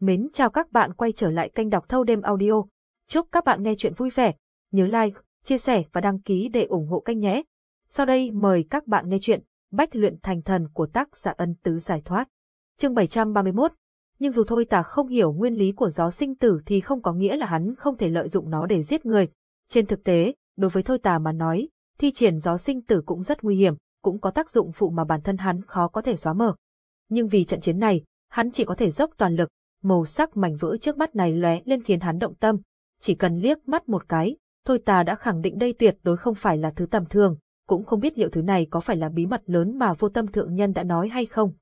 Mến chào các bạn quay trở lại kênh đọc thâu đêm audio. Chúc các bạn nghe chuyện vui vẻ. Nhớ like, chia sẻ và đăng ký để ủng hộ kênh nhé. Sau đây mời các bạn nghe chuyện Bách luyện thành thần của tác giả ân tứ giải thoát. Chương 731 Nhưng dù thôi tà không hiểu nguyên lý của gió sinh tử thì không có nghĩa là hắn không thể lợi dụng nó để giết người. Trên thực tế, đối với thôi tà mà nói, thi triển gió sinh tử cũng rất nguy hiểm, cũng có tác dụng phụ mà bản thân hắn khó có thể xóa mở. Nhưng vì trận chiến này, hắn chỉ có thể dốc toàn lực, màu sắc mảnh vỡ trước mắt này lóe lên khiến hắn động tâm. Chỉ cần liếc mắt một cái, thôi ta đã khẳng định đây tuyệt đối không phải là thứ tầm thường, cũng không biết liệu thứ này có phải là bí mật lớn mà vô tâm thượng nhân đã nói hay không.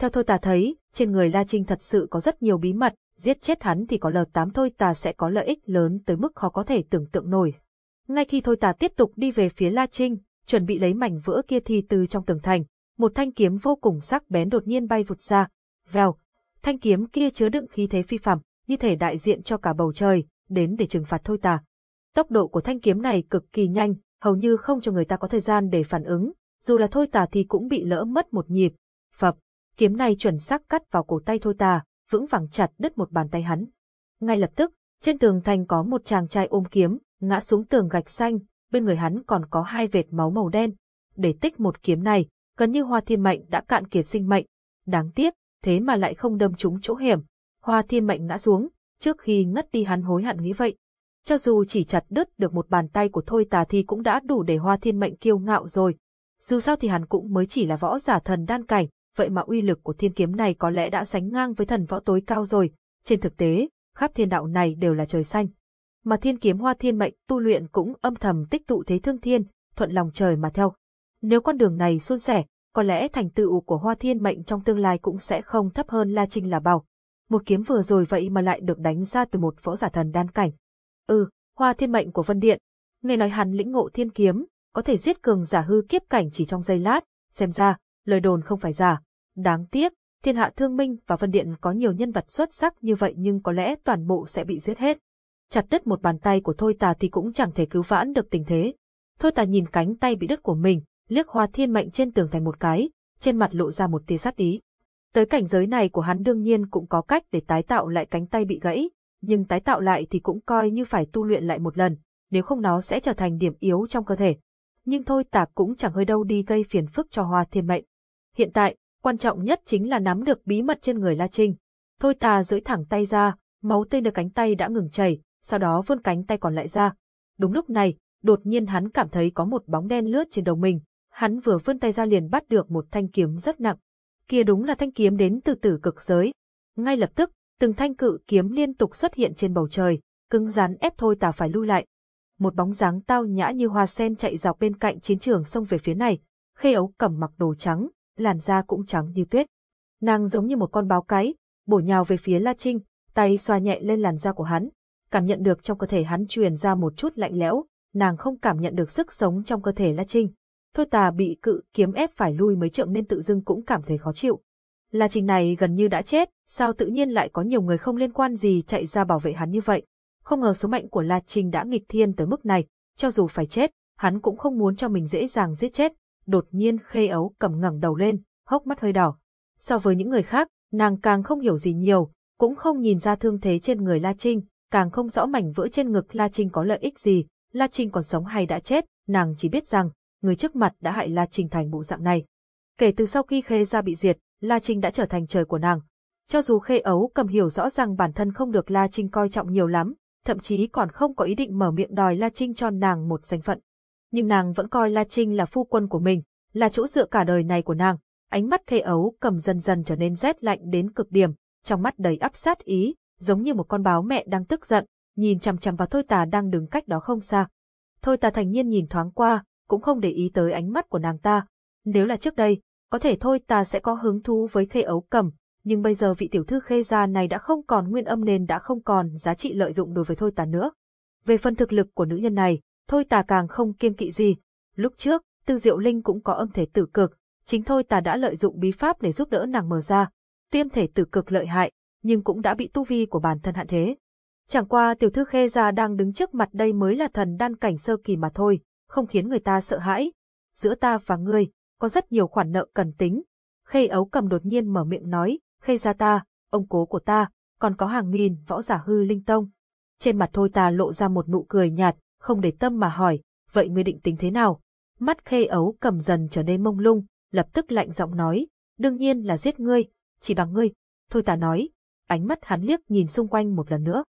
Theo thôi ta thấy, trên người La Trinh thật sự có rất nhiều bí mật, giết chết hắn thì có lờ tám thôi ta sẽ có lợi ích lớn tới mức khó có thể tưởng tượng nổi. Ngay khi thôi ta tiếp tục đi về phía La Trinh, chuẩn bị lấy mảnh vỡ kia thì từ trong tường thành, một thanh kiếm vô cùng sắc bén đột nhiên bay vụt ra. Vèo, thanh kiếm kia chứa đựng khí thế phi phàm, như thể đại diện cho cả bầu trời, đến để trừng phạt thôi tà. Tốc độ của thanh kiếm này cực kỳ nhanh, hầu như không cho người ta có thời gian để phản ứng, dù là thôi tà thì cũng bị lỡ mất một nhịp. Phập, kiếm này chuẩn xác cắt vào cổ tay thôi tà, vững vàng chặt đứt một bàn tay hắn. Ngay lập tức, trên tường thành có một chàng trai ôm kiếm, ngã xuống tường gạch xanh, bên người hắn còn có hai vệt máu màu đen. Để tích một kiếm này, gần như Hoa Thiên Mệnh đã cạn kiệt sinh mệnh. Đáng tiếc, thế mà lại không đâm trúng chỗ hiểm. Hoa Thiên Mệnh ngã xuống, trước khi ngất đi hắn hối hận nghĩ vậy. Cho dù chỉ chặt đứt được một bàn tay của Thôi Tà thì cũng đã đủ để Hoa Thiên Mệnh kiêu ngạo rồi. Dù sao thì hắn cũng mới chỉ là võ giả thần đan cảnh, vậy mà uy lực của thiên kiếm này có lẽ đã sánh ngang với thần võ tối cao rồi. Trên thực tế, khắp thiên đạo này đều là trời xanh. Mà thiên kiếm Hoa Thiên Mệnh tu luyện cũng âm thầm tích tụ thế thương thiên, thuận lòng trời mà theo. Nếu con đường này suôn sẻ, có lẽ thành tựu của Hoa Thiên Mệnh trong tương lai cũng sẽ không thấp hơn La Trinh là bao. Một kiếm vừa rồi vậy mà lại được đánh ra từ một võ giả thần đan cảnh. Ừ, Hoa Thiên Mệnh của Vân Điện. Nghe nói hắn lĩnh ngộ thiên kiếm, có thể giết cường giả hư kiếp cảnh chỉ trong giây lát, xem ra, lời đồn không phải giả. Đáng tiếc, thiên hạ thương minh và Vân Điện có nhiều nhân vật xuất sắc như vậy nhưng có lẽ toàn bộ sẽ bị giết hết. Chặt đứt một bàn tay của Thôi Tà thì cũng chẳng thể cứu vãn được tình thế. Thôi Tà nhìn cánh tay bị đứt của mình, liếc hoa thiên mệnh trên tường thành một cái, trên mặt lộ ra một tia sát ý. Tới cảnh giới này của hắn đương nhiên cũng có cách để tái tạo lại cánh tay bị gãy, nhưng tái tạo lại thì cũng coi như phải tu luyện lại một lần, nếu không nó sẽ trở thành điểm yếu trong cơ thể. Nhưng thôi tạc cũng chẳng hơi đâu đi gây phiền phức cho hoa thiên mệnh. Hiện tại, quan trọng nhất chính là nắm được bí mật trên người La Trinh. Thôi ta duỗi thẳng tay ra, máu tươi được cánh tay đã ngừng chảy, sau đó vươn cánh tay còn lại ra. Đúng lúc này, đột nhiên hắn cảm thấy có một bóng đen lướt trên đầu mình, hắn vừa vươn tay ra liền bắt được một thanh kiếm rất nặng. Kia đúng là thanh kiếm đến từ tử cực giới. Ngay lập tức, từng thanh cự kiếm liên tục xuất hiện trên bầu trời, cứng rắn ép thôi tà phải lui lại. Một bóng dáng tao nhã như hoa sen chạy dọc bên cạnh chiến trường xông về phía này, khê ấu cầm mặc đồ trắng, làn da cũng trắng như tuyết. Nàng giống như một con báo cái, bổ nhào về phía La Trinh, tay xoa nhẹ lên làn da của hắn, cảm nhận được trong cơ thể hắn truyền ra một chút lạnh lẽo, nàng không cảm nhận được sức sống trong cơ thể La Trinh. Thôi tà bị cự kiếm ép phải lui mấy trượng nên tự dưng cũng cảm thấy khó chịu. La Trình này gần như đã chết, sao tự nhiên lại có nhiều người không liên quan gì chạy ra bảo vệ hắn như vậy. Không ngờ số mệnh của La Trình đã nghịch thiên tới mức này, cho dù phải chết, hắn cũng không muốn cho mình dễ dàng giết chết. Đột nhiên khê ấu cầm ngẩng đầu lên, hốc mắt hơi đỏ. So với những người khác, nàng càng không hiểu gì nhiều, cũng không nhìn ra thương thế trên người La Trinh, càng không rõ mảnh vỡ trên ngực La Trinh có lợi ích gì, La Trinh còn sống hay đã chết, nàng chỉ biết rằng, người trước mặt đã hại La Trinh thành bộ dạng này. Kể từ sau khi Khê gia bị diệt, La Trinh đã trở thành trời của nàng. Cho dù Khê ấu cầm hiểu rõ rằng bản thân không được La Trinh coi trọng nhiều lắm, thậm chí còn không có ý định mở miệng đòi La Trinh cho nàng một danh phận. Nhưng nàng vẫn coi La Trinh là phu quân của mình, là chỗ dựa cả đời này của nàng. Ánh mắt Khê ấu cầm dần dần trở nên rét lạnh đến cực điểm, trong mắt đầy áp sát ý, giống như một con báo mẹ đang tức giận, nhìn chằm chằm vào Thôi Tà đang đứng cách đó không xa. Thôi Tà thành nhiên nhìn thoáng qua, cũng không để ý tới ánh mắt của nàng ta. Nếu là trước đây, có thể thôi ta sẽ có hứng thú với khê ấu cầm, nhưng bây giờ vị tiểu thư khê gia này đã không còn nguyên âm nên đã không còn giá trị lợi dụng đối với thôi ta nữa. Về phần thực lực của nữ nhân này, thôi ta càng không kiên kỵ gì. Lúc trước, Tư Diệu Linh cũng có âm thể tử cực, chính thôi ta đã lợi dụng bí pháp để giúp đỡ nàng mở ra. Tiêm thể tử cực lợi hại, nhưng cũng đã bị tu vi của bản thân hạn thế. Chẳng qua tiểu thư khê gia đang đứng trước mặt đây mới là thần đan cảnh sơ kỳ mà thôi, không khiến người ta sợ hãi. Giữa ta và ngươi, có rất nhiều khoản nợ cần tính. Khê ấu cầm đột nhiên mở miệng nói, khê gia ta, ông cố của ta, còn có hàng nghìn võ giả hư linh tông. Trên mặt thôi ta lộ ra một nụ cười nhạt, không để tâm mà hỏi, vậy ngươi định tính thế nào? Mắt khê ấu cầm dần trở nên mông lung, lập tức lạnh giọng nói, đương nhiên là giết ngươi, chỉ bằng ngươi. Thôi ta nói, ánh mắt hắn liếc nhìn xung quanh một lần nữa.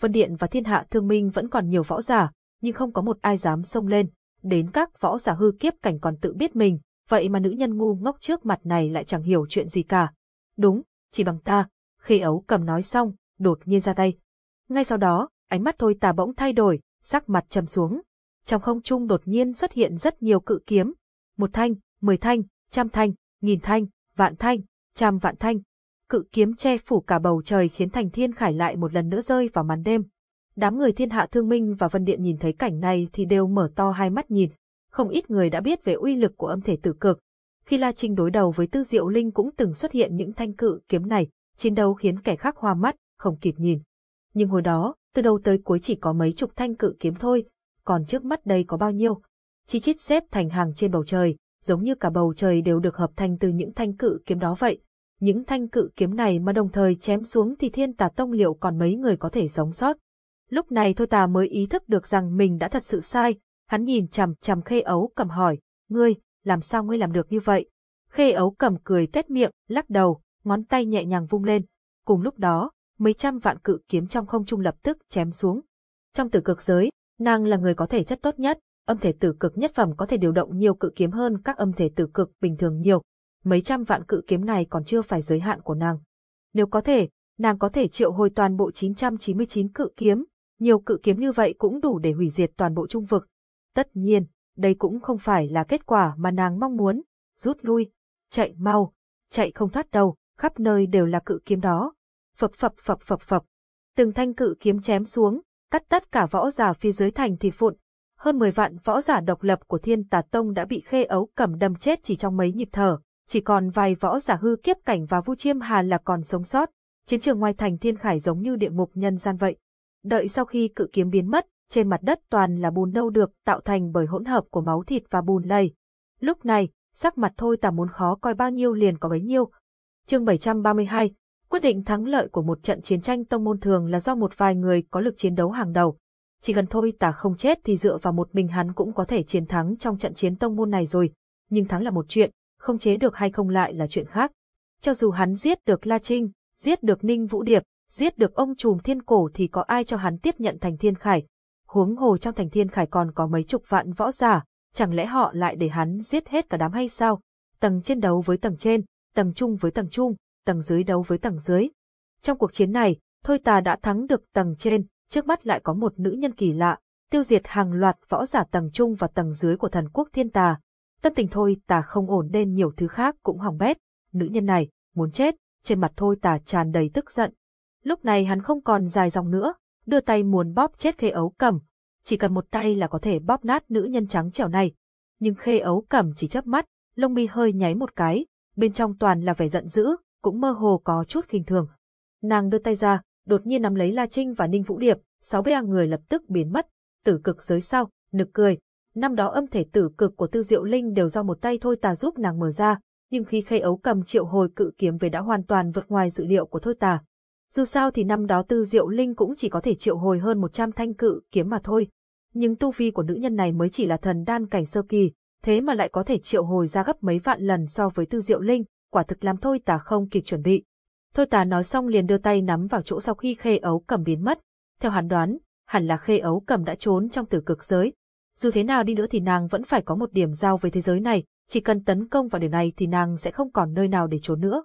Vân Điện và Thiên Hạ Thương Minh vẫn còn nhiều võ giả, nhưng không có một ai dám xông lên. Đến các võ giả hư kiếp cảnh còn tự biết mình, vậy mà nữ nhân ngu ngốc trước mặt này lại chẳng hiểu chuyện gì cả. Đúng, chỉ bằng ta, khi ấu cầm nói xong, đột nhiên ra tay. Ngay sau đó, ánh mắt thôi tà bỗng thay đổi, sắc mặt trầm xuống. Trong không trung đột nhiên xuất hiện rất nhiều cự kiếm. Một thanh, mười thanh, trăm thanh, nghìn thanh, vạn thanh, trăm vạn thanh. Cự kiếm che phủ cả bầu trời khiến thành thiên khải lại một lần nữa rơi vào màn đêm. Đám người thiên hạ thương minh và vân điện nhìn thấy cảnh này thì đều mở to hai mắt nhìn. Không ít người đã biết về uy lực của âm thể tử cực. Khi La Trinh đối đầu với Tư Diệu Linh cũng từng xuất hiện những thanh cự kiếm này, chiến đấu khiến kẻ khác hoa mắt, không kịp nhìn. Nhưng hồi đó, từ đầu tới cuối chỉ có mấy chục thanh cự kiếm thôi, còn trước mắt đây có bao nhiêu? Chi chít xếp thành hàng trên bầu trời, giống như cả bầu trời đều được hợp thành từ những thanh cự kiếm đó vậy. Những thanh cự kiếm này mà đồng thời chém xuống thì thiên tà tông liệu còn mấy người có thể sống sót. Lúc này thôi tà mới ý thức được rằng mình đã thật sự sai, hắn nhìn chằm chằm khê ấu cầm hỏi, ngươi, làm sao ngươi làm được như vậy? Khê ấu cầm cười tét miệng, lắc đầu, ngón tay nhẹ nhàng vung lên. Cùng lúc đó, mấy trăm vạn cự kiếm trong không trung lập tức chém xuống. Trong tử cực giới, nàng là người có thể chất tốt nhất, âm thể tử cực nhất phẩm có thể điều động nhiều cự kiếm hơn các âm thể tử cực bình thường nhiều. Mấy trăm vạn cự kiếm này còn chưa phải giới hạn của nàng. Nếu có thể, nàng có thể triệu hồi toàn bộ 999 cự kiếm, nhiều cự kiếm như vậy cũng đủ để hủy diệt toàn bộ trung vực. Tất nhiên, đây cũng không phải là kết quả mà nàng mong muốn. Rút lui, chạy mau, chạy không thoát đâu, khắp nơi đều là cự kiếm đó. Phập phập phập phập phập. Từng thanh cự kiếm chém xuống, cắt tất cả võ giả phía dưới thành thì phụn. Hơn 10 vạn võ giả độc lập của Thiên Tà Tông đã bị khê ấu cầm đâm chết chỉ trong mấy nhịp thở, chỉ còn vài võ giả hư kiếp cảnh và Vu Chiêm Hà là còn sống sót. Chiến trường ngoài thành Thiên Khải giống như địa ngục nhân gian vậy. Đợi sau khi cự kiếm biến mất, trên mặt đất toàn là bùn nâu được tạo thành bởi hỗn hợp của máu thịt và bùn lầy. Lúc này, sắc mặt thôi tà muốn khó coi bao nhiêu liền có bấy nhiêu. Chương 732, quyết định thắng lợi của một trận chiến tranh tông môn thường là do một vài người có lực chiến đấu hàng đầu. Chỉ cần thôi tà không chết thì dựa vào một mình hắn cũng có thể chiến thắng trong trận chiến tông môn này rồi. Nhưng thắng là một chuyện, không chế được hay không lại là chuyện khác. Cho dù hắn giết được La Trinh, giết được Ninh Vũ Điệp, giết được ông trùm thiên cổ thì có ai cho hắn tiếp nhận thành thiên khải. Huống hồ trong thành thiên khải còn có mấy chục vạn võ giả, chẳng lẽ họ lại để hắn giết hết cả đám hay sao? Tầng trên đấu với tầng trên, tầng trung với tầng trung, tầng dưới đấu với tầng dưới. Trong cuộc chiến này, Thôi Tà đã thắng được tầng trên, trước mắt lại có một nữ nhân kỳ lạ, tiêu diệt hàng loạt võ giả tầng trung và tầng dưới của thần quốc thiên tà. Tâm tình Thôi Tà không ổn nên nhiều thứ khác cũng hỏng bét. Nữ nhân này, muốn chết, trên mặt Thôi Tà tràn đầy tức giận. Lúc này hắn không còn dài dòng nữa, đưa tay muốn bóp chết khê ấu cẩm, chỉ cần một tay là có thể bóp nát nữ nhân trắng trẻo này. Nhưng khê ấu cẩm chỉ chớp mắt, lông mi hơi nháy một cái, bên trong toàn là vẻ giận dữ, cũng mơ hồ có chút khinh thường. Nàng đưa tay ra, đột nhiên nắm lấy La Trinh và Ninh Vũ Điệp, sáu bea người lập tức biến mất, tử cực giới sau, nực cười. Năm đó âm thể tử cực của Tư Diệu Linh đều do một tay thôi tà giúp nàng mở ra, nhưng khi khê ấu cầm triệu hồi cự kiếm về đã hoàn toàn vượt ngoài dự liệu của thôi tà. Dù sao thì năm đó Tư Diệu Linh cũng chỉ có thể triệu hồi hơn 100 thanh cự kiếm mà thôi, nhưng tu vi của nữ nhân này mới chỉ là thần đan cảnh sơ kỳ, thế mà lại có thể triệu hồi ra gấp mấy vạn lần so với tư diệu linh, quả thực làm thôi tà không kịp chuẩn bị. Thôi tà nói xong liền đưa tay nắm vào chỗ sau khi khê ấu cầm biến mất. Theo hắn đoán, hẳn là khê ấu cầm đã trốn trong tử cực giới. Dù thế nào đi nữa thì nàng vẫn phải có một điểm giao với thế giới này, chỉ cần tấn công vào điều này thì nàng sẽ không còn nơi nào để trốn nữa.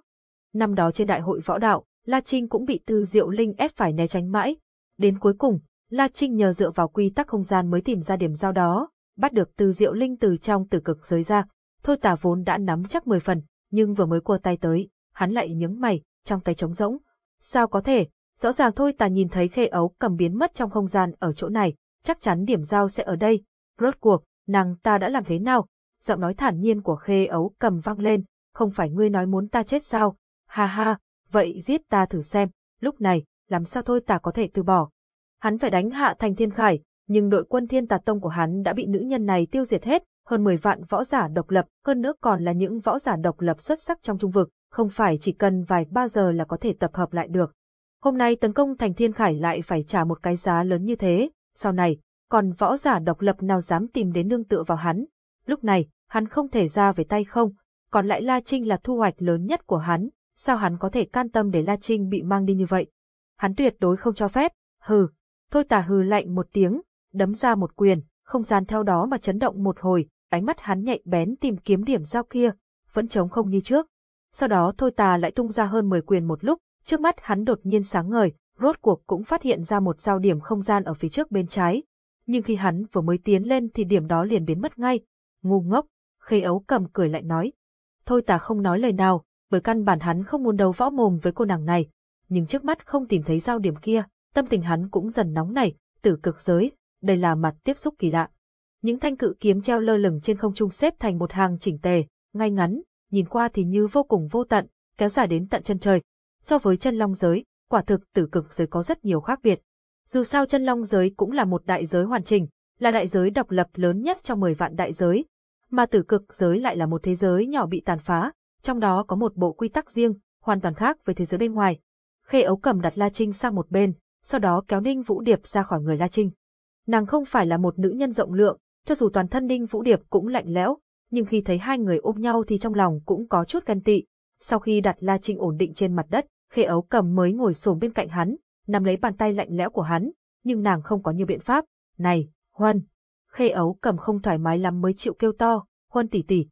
Năm đó trên đại hội võ đạo, La Trinh cũng bị Tư Diệu Linh ép phải né tránh mãi. Đến cuối cùng, La Trinh nhờ dựa vào quy tắc không gian mới tìm ra điểm giao đó, bắt được từ diệu linh từ trong tử cực giới ra. Thôi tả vốn đã nắm chắc 10 phần, nhưng vừa mới cua tay tới, hắn lại nhướng mày, trong tay trống rỗng. Sao có thể? Rõ ràng thôi tà nhìn thấy khê ấu cầm biến mất trong không gian ở chỗ này, chắc chắn điểm giao sẽ ở đây. Rốt cuộc, nàng ta đã làm thế nào? Giọng nói thản nhiên của khê ấu cầm vang lên, không phải ngươi nói muốn ta chết sao? Ha ha, vậy giết ta thử xem, lúc này, làm sao thôi ta có thể từ bỏ, Hắn phải đánh hạ thành thiên khải, nhưng đội quân thiên tà tông của hắn đã bị nữ nhân này tiêu diệt hết, hơn 10 vạn võ giả độc lập, hơn nữa còn là những võ giả độc lập xuất sắc trong trung vực, không phải chỉ cần vài ba giờ là có thể tập hợp lại được. Hôm nay tấn công thành thiên khải lại phải trả một cái giá lớn như thế, sau này, còn võ giả độc lập nào dám tìm đến nương tựa vào hắn. Lúc này, hắn không thể ra về tay không, còn lại La Trinh là thu hoạch lớn nhất của hắn, sao hắn có thể can tâm để La Trinh bị mang đi như vậy? Hắn tuyệt đối không cho phép, hừ. Thôi tà hừ lạnh một tiếng, đấm ra một quyền, không gian theo đó mà chấn động một hồi, ánh mắt hắn nhạy bén tìm kiếm điểm giao kia, vẫn trống không như trước. Sau đó thôi tà lại tung ra hơn 10 quyền một lúc, trước mắt hắn đột nhiên sáng ngời, rốt cuộc cũng phát hiện ra một giao điểm không gian ở phía trước bên trái. Nhưng khi hắn vừa mới tiến lên thì điểm đó liền biến mất ngay. Ngu ngốc, khê ấu cầm cười lại nói. Thôi tà không nói lời nào, bởi căn bản hắn không muốn đấu võ mồm với cô nàng này. Nhưng trước mắt không tìm thấy giao điểm kia, tâm tình hắn cũng dần nóng nảy, tử cực giới, đây là mặt tiếp xúc kỳ lạ. Những thanh cự kiếm treo lơ lửng trên không trung xếp thành một hàng chỉnh tề, ngay ngắn, nhìn qua thì như vô cùng vô tận, kéo dài đến tận chân trời. So với chân long giới, quả thực tử cực giới có rất nhiều khác biệt. Dù sao chân long giới cũng là một đại giới hoàn chỉnh, là đại giới độc lập lớn nhất trong 10 vạn đại giới, mà tử cực giới lại là một thế giới nhỏ bị tàn phá, trong đó có một bộ quy tắc riêng, hoàn toàn khác với thế giới bên ngoài. Khê ấu cầm đặt La Trinh sang một bên, sau đó kéo Ninh Vũ Điệp ra khỏi người La Trinh. Nàng không phải là một nữ nhân rộng lượng, cho dù toàn thân Ninh Vũ Điệp cũng lạnh lẽo, nhưng khi thấy hai người ôm nhau thì trong lòng cũng có chút ganh tị. Sau khi đặt La Trinh ổn định trên mặt đất, Khê Ấu Cầm mới ngồi xổm bên cạnh hắn, nắm lấy bàn tay lạnh lẽo của hắn, nhưng nàng không có nhiều biện pháp. "Này, Huân." Khê Ấu Cầm không thoải mái lắm mới chịu kêu to, "Huân tỷ tỷ."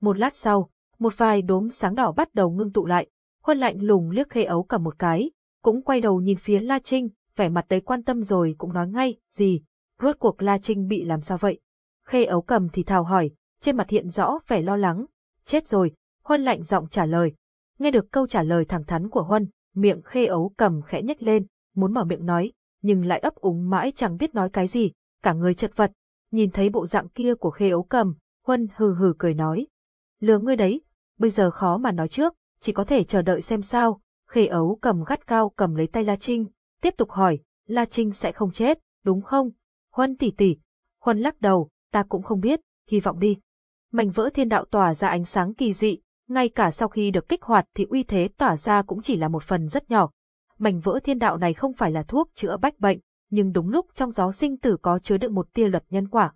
Một lát sau, một vài đốm sáng đỏ bắt đầu ngưng tụ lại. Huân lạnh lùng liếc Khê Ấu Cầm một cái, cũng quay đầu nhìn phía La Trinh, vẻ mặt tới quan tâm rồi cũng nói ngay, "Gì? Rốt cuộc La Trinh bị làm sao vậy?" Khê Ấu Cầm thì thào hỏi, trên mặt hiện rõ vẻ lo lắng. Chết rồi, Huân lạnh giọng trả lời. Nghe được câu trả lời thẳng thắn của Huân, miệng khê ấu cầm khẽ nhếch lên, muốn mở miệng nói, nhưng lại ấp úng mãi chẳng biết nói cái gì, cả người chật vật. Nhìn thấy bộ dạng kia của khê ấu cầm, Huân hừ hừ cười nói. Lừa ngươi đấy, bây giờ khó mà nói trước, chỉ có thể chờ đợi xem sao. Khê ấu cầm gắt cao cầm lấy tay La Trinh, tiếp tục hỏi, La Trinh sẽ không chết, đúng không? Huân tỉ tỉ. Huân lắc đầu, ta cũng không biết, hy vọng đi mảnh vỡ thiên đạo tỏa ra ánh sáng kỳ dị, ngay cả sau khi được kích hoạt thì uy thế tỏa ra cũng chỉ là một phần rất nhỏ. Mảnh vỡ thiên đạo này không phải là thuốc chữa bách bệnh, nhưng đúng lúc trong gió sinh tử có chứa đựng một tia luật nhân quả.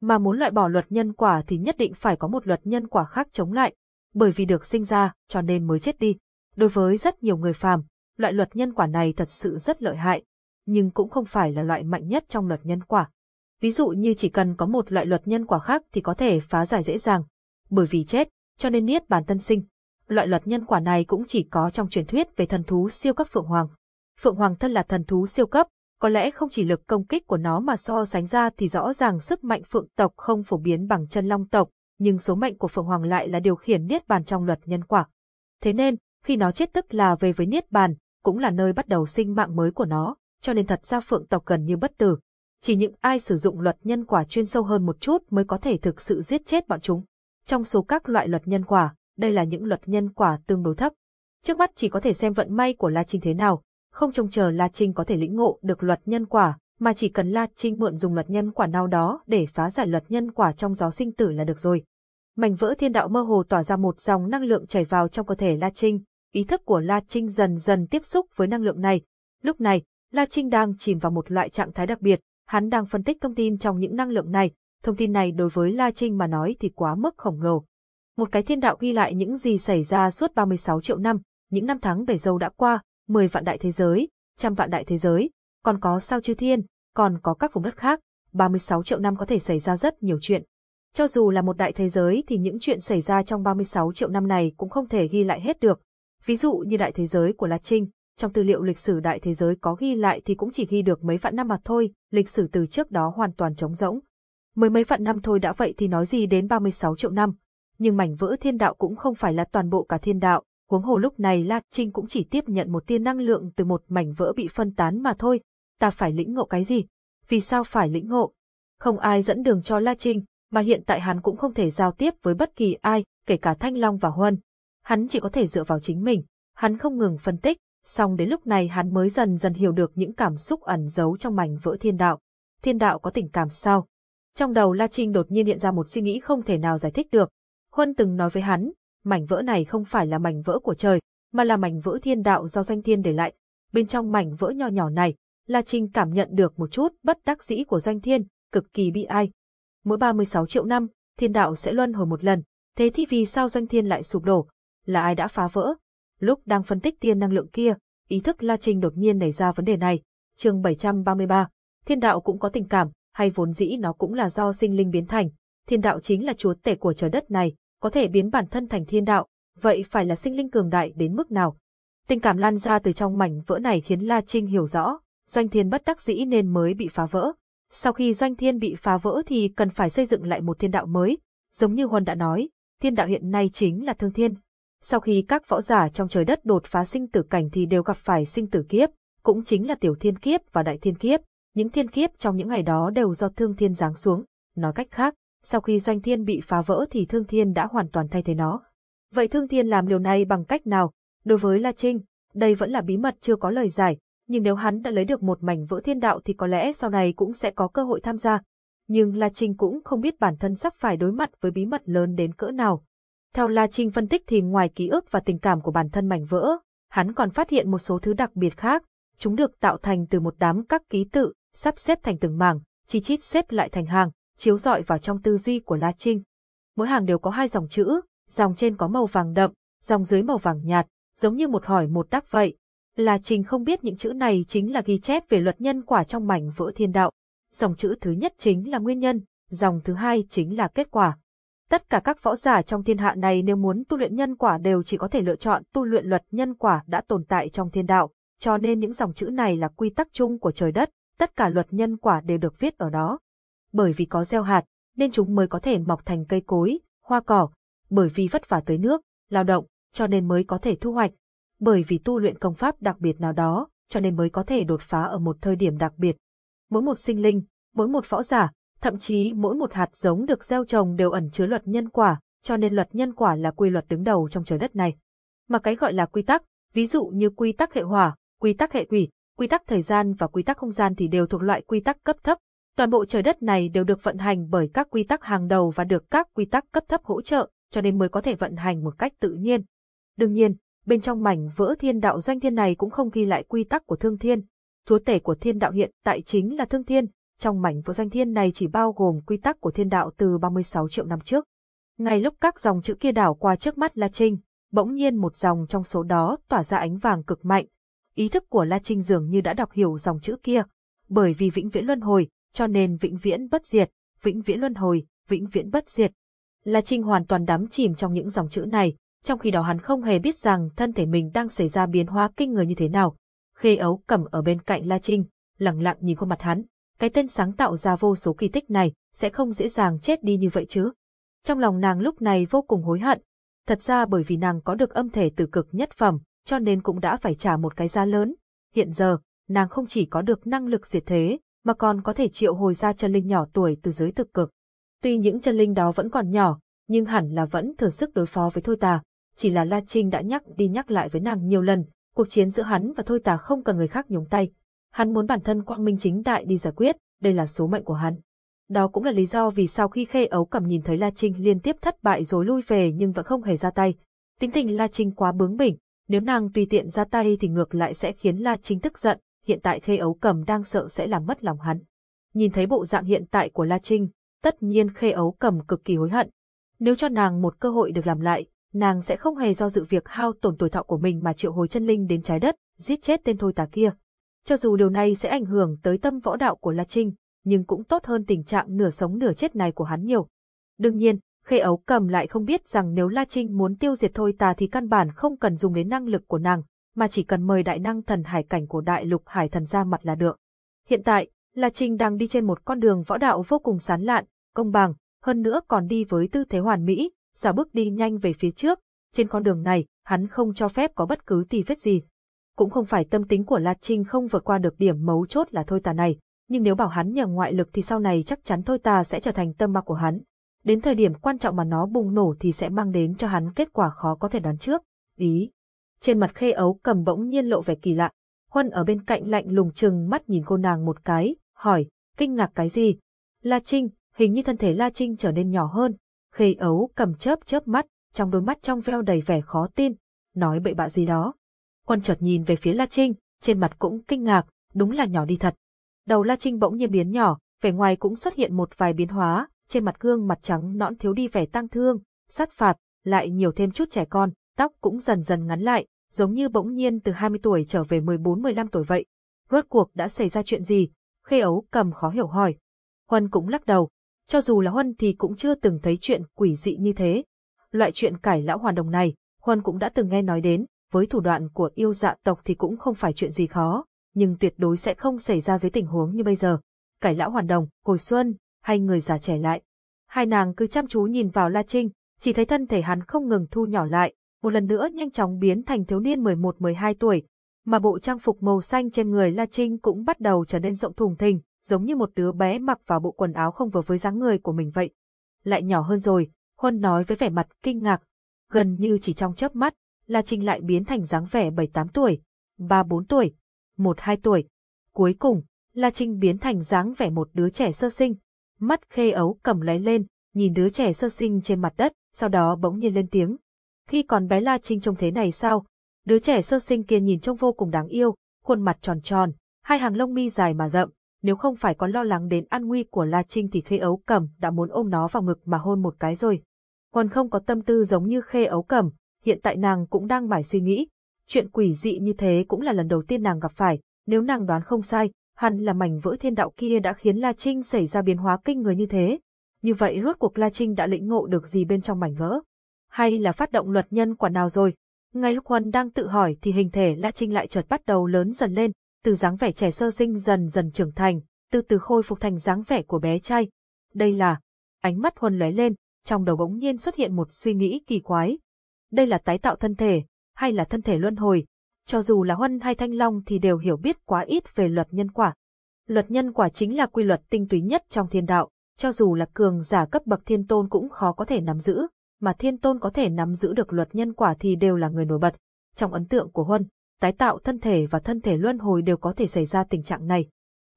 Mà muốn loại bỏ luật nhân quả thì nhất định phải có một luật nhân quả khác chống lại, bởi vì được sinh ra, cho nên mới chết đi. Đối với rất nhiều người phàm, loại luật nhân quả này thật sự rất lợi hại, nhưng cũng không phải là loại mạnh nhất trong luật nhân quả. Ví dụ như chỉ cần có một loại luật nhân quả khác thì có thể phá giải dễ dàng. Bởi vì chết, cho nên niết bàn tân sinh. Loại luật nhân quả này cũng chỉ có trong truyền thuyết về thần thú siêu cấp Phượng Hoàng. Phượng Hoàng thân là thần thú siêu cấp, có lẽ không chỉ lực công kích của nó mà so sánh ra thì rõ ràng sức mạnh Phượng tộc không phổ biến bằng chân Long tộc, nhưng số mệnh của Phượng Hoàng lại là điều khiển niết bàn trong luật nhân quả. Thế nên, khi nó chết tức là về với niết bàn, cũng là nơi bắt đầu sinh mạng mới của nó, cho nên thật ra Phượng tộc gần như bất tử, chỉ những ai sử dụng luật nhân quả chuyên sâu hơn một chút mới có thể thực sự giết chết bọn chúng. Trong số các loại luật nhân quả, đây là những luật nhân quả tương đối thấp. Trước mắt chỉ có thể xem vận may của La Trinh thế nào, không trông chờ La Trinh có thể lĩnh ngộ được luật nhân quả, mà chỉ cần La Trinh mượn dùng luật nhân quả nào đó để phá giải luật nhân quả trong gió sinh tử là được rồi. Mảnh vỡ thiên đạo mơ hồ tỏa ra một dòng năng lượng chảy vào trong cơ thể La Trinh, ý thức của La Trinh dần dần tiếp xúc với năng lượng này. Lúc này, La Trinh đang chìm vào một loại trạng thái đặc biệt, Hắn đang phân tích thông tin trong những năng lượng này, thông tin này đối với La Trinh mà nói thì quá mức khổng lồ. Một cái thiên đạo ghi lại những gì xảy ra suốt 36 triệu năm, những năm tháng bể dâu đã qua, 10 vạn đại thế giới, trăm vạn đại thế giới, còn có sao chư thiên, còn có các vùng đất khác, 36 triệu năm có thể xảy ra rất nhiều chuyện. Cho dù là một đại thế giới thì những chuyện xảy ra trong 36 triệu năm này cũng không thể ghi lại hết được. Ví dụ như đại thế giới của La Trinh, trong tư liệu lịch sử đại thế giới có ghi lại thì cũng chỉ ghi được mấy vạn năm mà thôi, lịch sử từ trước đó hoàn toàn trống rỗng. Mới mấy vạn năm thôi đã vậy thì nói gì đến 36 triệu năm. Nhưng mảnh vỡ thiên đạo cũng không phải là toàn bộ cả thiên đạo, huống hồ lúc này La Trinh cũng chỉ tiếp nhận một tia năng lượng từ một mảnh vỡ bị phân tán mà thôi. Ta phải lĩnh ngộ cái gì? Vì sao phải lĩnh ngộ? Không ai dẫn đường cho La Trinh, mà hiện tại hắn cũng không thể giao tiếp với bất kỳ ai, kể cả Thanh Long và Huân. Hắn chỉ có thể dựa vào chính mình. Hắn không ngừng phân tích, Song đến lúc này hắn mới dần dần hiểu được những cảm xúc ẩn giấu trong mảnh vỡ thiên đạo. Thiên đạo có tình cảm sao? Trong đầu La Trinh đột nhiên hiện ra một suy nghĩ không thể nào giải thích được. Huân từng nói với hắn, mảnh vỡ này không phải là mảnh vỡ của trời, mà là mảnh vỡ thiên đạo do doanh thiên để lại. Bên trong mảnh vỡ nhỏ nhỏ này, La Trinh cảm nhận được một chút bất đắc dĩ của Doanh Thiên, cực kỳ bi ai. Mỗi 36 triệu năm, thiên đạo sẽ luân hồi một lần, thế thì vì sao Doanh Thiên lại sụp đổ? Là ai đã phá vỡ? Lúc đang phân tích tiên năng lượng kia, ý thức La Trinh đột nhiên nảy ra vấn đề này. chương 733, thiên đạo cũng có tình cảm, hay vốn dĩ nó cũng là do sinh linh biến thành. Thiên đạo chính là chúa tể của trời đất này, có thể biến bản thân thành thiên đạo, vậy phải là sinh linh cường đại đến mức nào? Tình cảm lan ra từ trong mảnh vỡ này khiến La Trinh hiểu rõ, doanh thiên bất đắc dĩ nên mới bị phá vỡ. Sau khi doanh thiên bị phá vỡ thì cần phải xây dựng lại một thiên đạo mới, giống như Huân đã nói, thiên đạo hiện nay chính là thương thiên. Sau khi các võ giả trong trời đất đột phá sinh tử cảnh thì đều gặp phải sinh tử kiếp, cũng chính là tiểu thiên kiếp và đại thiên kiếp. Những thiên kiếp trong những ngày đó đều do thương thiên giáng xuống. Nói cách khác, sau khi doanh thiên bị phá vỡ thì thương thiên đã hoàn toàn thay thế nó. Vậy thương thiên làm điều này bằng cách nào? Đối với La Trinh, đây vẫn là bí mật chưa có lời giải, nhưng nếu hắn đã lấy được một mảnh vỡ thiên đạo thì có lẽ sau này cũng sẽ có cơ hội tham gia. Nhưng La Trinh cũng không biết bản thân sắp phải đối mặt với bí mật lớn đến cỡ nào. Theo La Trinh phân tích thì ngoài ký ức và tình cảm của bản thân mảnh vỡ, hắn còn phát hiện một số thứ đặc biệt khác. Chúng được tạo thành từ một đám các ký tự, sắp xếp thành từng mảng, chi chít xếp lại thành hàng, chiếu rọi vào trong tư duy của La Trinh. Mỗi hàng đều có hai dòng chữ, dòng trên có màu vàng đậm, dòng dưới màu vàng nhạt, giống như một hỏi một đáp vậy là trình không biết những chữ này chính là ghi chép về luật nhân quả trong mảnh vỡ thiên đạo. Dòng chữ thứ nhất chính là nguyên nhân, dòng thứ hai chính là kết quả. Tất cả các võ giả trong thiên hạ này nếu muốn tu luyện nhân quả đều chỉ có thể lựa chọn tu luyện luật nhân quả đã tồn tại trong thiên đạo, cho nên những dòng chữ này là quy tắc chung của trời đất, tất cả luật nhân quả đều được viết ở đó. Bởi vì có gieo hạt, nên chúng mới có thể mọc thành cây cối, hoa cỏ, bởi vì vất vả tới nước, lao động, cho nên mới có thể thu hoạch, bởi vì tu luyện công pháp đặc biệt nào đó, cho nên mới có thể đột phá ở một thời điểm đặc biệt. Mỗi một sinh linh, mỗi một võ giả, thậm chí mỗi một hạt giống được gieo trồng đều ẩn chứa luật nhân quả, cho nên luật nhân quả là quy luật đứng đầu trong trời đất này. Mà cái gọi là quy tắc, ví dụ như quy tắc hệ hỏa, quy tắc hệ quỷ, quy tắc thời gian và quy tắc không gian thì đều thuộc loại quy tắc cấp thấp. Toàn bộ trời đất này đều được vận hành bởi các quy tắc hàng đầu và được các quy tắc cấp thấp hỗ trợ, cho nên mới có thể vận hành một cách tự nhiên. Đương nhiên, bên trong mảnh vỡ thiên đạo doanh thiên này cũng không ghi lại quy tắc của thương thiên. Chúa tể của thiên đạo hiện tại chính là thương thiên, trong mảnh vỡ doanh thiên này chỉ bao gồm quy tắc của thiên đạo từ 36 triệu năm trước. Ngay lúc các dòng chữ kia đảo qua trước mắt La Trinh, bỗng nhiên một dòng trong số đó tỏa ra ánh vàng cực mạnh. Ý thức của La Trinh dường như đã đọc hiểu dòng chữ kia, bởi vì vĩnh viễn luân hồi, cho nên vĩnh viễn bất diệt, vĩnh viễn luân hồi, vĩnh viễn bất diệt. La Trinh hoàn toàn đắm chìm trong những dòng chữ này, trong khi đó hắn không hề biết rằng thân thể mình đang xảy ra biến hóa kinh người như thế nào. Khê ấu cầm ở bên cạnh La Trinh, lặng lặng nhìn khuôn mặt hắn, cái tên sáng tạo ra vô số kỳ tích này sẽ không dễ dàng chết đi như vậy chứ. Trong lòng nàng lúc này vô cùng hối hận, thật ra bởi vì nàng có được âm thể từ cực nhất phẩm, cho nên cũng đã phải trả một cái giá lớn. Hiện giờ, nàng không chỉ có được năng lực diệt thế, mà còn có thể triệu hồi ra chân linh nhỏ tuổi từ giới thực cực. Tuy những chân linh đó vẫn còn nhỏ, nhưng hẳn là vẫn thừa sức đối phó với Thôi Tà. Chỉ là La Trinh đã nhắc đi nhắc lại với nàng nhiều lần, cuộc chiến giữa hắn và Thôi Tà không cần người khác nhúng tay. Hắn muốn bản thân quang minh chính đại đi giải quyết, đây là số mệnh của hắn. Đó cũng là lý do vì sau khi Khê Ấu Cầm nhìn thấy La Trinh liên tiếp thất bại rồi lui về nhưng vẫn không hề ra tay. Tính tình La Trinh quá bướng bỉnh, nếu nàng tùy tiện ra tay thì ngược lại sẽ khiến La Trinh tức giận, hiện tại Khê Ấu Cầm đang sợ sẽ làm mất lòng hắn. Nhìn thấy bộ dạng hiện tại của La Trinh, tất nhiên Khê Ấu Cầm cực kỳ hối hận. Nếu cho nàng một cơ hội được làm lại, nàng sẽ không hề do dự việc hao tổn tuổi thọ của mình mà triệu hồi chân linh đến trái đất, giết chết tên thôi tà kia. Cho dù điều này sẽ ảnh hưởng tới tâm võ đạo của La Trinh, nhưng cũng tốt hơn tình trạng nửa sống nửa chết này của hắn nhiều. Đương nhiên, Khê Ấu Cầm lại không biết rằng nếu La Trinh muốn tiêu diệt thôi tà thì căn bản không cần dùng đến năng lực của nàng, mà chỉ cần mời đại năng thần hải cảnh của đại lục hải thần ra mặt là được. Hiện tại, La Trinh đang đi trên một con đường võ đạo vô cùng sán lạn, công bằng, hơn nữa còn đi với tư thế hoàn mỹ, giả bước đi nhanh về phía trước, trên con đường này, hắn không cho phép có bất cứ tì vết gì. Cũng không phải tâm tính của La Trinh không vượt qua được điểm mấu chốt là thôi tà này, nhưng nếu bảo hắn nhờ ngoại lực thì sau này chắc chắn thôi tà sẽ trở thành tâm ma của hắn. Đến thời điểm quan trọng mà nó bùng nổ thì sẽ mang đến cho hắn kết quả khó có thể đoán trước. Ý. Trên mặt khê ấu cầm bỗng nhiên lộ vẻ kỳ lạ. Huân ở bên cạnh lạnh lùng chừng mắt nhìn cô nàng một cái, hỏi, kinh ngạc cái gì? La Trinh, hình như thân thể La Trinh trở nên nhỏ hơn. Khê ấu cầm chớp chớp mắt, trong đôi mắt trong veo đầy vẻ khó tin, nói bậy bạ gì đó. Quân chợt nhìn về phía La Trinh, trên mặt cũng kinh ngạc, đúng là nhỏ đi thật. Đầu La Trinh bỗng nhiên biến nhỏ, vẻ ngoài cũng xuất hiện một vài biến hóa, trên mặt gương mặt trắng nõn thiếu đi vẻ tăng thương, sát phạt, lại nhiều thêm chút trẻ con, tóc cũng dần dần ngắn lại, giống như bỗng nhiên từ 20 tuổi trở về 14-15 tuổi vậy. Rốt cuộc đã xảy ra chuyện gì? Khê ấu cầm khó hiểu hỏi. Huân cũng lắc đầu. Cho dù là Huân thì cũng chưa từng thấy chuyện quỷ dị như thế. Loại chuyện cải lão hoàn đồng này, Huân cũng đã từng nghe nói đến, với thủ đoạn của yêu dạ tộc thì cũng không phải chuyện gì khó, nhưng tuyệt đối sẽ không xảy ra dưới tình huống như bây giờ. Cải lão hoàn đồng, hồi xuân, hay người già trẻ lại. Hai nàng cứ chăm chú nhìn vào La Trinh, chỉ thấy thân thể hắn không ngừng thu nhỏ lại, một lần nữa nhanh chóng biến thành thiếu niên 11-12 tuổi, mà bộ trang phục màu xanh trên người La Trinh cũng bắt đầu trở nên rộng thùng thình, giống như một đứa bé mặc vào bộ quần áo không vừa với dáng người của mình vậy. Lại nhỏ hơn rồi, Huân nói với vẻ mặt kinh ngạc, gần như chỉ trong chớp mắt, La Trinh lại biến thành dáng vẻ 7-8 tuổi, 3-4 tuổi, 1-2 tuổi. Cuối cùng, La Trinh biến thành dáng vẻ một đứa trẻ sơ sinh. Mắt khê ấu cầm lấy lên, nhìn đứa trẻ sơ sinh trên mặt đất, sau đó bỗng nhiên lên tiếng. Khi còn bé La Trinh trông thế này sao? Đứa trẻ sơ sinh kia nhìn trông vô cùng đáng yêu, khuôn mặt tròn tròn, hai hàng lông mi dài mà rậm. Nếu không phải có lo lắng đến an nguy của La Trinh thì khê ấu Cẩm đã muốn ôm nó vào ngực mà hôn một cái rồi. Còn không có tâm tư giống như khê ấu Cẩm, hiện tại nàng cũng đang mải suy nghĩ. Chuyện quỷ dị như thế cũng là lần đầu tiên nàng gặp phải, nếu nàng đoán không sai, hẳn là mảnh vỡ thiên đạo kia đã khiến La Trinh xảy ra biến hóa kinh người như thế. Như vậy rốt cuộc La Trinh đã lĩnh ngộ được gì bên trong mảnh vỡ? Hay là phát động luật nhân quả nào rồi? Ngay lúc Huân đang tự hỏi thì hình thể La Trinh lại chợt bắt đầu lớn dần lên, từ dáng vẻ trẻ sơ sinh dần dần trưởng thành, từ từ khôi phục thành dáng vẻ của bé trai. Đây là... Ánh mắt Huân lóe lên, trong đầu bỗng nhiên xuất hiện một suy nghĩ kỳ quái. Đây là tái tạo thân thể, hay là thân thể luân hồi? Cho dù là Huân hay Thanh Long thì đều hiểu biết quá ít về luật nhân quả. Luật nhân quả chính là quy luật tinh túy nhất trong thiên đạo, cho dù là cường giả cấp bậc thiên tôn cũng khó có thể nắm giữ, mà thiên tôn có thể nắm giữ được luật nhân quả thì đều là người nổi bật. Trong ấn tượng của Huân, tái tạo thân thể và thân thể luân hồi đều có thể xảy ra tình trạng này.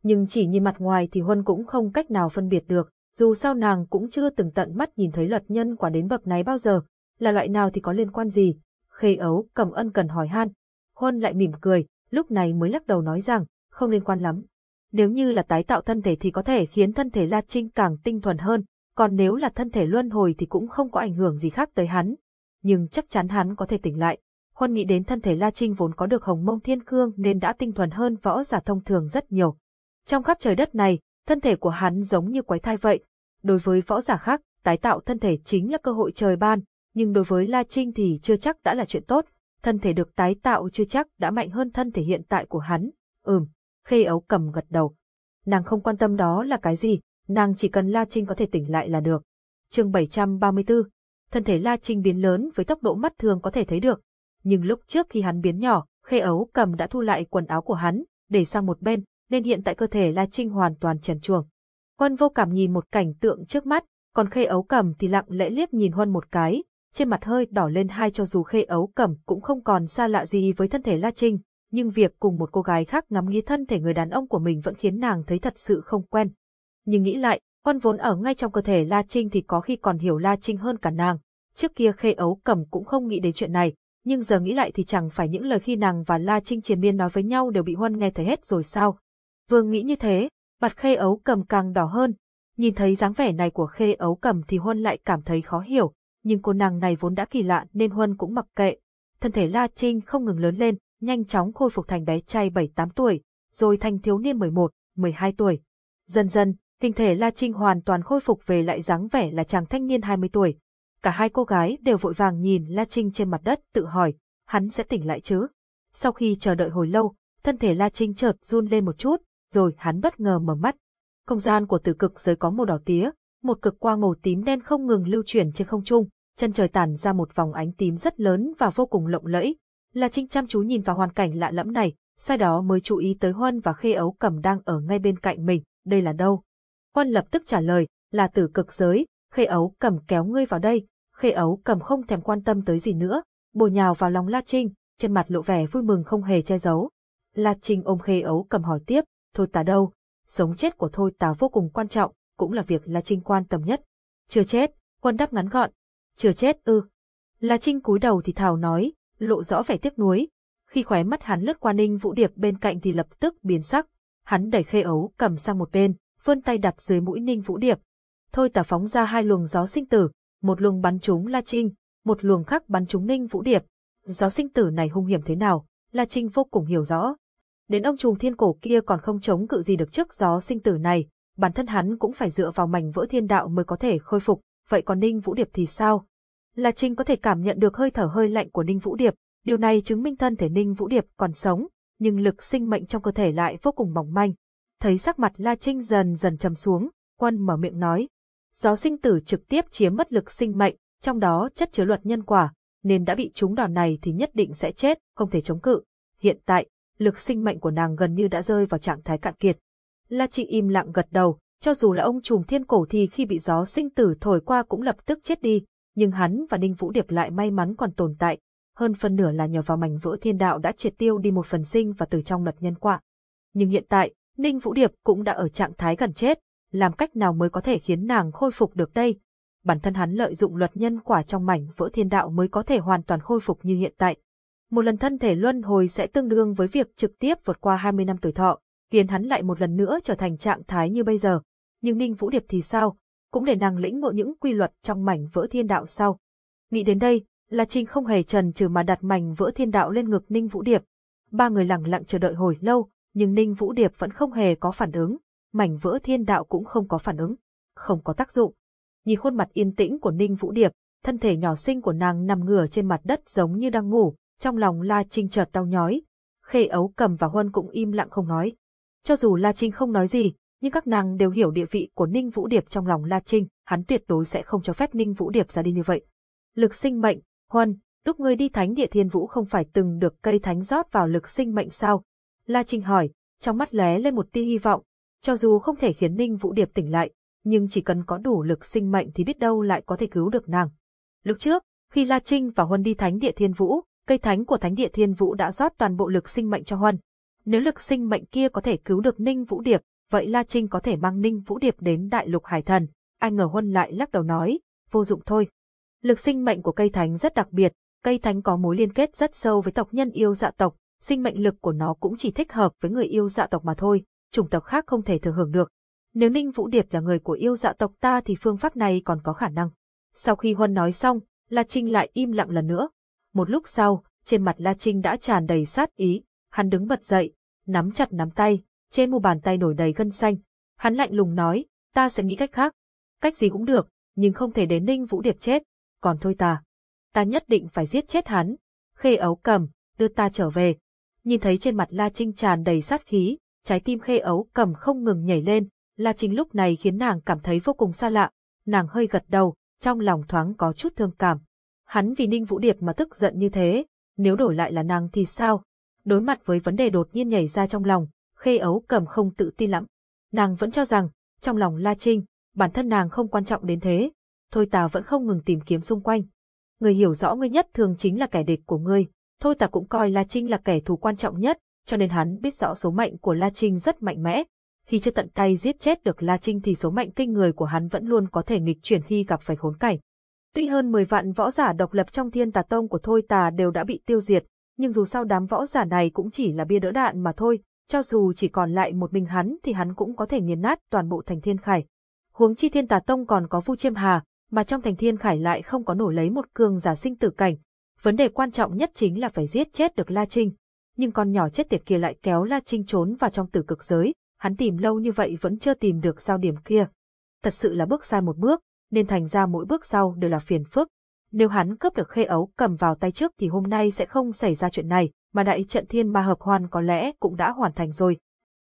Nhưng chỉ nhìn mặt ngoài thì Huân cũng không cách nào phân biệt được, dù sao nàng cũng chưa từng tận mắt nhìn thấy luật nhân quả đến bậc này bao giờ, là loại nào thì có liên quan gì. Khê ấu cầm ân cần hỏi han. Huân lại mỉm cười, lúc này mới lắc đầu nói rằng, không liên quan lắm. Nếu như là tái tạo thân thể thì có thể khiến thân thể La Trinh càng tinh thuần hơn, còn nếu là thân thể luân hồi thì cũng không có ảnh hưởng gì khác tới hắn. Nhưng chắc chắn hắn có thể tỉnh lại. Huân nghĩ đến thân thể La Trinh vốn có được hồng mông thiên cương nên đã tinh thuần hơn võ giả thông thường rất nhiều. Trong khắp trời đất này, thân thể của hắn giống như quái thai vậy. Đối với võ giả khác, tái tạo thân thể chính là cơ hội trời ban, nhưng đối với La Trinh thì chưa chắc đã là chuyện tốt. Thân thể được tái tạo chưa chắc đã mạnh hơn thân thể hiện tại của hắn. Ừm, khê ấu cầm gật đầu. Nàng không quan tâm đó là cái gì, nàng chỉ cần La Trinh có thể tỉnh lại là được. chương 734, thân thể La Trinh biến lớn với tốc độ mắt thường có thể thấy được. Nhưng lúc trước khi hắn biến nhỏ, khê ấu cầm đã thu lại quần áo của hắn, để sang một bên, nên hiện tại cơ thể La Trinh hoàn toàn trần truồng. Huân vô cảm nhìn một cảnh tượng trước mắt, còn khê ấu cầm thì lặng lẽ liếc nhìn Huân một cái, trên mặt hơi đỏ lên hai cho dù khê ấu cầm cũng không còn xa lạ gì với thân thể La Trinh, nhưng việc cùng một cô gái khác ngắm nghĩ thân thể người đàn ông của mình vẫn khiến nàng thấy thật sự không quen. Nhưng nghĩ lại, con vốn ở ngay trong cơ thể La Trinh thì có khi còn hiểu La Trinh hơn cả nàng. Trước kia khê ấu cầm cũng không nghĩ đến chuyện này, nhưng giờ nghĩ lại thì chẳng phải những lời khi nàng và La Trinh triền miên nói với nhau đều bị Huân nghe thấy hết rồi sao. Vương nghĩ như thế, mặt khê ấu cầm càng đỏ hơn. Nhìn thấy dáng vẻ này của khê ấu cầm thì Huân lại cảm thấy khó hiểu, nhưng cô nàng này vốn đã kỳ lạ nên Huân cũng mặc kệ. Thân thể La Trinh không ngừng lớn lên, nhanh chóng khôi phục thành bé trai 7-8 tuổi, rồi thành thiếu niên 11, 12 tuổi. Dần dần, hình thể La Trinh hoàn toàn khôi phục về lại dáng vẻ là chàng thanh niên 20 tuổi. Cả hai cô gái đều vội vàng nhìn La Trinh trên mặt đất tự hỏi, hắn sẽ tỉnh lại chứ? Sau khi chờ đợi hồi lâu, thân thể La Trinh chợt run lên một chút, rồi hắn bất ngờ mở mắt. Không gian của tử cực giới có màu đỏ tía, một cực quang màu tím đen không ngừng lưu chuyển trên không trung, chân trời tản ra một vòng ánh tím rất lớn và vô cùng lộng lẫy. La Trinh chăm chú nhìn vào hoàn cảnh lạ lẫm này, sau đó mới chú ý tới Huân và Khê Ấu Cầm đang ở ngay bên cạnh mình, đây là đâu? Huân lập tức trả lời, là tử cực giới, Khê Ấu Cầm kéo ngươi vào đây, Khê Ấu Cầm không thèm quan tâm tới gì nữa, bổ nhào vào lòng La Trinh, trên mặt lộ vẻ vui mừng không hề che giấu. La Trinh ôm Khê Ấu Cầm hỏi tiếp, thôi tà đâu? Sống chết của thôi tà vô cùng quan trọng, cũng là việc La Trinh quan tâm nhất. Chưa chết, quân đáp ngắn gọn, chưa chết ư. La Trinh cúi đầu thì thào nói, lộ rõ vẻ tiếc nuối. Khi khóe mắt hắn lướt qua Ninh Vũ Điệp bên cạnh thì lập tức biến sắc, hắn đẩy khê ấu cầm sang một bên, vươn tay đặt dưới mũi Ninh Vũ Điệp. Thôi tà phóng ra hai luồng gió sinh tử, một luồng bắn trúng La Trinh, một luồng khác bắn trúng Ninh Vũ Điệp. Gió sinh tử này hung hiểm thế nào, La Trinh vô cùng hiểu rõ. Đến ông trùng thiên cổ kia còn không chống cự gì được trước gió sinh tử này, bản thân hắn cũng phải dựa vào mảnh vỡ thiên đạo mới có thể khôi phục, vậy còn Ninh Vũ Điệp thì sao? La Trinh có thể cảm nhận được hơi thở hơi lạnh của Ninh Vũ Điệp, điều này chứng minh thân thể Ninh Vũ Điệp còn sống, nhưng lực sinh mệnh trong cơ thể lại vô cùng mỏng manh. Thấy sắc mặt La Trinh dần dần trầm xuống, quân mở miệng nói. Gió sinh tử trực tiếp chiếm mất lực sinh mệnh, trong đó chất chứa luật nhân quả, nên đã bị trúng đòn này thì nhất định sẽ chết, không thể chống cự. Hiện tại, lực sinh mệnh của nàng gần như đã rơi vào trạng thái cạn kiệt. La Trị im lặng gật đầu, cho dù là ông trùm thiên cổ thì khi bị gió sinh tử thổi qua cũng lập tức chết đi, nhưng hắn và Ninh Vũ Điệp lại may mắn còn tồn tại, hơn phần nửa là nhờ vào mảnh vỡ thiên đạo đã triệt tiêu đi một phần sinh và từ trong luật nhân quả. Nhưng hiện tại, Ninh Vũ Điệp cũng đã ở trạng thái gần chết, làm cách nào mới có thể khiến nàng khôi phục được đây? Bản thân hắn lợi dụng luật nhân quả trong mảnh vỡ thiên đạo mới có thể hoàn toàn khôi phục như hiện tại. Một lần thân thể luân hồi sẽ tương đương với việc trực tiếp vượt qua 20 năm tuổi thọ, khiến hắn lại một lần nữa trở thành trạng thái như bây giờ. Nhưng Ninh Vũ Điệp thì sao? Cũng để nàng lĩnh ngộ những quy luật trong mảnh vỡ thiên đạo sau. Nghĩ đến đây, La Trinh không hề trần trừ mà đặt mảnh vỡ thiên đạo lên ngực Ninh Vũ Điệp. Ba người lặng lặng chờ đợi hồi lâu, nhưng Ninh Vũ Điệp vẫn không hề có phản ứng, mảnh vỡ thiên đạo cũng không có phản ứng, không có tác dụng. Nhìn khuôn mặt yên tĩnh của Ninh Vũ Điệp, thân thể nhỏ xinh của nàng nằm ngửa trên mặt đất giống như đang ngủ, trong lòng La Trinh chợt đau nhói. Khê ấu cầm và Huân cũng im lặng không nói. Cho dù La Trinh không nói gì, nhưng các nàng đều hiểu địa vị của Ninh Vũ Điệp trong lòng La Trinh, hắn tuyệt đối sẽ không cho phép Ninh Vũ Điệp ra đi như vậy. Lực sinh mệnh, Huân, lúc ngươi đi thánh địa thiên vũ không phải từng được cây thánh rót vào lực sinh mệnh sao? La Trinh hỏi, trong mắt lóe lên một tia hy vọng, cho dù không thể khiến Ninh Vũ Điệp tỉnh lại, nhưng chỉ cần có đủ lực sinh mệnh thì biết đâu lại có thể cứu được nàng. Lúc trước, khi La Trinh và Huân đi thánh địa thiên vũ, cây thánh của thánh địa thiên vũ đã rót toàn bộ lực sinh mệnh cho Huân. Nếu lực sinh mệnh kia có thể cứu được Ninh Vũ Điệp, vậy La Trinh có thể mang Ninh Vũ Điệp đến đại lục hải thần. Ai ngờ Huân lại lắc đầu nói, vô dụng thôi. Lực sinh mệnh của cây thánh rất đặc biệt, cây thánh có mối liên kết rất sâu với tộc nhân yêu dạ tộc, sinh mệnh lực của nó cũng chỉ thích hợp với người yêu dạ tộc mà thôi, chủng tộc khác không thể thừa hưởng được. Nếu Ninh Vũ Điệp là người của yêu dạ tộc ta thì phương pháp này còn có khả năng. Sau khi Huân nói xong, La Trinh lại im lặng lần nữa. Một lúc sau, trên mặt La Trinh đã tràn đầy sát ý, hắn đứng bật dậy, nắm chặt nắm tay, trên mu bàn tay nổi đầy gân xanh. Hắn lạnh lùng nói, ta sẽ nghĩ cách khác. Cách gì cũng được, nhưng không thể đến Ninh Vũ Điệp chết. Còn thôi ta, ta nhất định phải giết chết hắn. Khê ấu cầm, đưa ta trở về. Nhìn thấy trên mặt La Trinh tràn đầy sát khí, trái tim khê ấu cầm không ngừng nhảy lên. La Trinh lúc này khiến nàng cảm thấy vô cùng xa lạ. Nàng hơi gật đầu, trong lòng thoáng có chút thương cảm. Hắn vì Ninh Vũ Điệp mà tức giận như thế, nếu đổi lại là nàng thì sao? Đối mặt với vấn đề đột nhiên nhảy ra trong lòng, khê ấu cầm không tự tin lắm. Nàng vẫn cho rằng, trong lòng La Trinh, bản thân nàng không quan trọng đến thế. Thôi ta vẫn không ngừng tìm kiếm xung quanh. Người hiểu rõ ngươi nhất thường chính là kẻ địch của ngươi. Thôi ta cũng coi La Trinh là kẻ thù quan trọng nhất, cho nên hắn biết rõ số mệnh của La Trinh rất mạnh mẽ. Khi chưa tận tay giết chết được La Trinh thì số mệnh kinh người của hắn vẫn luôn có thể nghịch chuyển khi gặp phải khốn cảnh. Tuy hơn 10 vạn võ giả độc lập trong thiên tà tông của Thôi tà đều đã bị tiêu diệt, nhưng dù sao đám võ giả này cũng chỉ là bia đỡ đạn mà thôi, cho dù chỉ còn lại một mình hắn thì hắn cũng có thể nghiền nát toàn bộ thành thiên khải. Huống chi thiên tà tông còn có Vu Chiêm Hà, mà trong thành thiên khải lại không có nổi lấy một cường giả sinh tử cảnh. Vấn đề quan trọng nhất chính là phải giết chết được La Trinh. Nhưng con nhỏ chết tiệt kia lại kéo La Trinh trốn vào trong tử cực giới, hắn tìm lâu như vậy vẫn chưa tìm được giao điểm kia. Thật sự là bước sai một bước, nên thành ra mỗi bước sau đều là phiền phức. Nếu hắn cướp được khê ấu cầm vào tay trước thì hôm nay sẽ không xảy ra chuyện này, mà đại trận thiên ma hợp hoàn có lẽ cũng đã hoàn thành rồi.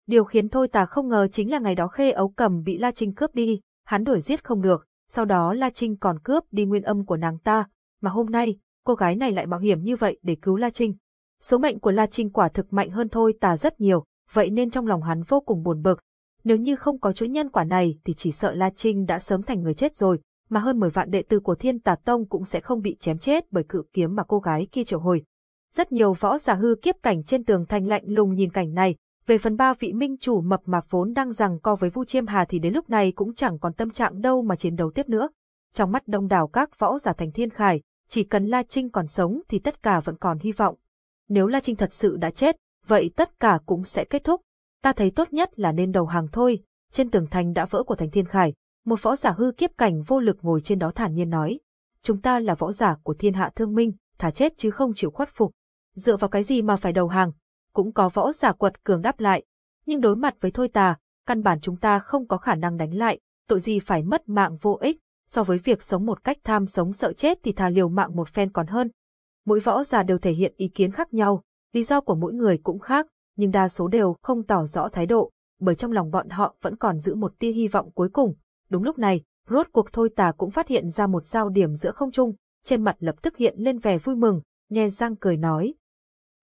Điều khiến Thôi Tà không ngờ chính là ngày đó khê ấu cầm bị La Trinh cướp đi, hắn đuổi giết không được, sau đó La Trinh còn cướp đi nguyên âm của nàng ta, mà hôm nay, cô gái này lại mạo hiểm như vậy để cứu La Trinh. Số mệnh của La Trinh quả thực mạnh hơn Thôi Tà rất nhiều, vậy nên trong lòng hắn vô cùng buồn bực. Nếu như không có chuỗi nhân quả này thì chỉ sợ La Trinh đã sớm thành người chết rồi, mà hơn 10 vạn đệ tử của Thiên Tà Tông cũng sẽ không bị chém chết bởi cự kiếm mà cô gái kia triệu hồi. Rất nhiều võ giả hư kiếp cảnh trên tường thành lạnh lùng nhìn cảnh này, về phần ba vị minh chủ mập mạp vốn đang rằng co với Vu Chiêm Hà thì đến lúc này cũng chẳng còn tâm trạng đâu mà chiến đấu tiếp nữa. Trong mắt đông đảo các võ giả thành thiên khải, chỉ cần La Trinh còn sống thì tất cả vẫn còn hy vọng. Nếu La Trinh thật sự đã chết, vậy tất cả cũng sẽ kết thúc. Ta thấy tốt nhất là nên đầu hàng thôi. Trên tường thành đã vỡ của thành thiên khải, một võ giả hư kiếp cảnh vô lực ngồi trên đó thản nhiên nói. Chúng ta là võ giả của thiên hạ thương minh, thả chết chứ không chịu khuất phục. Dựa vào cái gì mà phải đầu hàng? Cũng có võ giả quật cường đáp lại. Nhưng đối mặt với thôi tà, căn bản chúng ta không có khả năng đánh lại, tội gì phải mất mạng vô ích, so với việc sống một cách tham sống sợ chết thì thà liều mạng một phen còn hơn. Mỗi võ giả đều thể hiện ý kiến khác nhau, lý do của mỗi người cũng khác, nhưng đa số đều không tỏ rõ thái độ, bởi trong lòng bọn họ vẫn còn giữ một tia hy vọng cuối cùng. Đúng lúc này, rốt cuộc thôi tà cũng phát hiện ra một giao điểm giữa không trung, trên mặt lập tức hiện lên vẻ vui mừng, nhe răng cười nói.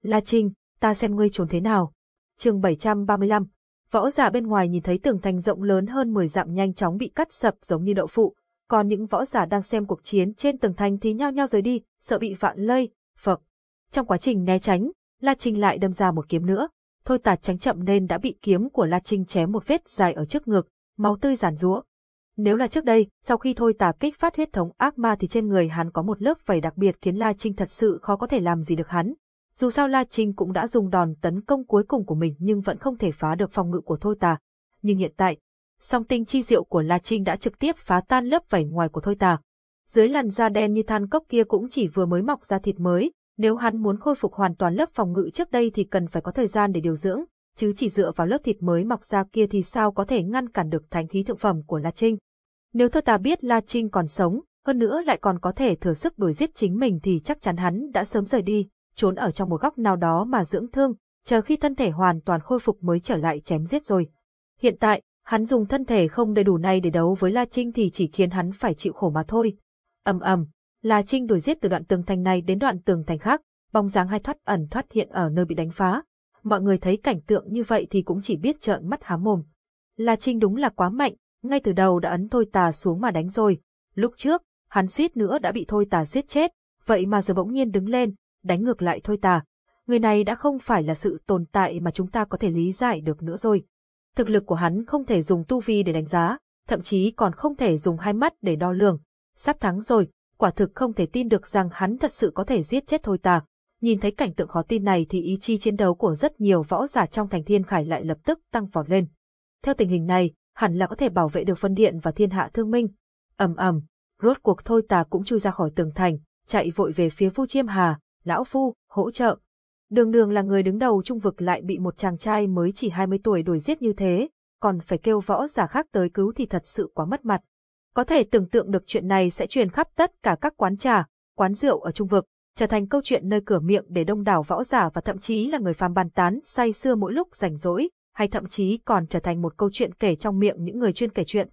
La Trinh, ta xem ngươi trốn thế nào. chương 735, võ giả bên ngoài nhìn thấy tường thành rộng lớn hơn 10 dặm nhanh chóng bị cắt sập giống như đậu phụ, còn những võ giả đang xem cuộc chiến trên tường thành thì nhao nhao rời đi, sợ bị vạn lây, phật. Trong quá trình né tránh, La Trinh lại đâm ra một kiếm nữa. Thôi tà tránh chậm nên đã bị kiếm của La Trinh chém một vết dài ở trước ngực, máu tươi giàn rũa. Nếu là trước đây, sau khi thôi tà kích phát huyết thống ác ma thì trên người hắn có một lớp vảy đặc biệt khiến La Trinh thật sự khó có thể làm gì được hắn. Dù sao La Trinh cũng đã dùng đòn tấn công cuối cùng của mình nhưng vẫn không thể phá được phòng ngự của thôi tà. Nhưng hiện tại, song tinh chi diệu của La Trinh đã trực tiếp phá tan lớp vảy ngoài của thôi tà. Dưới làn da đen như than cốc kia cũng chỉ vừa mới mọc ra thịt mới, nếu hắn muốn khôi phục hoàn toàn lớp phòng ngự trước đây thì cần phải có thời gian để điều dưỡng, chứ chỉ dựa vào lớp thịt mới mọc ra kia thì sao có thể ngăn cản được thánh khí thượng phẩm của La Trinh. Nếu thôi Tà biết La Trinh còn sống, hơn nữa lại còn có thể thừa sức đuổi giết chính mình thì chắc chắn hắn đã sớm rời đi, trốn ở trong một góc nào đó mà dưỡng thương, chờ khi thân thể hoàn toàn khôi phục mới trở lại chém giết rồi. Hiện tại, hắn dùng thân thể không đầy đủ này để đấu với La Trinh thì chỉ khiến hắn phải chịu khổ mà thôi. ầm ầm, La Trinh đuổi giết từ đoạn tường thành này đến đoạn tường thành khác, bóng dáng hai thoát ẩn thoát hiện ở nơi bị đánh phá. Mọi người thấy cảnh tượng như vậy thì cũng chỉ biết trợn mắt há mồm. La Trinh đúng là quá mạnh, ngay từ đầu đã ấn thôi tà xuống mà đánh rồi. Lúc trước, hắn suýt nữa đã bị thôi tà giết chết, vậy mà giờ bỗng nhiên đứng lên, đánh ngược lại thôi tà. Người này đã không phải là sự tồn tại mà chúng ta có thể lý giải được nữa rồi. Thực lực của hắn không thể dùng tu vi để đánh giá, thậm chí còn không thể dùng hai mắt để đo lường. Sắp thắng rồi, quả thực không thể tin được rằng hắn thật sự có thể giết chết thôi tà. Nhìn thấy cảnh tượng khó tin này thì ý chí chiến đấu của rất nhiều võ giả trong thành thiên khải lại lập tức tăng vọt lên. Theo tình hình này, hẳn là có thể bảo vệ được phân điện và thiên hạ thương minh. ầm ầm, rốt cuộc thôi tà cũng chui ra khỏi tường thành, chạy vội về phía Vu Chiêm Hà, lão phu, hỗ trợ. Đường đường là người đứng đầu trung vực lại bị một chàng trai mới chỉ 20 tuổi đuổi giết như thế, còn phải kêu võ giả khác tới cứu thì thật sự quá mất mặt. Có thể tưởng tượng được chuyện này sẽ truyền khắp tất cả các quán trà, quán rượu ở trung vực, trở thành câu chuyện nơi cửa miệng để đông đảo võ giả và thậm chí là người phàm bàn tán say xưa mỗi lúc rảnh rỗi, hay thậm chí còn trở thành một câu chuyện kể trong miệng những người chuyên kể chuyện.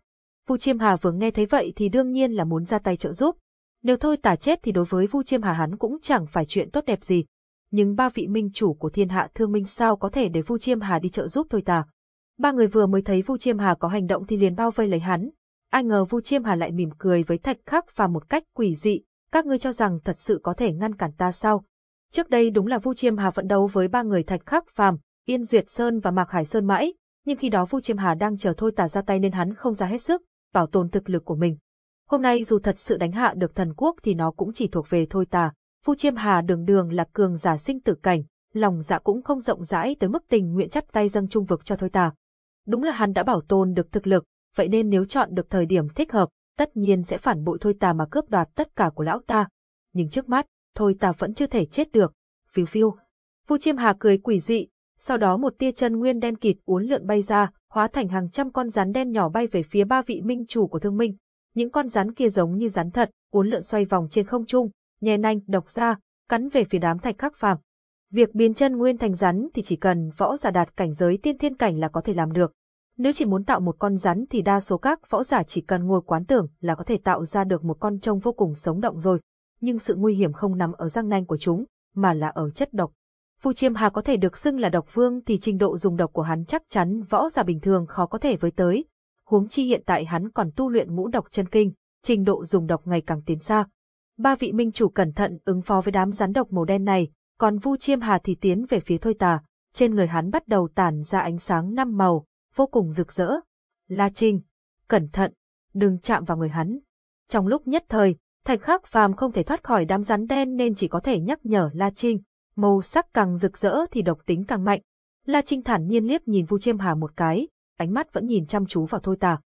Vu Chiêm Hà vừa nghe thấy vậy thì đương nhiên là muốn ra tay trợ giúp. Nếu thôi tả chết thì đối với Vu Chiêm Hà hắn cũng chẳng phải chuyện tốt đẹp gì. Nhưng ba vị minh chủ của thiên hạ thương minh sao có thể để Vu Chiêm Hà đi trợ giúp thôi tà. Ba người vừa mới thấy Vu Chiêm Hà có hành động thì liền bao vây lấy hắn. Ai ngờ Vu Chiêm Hà lại mỉm cười với Thạch Khắc và một cách quỷ dị, các ngươi cho rằng thật sự có thể ngăn cản ta sao? Trước đây đúng là Vu Chiêm Hà vận đấu với ba người Thạch Khắc Phàm, Yên Duyệt Sơn và Mạc Hải Sơn mãi, nhưng khi đó Vu Chiêm Hà đang chờ thôi tả ra tay nên hắn không ra hết sức, bảo tồn thực lực của mình. Hôm nay dù thật sự đánh hạ được thần quốc thì nó cũng chỉ thuộc về thôi tà. Phu Chiêm Hà đường đường là cường giả sinh tử cảnh, lòng dạ cũng không rộng rãi tới mức tình nguyện chắp tay dâng trung vực cho thôi tà. Đúng là hắn đã bảo tồn được thực lực, vậy nên nếu chọn được thời điểm thích hợp, tất nhiên sẽ phản bội thôi tà mà cướp đoạt tất cả của lão ta. Nhưng trước mắt, thôi tà vẫn chưa thể chết được. Phiêu phiêu. Phu Chiêm Hà cười quỷ dị, sau đó một tia chân nguyên đen kịt uốn lượn bay ra, hóa thành hàng trăm con rắn đen nhỏ bay về phía ba vị minh chủ của thương minh. Những con rắn kia giống như rắn thật, uốn lượn xoay vòng trên không trung, nhè nanh, độc ra, cắn về phía đám thạch khắc phàm. Việc biến chân nguyên thành rắn thì chỉ cần võ giả đạt cảnh giới tiên thiên cảnh là có thể làm được. Nếu chỉ muốn tạo một con rắn thì đa số các võ giả chỉ cần ngồi quán tưởng là có thể tạo ra được một con trông vô cùng sống động rồi. Nhưng sự nguy hiểm không nằm ở răng nanh của chúng, mà là ở chất độc. Phu Chiêm Hà có thể được xưng là độc vương thì trình độ dùng độc của hắn chắc chắn võ giả bình thường khó có thể với tới. Huống chi hiện tại hắn còn tu luyện ngũ độc chân kinh, trình độ dùng độc ngày càng tiến xa. Ba vị minh chủ cẩn thận ứng phó với đám rắn độc màu đen này, còn Vu Chiêm Hà thì tiến về phía Thôi Tà, trên người hắn bắt đầu tản ra ánh sáng năm màu, vô cùng rực rỡ. La Trinh, cẩn thận, đừng chạm vào người hắn. Trong lúc nhất thời, Thạch Khắc Phàm không thể thoát khỏi đám rắn đen nên chỉ có thể nhắc nhở La Trinh, Màu sắc càng rực rỡ thì độc tính càng mạnh. La Trinh thản nhiên liếc nhìn Vu Chiêm Hà một cái, ánh mắt vẫn nhìn chăm chú vào Thôi Tà.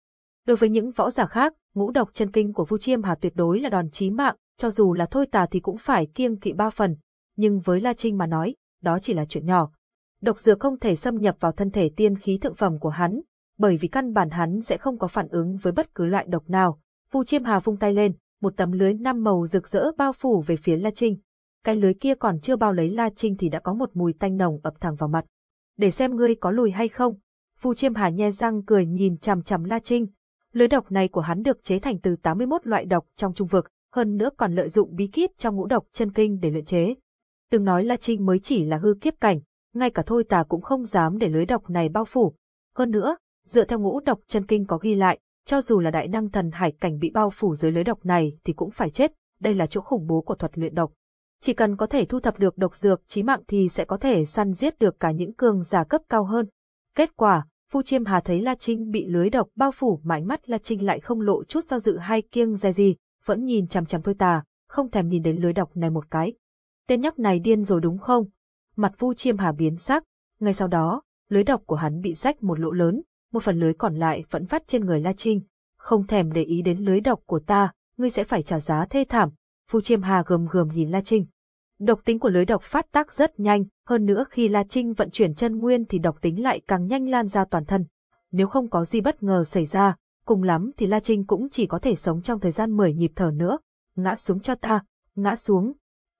Đối với những võ giả khác, ngũ độc chân kinh của Vu Chiêm Hà tuyệt đối là đòn chí mạng, cho dù là Thôi Tà thì cũng phải kiêng kỵ ba phần. Nhưng với La Trinh mà nói, đó chỉ là chuyện nhỏ. Độc dược không thể xâm nhập vào thân thể tiên khí thượng phẩm của hắn, bởi vì căn bản hắn sẽ không có phản ứng với bất cứ loại độc nào. Vu Chiêm Hà vung tay lên, một tấm lưới năm màu rực rỡ bao phủ về phía La Trinh. Cái lưới kia còn chưa bao lấy La Trinh thì đã có một mùi tanh nồng ập thẳng vào mặt. Để xem ngươi có lùi hay không. Vu Chiêm Hà nhe răng cười nhìn chằm chằm La Trinh. Lưới độc này của hắn được chế thành từ 81 loại độc trong trung vực, hơn nữa còn lợi dụng bí kíp trong ngũ độc chân kinh để luyện chế. Đừng nói La Trinh mới chỉ là hư kiếp cảnh, ngay cả thôi tà cũng không dám để lưới độc này bao phủ. Hơn nữa, dựa theo ngũ độc chân kinh có ghi lại, cho dù là đại năng thần hải cảnh bị bao phủ dưới lưới độc này thì cũng phải chết, đây là chỗ khủng bố của thuật luyện độc. Chỉ cần có thể thu thập được độc dược chí mạng thì sẽ có thể săn giết được cả những cường giả cấp cao hơn. Kết quả, Phu Chiêm Hà thấy La Trinh bị lưới độc bao phủ mà ánh mắt La Trinh lại không lộ chút do dự hay kiêng dè gì, vẫn nhìn chằm chằm thôi tà, không thèm nhìn đến lưới độc này một cái. Tên nhóc này điên rồi đúng không? Mặt Vu Chiêm Hà biến sắc, ngay sau đó, lưới độc của hắn bị rách một lỗ lớn, một phần lưới còn lại vẫn vắt trên người La Trinh. Không thèm để ý đến lưới độc của ta, ngươi sẽ phải trả giá thê thảm. Vu Chiêm Hà gầm gầm nhìn La Trinh. Độc tính của lưới độc phát tác rất nhanh, hơn nữa khi La Trinh vận chuyển chân nguyên thì độc tính lại càng nhanh lan ra toàn thân. Nếu không có gì bất ngờ xảy ra, cùng lắm thì La Trinh cũng chỉ có thể sống trong thời gian 10 nhịp thở nữa. Ngã xuống cho ta, ngã xuống,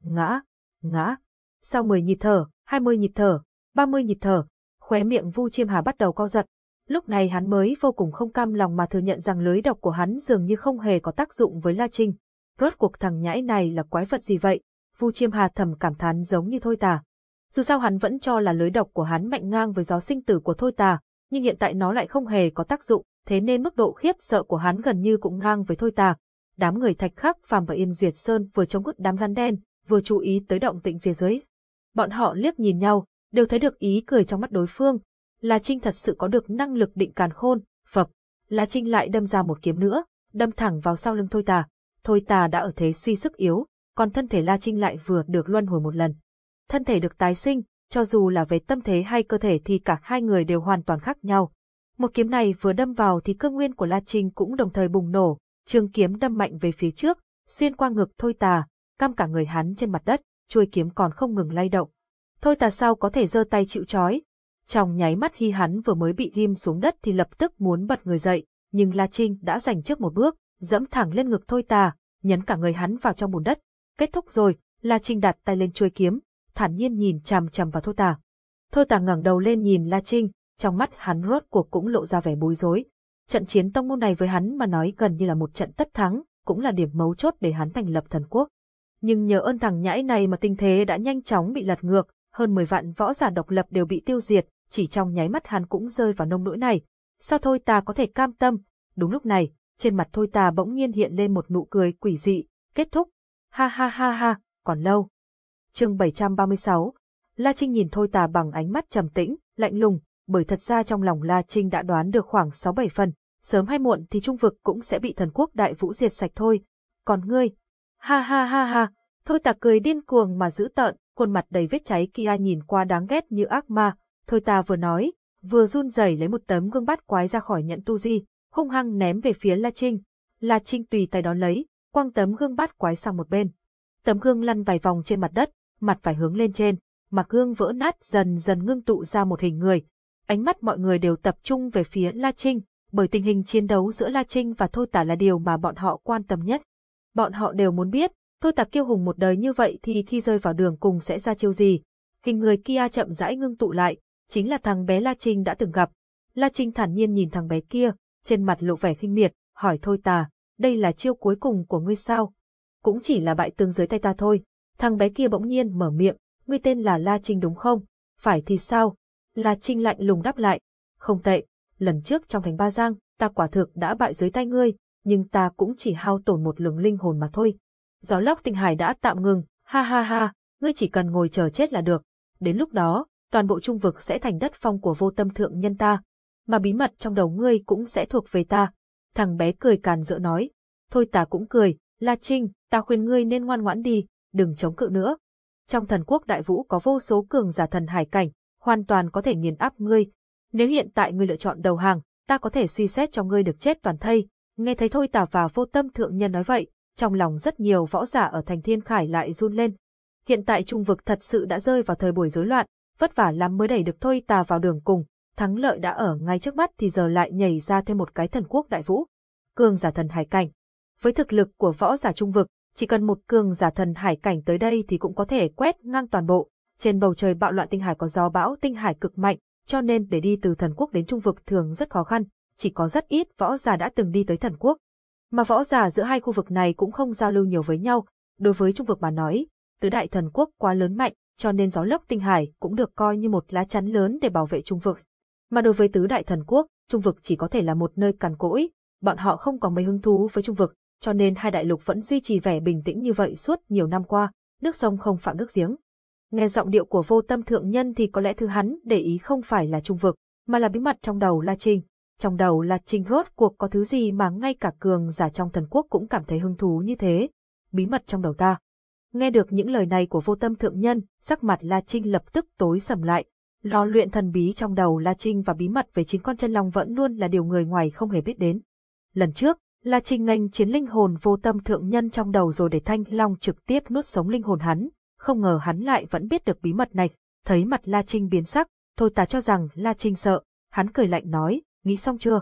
ngã, ngã. Sau 10 nhịp thở, 20 nhịp thở, 30 nhịp thở, khóe miệng Vu Chiêm Hà bắt đầu co giật. Lúc này hắn mới vô cùng không cam lòng mà thừa nhận rằng lưới độc của hắn dường như không hề có tác dụng với La Trinh. Rốt cuộc thằng nhãi này là quái vật gì vậy? Vu Chiêm Hà thầm cảm thán giống như Thôi Tà. Dù sao hắn vẫn cho là lưới độc của hắn mạnh ngang với gió sinh tử của Thôi Tà, nhưng hiện tại nó lại không hề có tác dụng, thế nên mức độ khiếp sợ của hắn gần như cũng ngang với Thôi Tà. Đám người Thạch Khắc, Phàm và Yên Duyệt Sơn vừa chống cự đám rắn đen, vừa chú ý tới động tĩnh phía dưới. Bọn họ liếc nhìn nhau, đều thấy được ý cười trong mắt đối phương. La Trinh thật sự có được năng lực định càn khôn, phập. La Trinh lại đâm ra một kiếm nữa, đâm thẳng vào sau lưng Thôi Tà. Thôi Tà đã ở thế suy sức yếu, còn thân thể La Trinh lại vừa được luân hồi một lần. Thân thể được tái sinh, cho dù là về tâm thế hay cơ thể thì cả hai người đều hoàn toàn khác nhau. Một kiếm này vừa đâm vào thì cơ nguyên của La Trinh cũng đồng thời bùng nổ, trường kiếm đâm mạnh về phía trước, xuyên qua ngực Thôi Tà, cam cả người hắn trên mặt đất, chuôi kiếm còn không ngừng lay động. Thôi Tà sao có thể giơ tay chịu chói? Trong nháy mắt khi hắn vừa mới bị ghim xuống đất thì lập tức muốn bật người dậy, nhưng La Trinh đã giành trước một bước, dẫm thẳng lên ngực Thôi Tà, nhấn cả người hắn vào trong bùn đất. Kết thúc rồi, La Trinh đặt tay lên chuôi kiếm, thản nhiên nhìn chằm chằm vào Thôi Tà. Thôi Tà ngẩng đầu lên nhìn La Trinh, trong mắt hắn rốt cuộc cũng lộ ra vẻ bối rối. Trận chiến tông môn này với hắn mà nói gần như là một trận tất thắng, cũng là điểm mấu chốt để hắn thành lập thần quốc. Nhưng nhờ ơn thằng nhãi này mà tình thế đã nhanh chóng bị lật ngược, hơn 10 vạn võ giả độc lập đều bị tiêu diệt, chỉ trong nháy mắt hắn cũng rơi vào nông nỗi này. Sao thôi ta có thể cam tâm? Đúng lúc này, trên mặt thôi ta bỗng nhiên hiện lên một nụ cười quỷ dị, kết thúc. Ha ha ha ha, còn lâu. chương 736, La Trinh nhìn thôi ta bằng ánh mắt trầm tĩnh, lạnh lùng, bởi thật ra trong lòng La Trinh đã đoán được khoảng 6-7 phần, sớm hay muộn thì trung vực cũng sẽ bị thần quốc đại vũ diệt sạch thôi. Còn ngươi, ha ha ha ha, thôi ta cười điên cuồng mà giữ tợn, khuôn mặt đầy vết cháy kia nhìn qua đáng ghét như ác ma, thôi ta vừa nói, vừa run rẩy lấy một tấm gương bát quái ra khỏi nhận tu di, hung hăng ném về phía La Trinh. La Trinh tùy tay đón lấy, quăng tấm gương bát quái sang một bên. Tấm gương lăn vài vòng trên mặt đất, mặt phải hướng lên trên, mặt gương vỡ nát dần dần ngưng tụ ra một hình người, ánh mắt mọi người đều tập trung về phía La Trinh, bởi tình hình chiến đấu giữa La Trinh và Thôi Tả là điều mà bọn họ quan tâm nhất. Bọn họ đều muốn biết, Thôi Tả kiêu hùng một đời như vậy thì khi rơi vào đường cùng sẽ ra chiêu gì. Hình người kia chậm rãi ngưng tụ lại, chính là thằng bé La Trinh đã từng gặp. La Trinh thản nhiên nhìn thằng bé kia, trên mặt lộ vẻ khinh miệt, hỏi Thôi Tả: đây là chiêu cuối cùng của ngươi sao? Cũng chỉ là bại tương dưới tay ta thôi. Thằng bé kia bỗng nhiên mở miệng, ngươi tên là La Trinh đúng không? Phải thì sao? La Trinh lạnh lùng đáp lại. Không tệ, lần trước trong thành Ba Giang, ta quả thực đã bại dưới tay ngươi, nhưng ta cũng chỉ hao tổn một lượng linh hồn mà thôi. Gió lốc tinh hải đã tạm ngừng, ha ha ha, ngươi chỉ cần ngồi chờ chết là được. Đến lúc đó, toàn bộ trung vực sẽ thành đất phong của vô tâm thượng nhân ta, mà bí mật trong đầu ngươi cũng sẽ thuộc về ta. Thằng bé cười càn dỡ nói. Thôi ta cũng cười, La Trinh, ta khuyên ngươi nên ngoan ngoãn đi, đừng chống cự nữa. Trong thần quốc đại vũ có vô số cường giả thần hải cảnh, hoàn toàn có thể nghiền áp ngươi. Nếu hiện tại ngươi lựa chọn đầu hàng, ta có thể suy xét cho ngươi được chết toàn thây. Nghe thấy thôi Tả và vô tâm thượng nhân nói vậy, trong lòng rất nhiều võ giả ở thành thiên khải lại run lên. Hiện tại trung vực thật sự đã rơi vào thời buổi rối loạn, vất vả lắm mới đẩy được thôi tà vào đường cùng, thắng lợi đã ở ngay trước mắt thì giờ lại nhảy ra thêm một cái thần quốc đại vũ. Cường giả thần hải cảnh. Với thực lực của võ giả trung vực, chỉ cần một cường giả thần hải cảnh tới đây thì cũng có thể quét ngang toàn bộ. Trên bầu trời bạo loạn tinh hải có gió bão tinh hải cực mạnh, cho nên để đi từ thần quốc đến trung vực thường rất khó khăn, chỉ có rất ít võ giả đã từng đi tới thần quốc. Mà võ giả giữa hai khu vực này cũng không giao lưu nhiều với nhau, đối với trung vực mà nói, tứ đại thần quốc quá lớn mạnh, cho nên gió lốc tinh hải cũng được coi như một lá chắn lớn để bảo vệ trung vực. Mà đối với tứ đại thần quốc, trung vực chỉ có thể là một nơi cằn cỗi, bọn họ không có mấy hứng thú với trung vực, cho nên hai đại lục vẫn duy trì vẻ bình tĩnh như vậy suốt nhiều năm qua, nước sông không phạm nước giếng. Nghe giọng điệu của vô tâm thượng nhân thì có lẽ thứ hắn để ý không phải là trung vực, mà là bí mật trong đầu La Trinh. Trong đầu La Trinh rốt cuộc có thứ gì mà ngay cả cường giả trong thần quốc cũng cảm thấy hứng thú như thế. Bí mật trong đầu ta. Nghe được những lời này của vô tâm thượng nhân, sắc mặt La Trinh lập tức tối sầm lại. Lo luyện thần bí trong đầu La Trinh và bí mật về chính con chân long vẫn luôn là điều người ngoài không hề biết đến. Lần trước, La Trinh nghênh chiến linh hồn vô tâm thượng nhân trong đầu rồi để thanh long trực tiếp nuốt sống linh hồn hắn, không ngờ hắn lại vẫn biết được bí mật này, thấy mặt La Trinh biến sắc, thôi ta cho rằng La Trinh sợ, hắn cười lạnh nói, nghĩ xong chưa?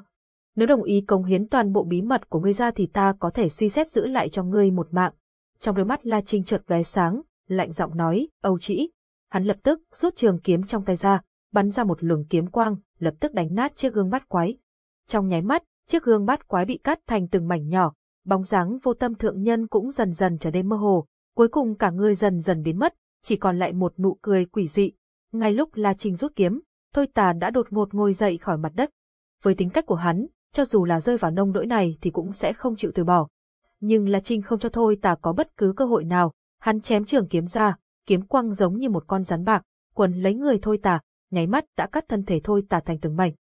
Nếu đồng ý công hiến toàn bộ bí mật của ngươi ra thì ta có thể suy xét giữ lại cho ngươi một mạng. Trong đôi mắt La Trinh chợt lóe sáng, lạnh giọng nói, Âu Chỉ. Hắn lập tức rút trường kiếm trong tay ra, bắn ra một luồng kiếm quang, lập tức đánh nát chiếc gương bát quái. Trong nháy mắt, chiếc gương bát quái bị cắt thành từng mảnh nhỏ, bóng dáng vô tâm thượng nhân cũng dần dần trở nên mơ hồ, cuối cùng cả người dần dần biến mất, chỉ còn lại một nụ cười quỷ dị. Ngay lúc La Trinh rút kiếm, Thôi Tà đã đột ngột ngồi dậy khỏi mặt đất. Với tính cách của hắn, cho dù là rơi vào nông nỗi này thì cũng sẽ không chịu từ bỏ. Nhưng La Trinh không cho Thôi Tà có bất cứ cơ hội nào, hắn chém trường kiếm ra, kiếm quăng giống như một con rắn bạc, quần lấy người Thôi Tà, nháy mắt đã cắt thân thể Thôi Tà thành từng mảnh.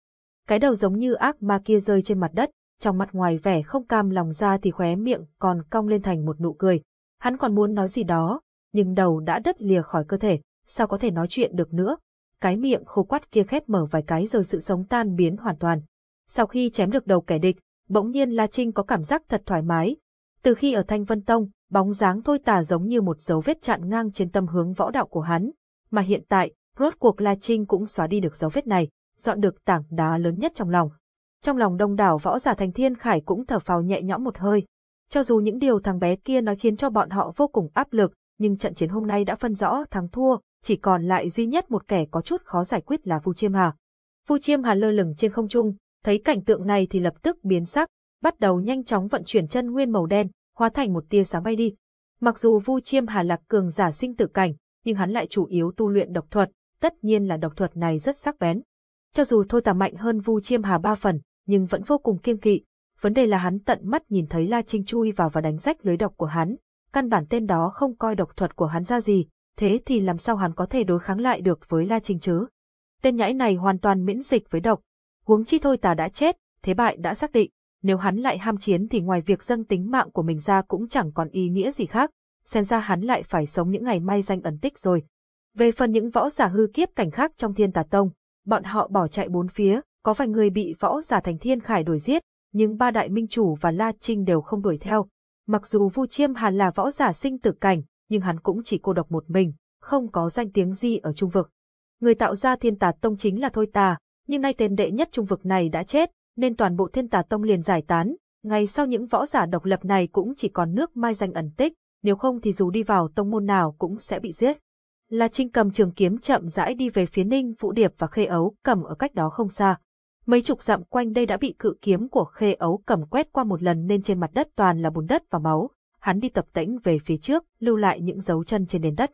Cái đầu giống như ác ma kia rơi trên mặt đất, trong mặt ngoài vẻ không cam lòng ra thì khóe miệng còn cong lên thành một nụ cười. Hắn còn muốn nói gì đó, nhưng đầu đã đứt lìa khỏi cơ thể, sao có thể nói chuyện được nữa. Cái miệng khô quắt kia khép mở vài cái rồi sự sống tan biến hoàn toàn. Sau khi chém được đầu kẻ địch, bỗng nhiên La Trinh có cảm giác thật thoải mái. Từ khi ở Thanh Vân Tông, bóng dáng thôi tà giống như một dấu vết chặn ngang trên tâm hướng võ đạo của hắn. Mà hiện tại, rốt cuộc La Trinh cũng xóa đi được dấu vết này, dọn được tảng đá lớn nhất trong lòng. Trong lòng đông đảo võ giả thành thiên khải cũng thở phào nhẹ nhõm một hơi. Cho dù những điều thằng bé kia nói khiến cho bọn họ vô cùng áp lực, nhưng trận chiến hôm nay đã phân rõ thắng thua, chỉ còn lại duy nhất một kẻ có chút khó giải quyết là Vu Chiêm Hà. Vu Chiêm Hà lơ lửng trên không trung, thấy cảnh tượng này thì lập tức biến sắc, bắt đầu nhanh chóng vận chuyển chân nguyên màu đen, hóa thành một tia sáng bay đi. Mặc dù Vu Chiêm Hà là cường giả sinh tử cảnh, nhưng hắn lại chủ yếu tu luyện độc thuật, tất nhiên là độc thuật này rất sắc bén. Cho dù thôi tà mạnh hơn Vu Chiêm Hà ba phần, nhưng vẫn vô cùng kiên kỵ. Vấn đề là hắn tận mắt nhìn thấy La Trinh chui vào và đánh rách lưới độc của hắn. Căn bản tên đó không coi độc thuật của hắn ra gì, thế thì làm sao hắn có thể đối kháng lại được với La Trinh chứ? Tên nhãi này hoàn toàn miễn dịch với độc. Huống chi thôi ta đã chết, thế bại đã xác định. Nếu hắn lại ham chiến thì ngoài việc dâng tính mạng của mình ra cũng chẳng còn ý nghĩa gì khác. Xem ra hắn lại phải sống những ngày may danh ẩn tích rồi. Về phần những võ giả hư kiếp cảnh khác trong thiên tà tông, bọn họ bỏ chạy bốn phía, có vài người bị võ giả thành thiên khải đuổi giết, nhưng ba đại minh chủ và La Trinh đều không đuổi theo. Mặc dù Vu Chiêm Hàn là võ giả sinh tử cảnh, nhưng hắn cũng chỉ cô độc một mình, không có danh tiếng gì ở trung vực. Người tạo ra thiên tà tông chính là Thôi Tà, nhưng nay tên đệ nhất trung vực này đã chết, nên toàn bộ thiên tà tông liền giải tán. Ngày sau những võ giả độc lập này cũng chỉ còn nước mai danh ẩn tích, nếu không thì dù đi vào tông môn nào cũng sẽ bị giết. La Trinh cầm trường kiếm chậm rãi đi về phía Ninh Vũ Điệp và Khê Ấu cầm ở cách đó không xa. Mấy chục dặm quanh đây đã bị cự kiếm của Khê Ấu cầm quét qua một lần nên trên mặt đất toàn là bùn đất và máu. Hắn đi tập tễnh về phía trước, lưu lại những dấu chân trên nền đất.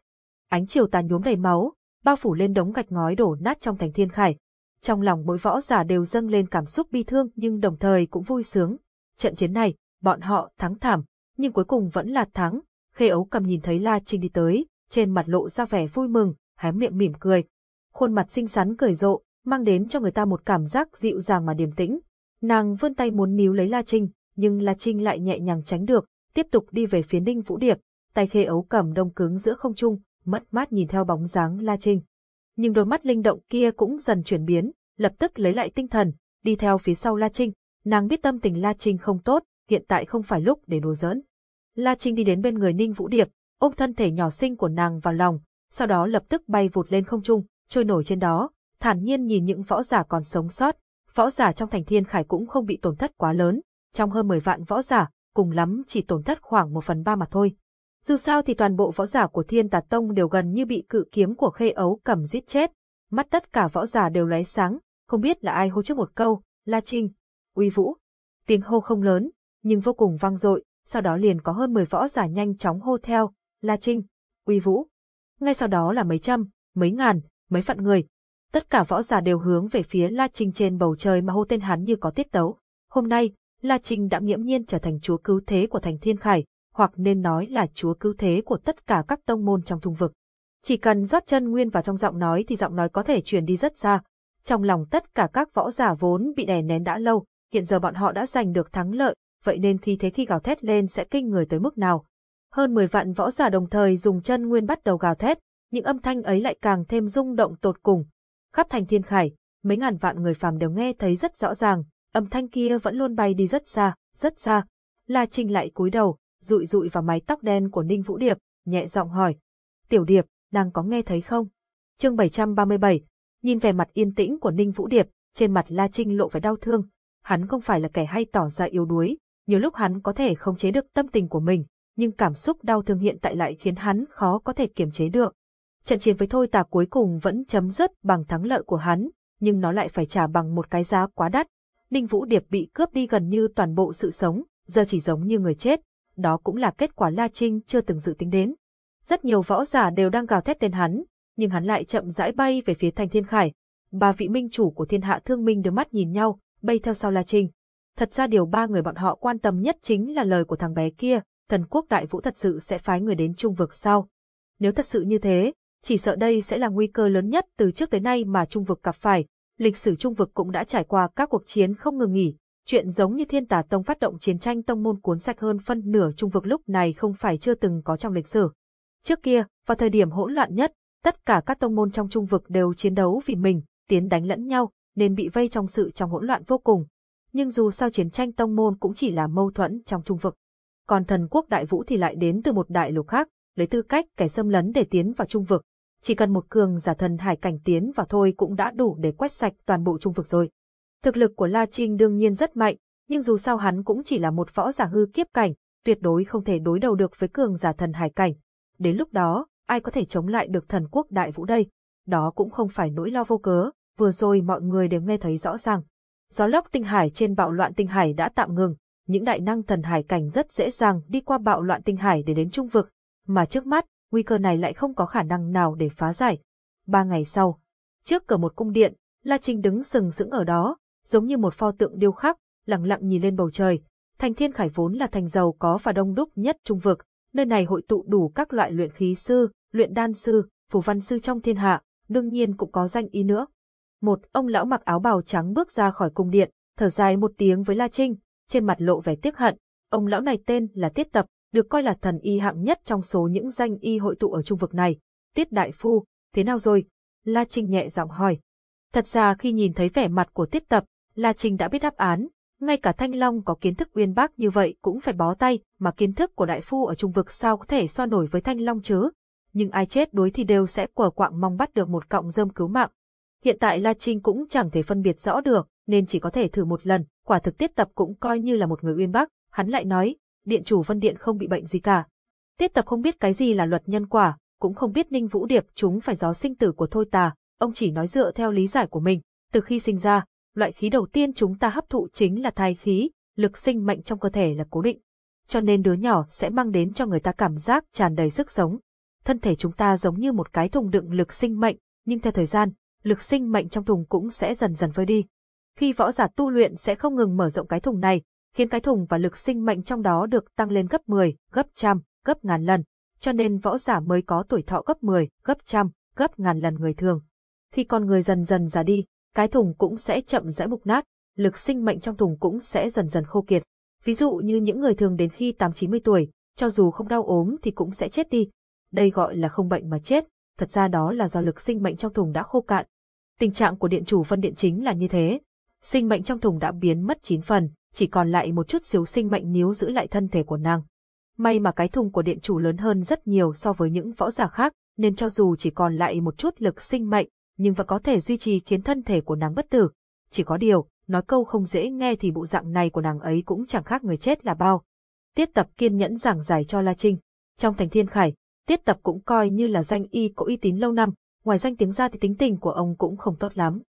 Ánh chiều tàn nhuốm đầy máu, bao phủ lên đống gạch ngói đổ nát trong thành thiên khải. Trong lòng mỗi võ giả đều dâng lên cảm xúc bi thương nhưng đồng thời cũng vui sướng. Trận chiến này, bọn họ thắng thảm, nhưng cuối cùng vẫn là thắng. Khê Ấu cầm nhìn thấy La Trinh đi tới, trên mặt lộ ra vẻ vui mừng, hé miệng mỉm cười. Khuôn mặt xinh xắn cười rộ, mang đến cho người ta một cảm giác dịu dàng mà điềm tĩnh. Nàng vươn tay muốn níu lấy La Trinh, nhưng La Trinh lại nhẹ nhàng tránh được, tiếp tục đi về phía Ninh Vũ Điệp, tay khê ấu cầm đông cứng giữa không trung, mất mát nhìn theo bóng dáng La Trinh. Nhưng đôi mắt linh động kia cũng dần chuyển biến, lập tức lấy lại tinh thần, đi theo phía sau La Trinh. Nàng biết tâm tình La Trinh không tốt, hiện tại không phải lúc để đùa giỡn. La Trinh đi đến bên người Ninh Vũ Điệp, ôm thân thể nhỏ xinh của nàng vào lòng, sau đó lập tức bay vụt lên không trung, trôi nổi trên đó, thản nhiên nhìn những võ giả còn sống sót. Võ giả trong thành thiên khải cũng không bị tổn thất quá lớn, trong hơn 10 vạn võ giả, cùng lắm chỉ tổn thất khoảng một phần ba mà thôi. Dù sao thì toàn bộ võ giả của thiên tà tông đều gần như bị cự kiếm của khê ấu cầm giết chết. Mắt tất cả võ giả đều lóe sáng, không biết là ai hô trước một câu, La Trinh, uy vũ. Tiếng hô không lớn, nhưng vô cùng vang dội, sau đó liền có hơn 10 võ giả nhanh chóng hô theo, La Trinh, uy vũ. Ngay sau đó là mấy trăm, mấy ngàn, mấy vạn người. Tất cả võ giả đều hướng về phía La Trinh trên bầu trời mà hô tên hắn như có tiết tấu. Hôm nay, La Trinh đã nghiễm nhiên trở thành chúa cứu thế của thành thiên khải, hoặc nên nói là chúa cứu thế của tất cả các tông môn trong thung vực. Chỉ cần rót chân nguyên vào trong giọng nói thì giọng nói có thể truyền đi rất xa. Trong lòng tất cả các võ giả vốn bị đè nén đã lâu, hiện giờ bọn họ đã giành được thắng lợi, vậy nên khi thế khi gào thét lên sẽ kinh người tới mức nào. Hơn 10 vạn võ giả đồng thời dùng chân nguyên bắt đầu gào thét, những âm thanh ấy lại càng thêm rung động tột cùng. Khắp thành thiên khải, mấy ngàn vạn người phàm đều nghe thấy rất rõ ràng, âm thanh kia vẫn luôn bay đi rất xa, rất xa. La Trinh lại cúi đầu, rụi rụi vào mái tóc đen của Ninh Vũ Điệp, nhẹ giọng hỏi. Tiểu Điệp, nàng có nghe thấy không? chương 737, nhìn vẻ mặt yên tĩnh của Ninh Vũ Điệp, trên mặt La Trinh lộ vẻ đau thương. Hắn không phải là kẻ hay tỏ ra yếu đuối, nhiều lúc hắn có thể không chế được tâm tình của mình, nhưng cảm xúc đau thương hiện tại lại khiến hắn khó có thể kiềm chế được. Trận chiến với Thôi Tà cuối cùng vẫn chấm dứt bằng thắng lợi của hắn, nhưng nó lại phải trả bằng một cái giá quá đắt. Ninh Vũ Điệp bị cướp đi gần như toàn bộ sự sống, giờ chỉ giống như người chết, đó cũng là kết quả La Trinh chưa từng dự tính đến. Rất nhiều võ giả đều đang gào thét tên hắn, nhưng hắn lại chậm rãi bay về phía thành thiên khải. Ba vị minh chủ của thiên hạ thương minh đưa mắt nhìn nhau, bay theo sau La Trinh. Thật ra điều ba người bọn họ quan tâm nhất chính là lời của thằng bé kia, thần quốc đại vũ thật sự sẽ phái người đến trung vực sao. Nếu thật sự như thế, chỉ sợ đây sẽ là nguy cơ lớn nhất từ trước tới nay mà trung vực gặp phải. Lịch sử trung vực cũng đã trải qua các cuộc chiến không ngừng nghỉ, chuyện giống như thiên tà tông phát động chiến tranh tông môn cuốn sạch hơn phân nửa trung vực lúc này không phải chưa từng có trong lịch sử. Trước kia, vào thời điểm hỗn loạn nhất, tất cả các tông môn trong trung vực đều chiến đấu vì mình, tiến đánh lẫn nhau, nên bị vây trong sự trong hỗn loạn vô cùng. Nhưng dù sao chiến tranh tông môn cũng chỉ là mâu thuẫn trong trung vực. Còn thần quốc đại vũ thì lại đến từ một đại lục khác, lấy tư cách kẻ xâm lấn để tiến vào trung vực. Chỉ cần một cường giả thần hải cảnh tiến vào thôi cũng đã đủ để quét sạch toàn bộ trung vực rồi. Thực lực của La Trinh đương nhiên rất mạnh, nhưng dù sao hắn cũng chỉ là một võ giả hư kiếp cảnh, tuyệt đối không thể đối đầu được với cường giả thần hải cảnh. Đến lúc đó, ai có thể chống lại được thần quốc đại vũ đây? Đó cũng không phải nỗi lo vô cớ, vừa rồi mọi người đều nghe thấy rõ ràng. Gió lốc tinh hải trên bạo loạn tinh hải đã tạm ngừng, những đại năng thần hải cảnh rất dễ dàng đi qua bạo loạn tinh hải để đến trung vực, mà trước mắt, nguy cơ này lại không có khả năng nào để phá giải. Ba ngày sau, trước cửa một cung điện, La Trinh đứng sừng sững ở đó, giống như một pho tượng điêu khắc, lặng lặng nhìn lên bầu trời. Thành Thiên Khải vốn là thành giàu có và đông đúc nhất trung vực, nơi này hội tụ đủ các loại luyện khí sư, luyện đan sư, phù văn sư trong thiên hạ, đương nhiên cũng có danh ý nữa. Một ông lão mặc áo bào trắng bước ra khỏi cung điện, thở dài một tiếng với La Trinh, trên mặt lộ vẻ tiếc hận. Ông lão này tên là Tiết Tập, được coi là thần y hạng nhất trong số những danh y hội tụ ở trung vực này. Tiết Đại Phu, thế nào rồi? La Trinh nhẹ giọng hỏi. Thật ra khi nhìn thấy vẻ mặt của Tiết Tập, La Trinh đã biết đáp án, ngay cả Thanh Long có kiến thức uyên bác như vậy cũng phải bó tay, mà kiến thức của đại phu ở trung vực sao có thể so nổi với Thanh Long chứ. Nhưng ai chết đuối thì đều sẽ quở quạng mong bắt được một cọng rơm cứu mạng. Hiện tại La Trinh cũng chẳng thể phân biệt rõ được, nên chỉ có thể thử một lần, quả thực tiết tập cũng coi như là một người uyên bác, hắn lại nói, điện chủ Vân Điện không bị bệnh gì cả. Tiết tập không biết cái gì là luật nhân quả, cũng không biết Ninh Vũ Điệp chúng phải gió sinh tử của Thôi Tà, ông chỉ nói dựa theo lý giải của mình, từ khi sinh ra, loại khí đầu tiên chúng ta hấp thụ chính là thai khí, lực sinh mệnh trong cơ thể là cố định. Cho nên đứa nhỏ sẽ mang đến cho người ta cảm giác tràn đầy sức sống. Thân thể chúng ta giống như một cái thùng đựng lực sinh mệnh, nhưng theo thời gian, lực sinh mệnh trong thùng cũng sẽ dần dần vơi đi. Khi võ giả tu luyện sẽ không ngừng mở rộng cái thùng này, khiến cái thùng và lực sinh mệnh trong đó được tăng lên gấp 10, gấp trăm, gấp ngàn lần, cho nên võ giả mới có tuổi thọ gấp 10, gấp trăm, gấp ngàn lần người thường. Khi con người dần dần già đi, cái thùng cũng sẽ chậm rãi mục nát, lực sinh mệnh trong thùng cũng sẽ dần dần khô kiệt. Ví dụ như những người thường đến khi 8-90 tuổi, cho dù không đau ốm thì cũng sẽ chết đi. đây gọi là không bệnh mà chết, thật ra đó là do lực sinh mệnh trong thùng đã khô cạn. Tình trạng của điện chủ phân Điện chính là như thế. Sinh mệnh trong thùng đã biến mất 9 phần, chỉ còn lại một chút xíu sinh mệnh níu giữ lại thân thể của nàng. May mà cái thùng của điện chủ lớn hơn rất nhiều so với những võ giả khác, nên cho dù chỉ còn lại một chút lực sinh mệnh, nhưng vẫn có thể duy trì khiến thân thể của nàng bất tử. Chỉ có điều, nói câu không dễ nghe thì bộ dạng này của nàng ấy cũng chẳng khác người chết là bao. Tiết tập kiên nhẫn giảng giải cho La Trinh. Trong thành thiên khải, tiết tập cũng coi như là danh y có uy tín lâu năm, ngoài danh tiếng ra thì tính tình của ông cũng không tốt lắm.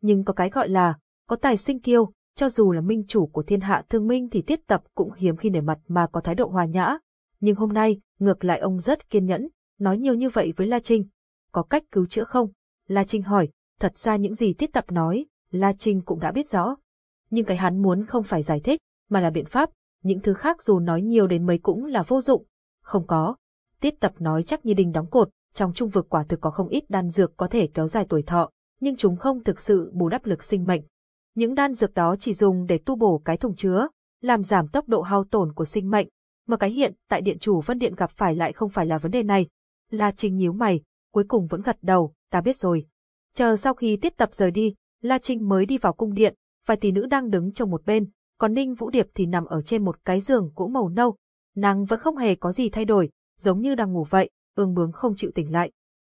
Nhưng có cái gọi là, có tài sinh kiêu, cho dù là minh chủ của thiên hạ thương minh thì tiết tập cũng hiếm khi nể mặt mà có thái độ hòa nhã. Nhưng hôm nay, ngược lại ông rất kiên nhẫn, nói nhiều như vậy với La Trinh. Có cách cứu chữa không? La Trinh hỏi, thật ra những gì tiết tập nói, La Trinh cũng đã biết rõ. Nhưng cái hắn muốn không phải giải thích, mà là biện pháp, những thứ khác dù nói nhiều đến mấy cũng là vô dụng. Không có. Tiết tập nói chắc như đinh đóng cột, trong trung vực quả thực có không ít đan dược có thể kéo dài tuổi thọ, nhưng chúng không thực sự bù đắp lực sinh mệnh. Những đan dược đó chỉ dùng để tu bổ cái thùng chứa, làm giảm tốc độ hao tổn của sinh mệnh, mà cái hiện tại điện chủ Vân Điện gặp phải lại không phải là vấn đề này. La Trinh nhíu mày, cuối cùng vẫn gật đầu, ta biết rồi. Chờ sau khi tiết tập rời đi, La Trinh mới đi vào cung điện, vài tỷ nữ đang đứng trong một bên, còn Ninh Vũ Điệp thì nằm ở trên một cái giường cũ màu nâu. Nàng vẫn không hề có gì thay đổi, giống như đang ngủ vậy, ương bướng không chịu tỉnh lại.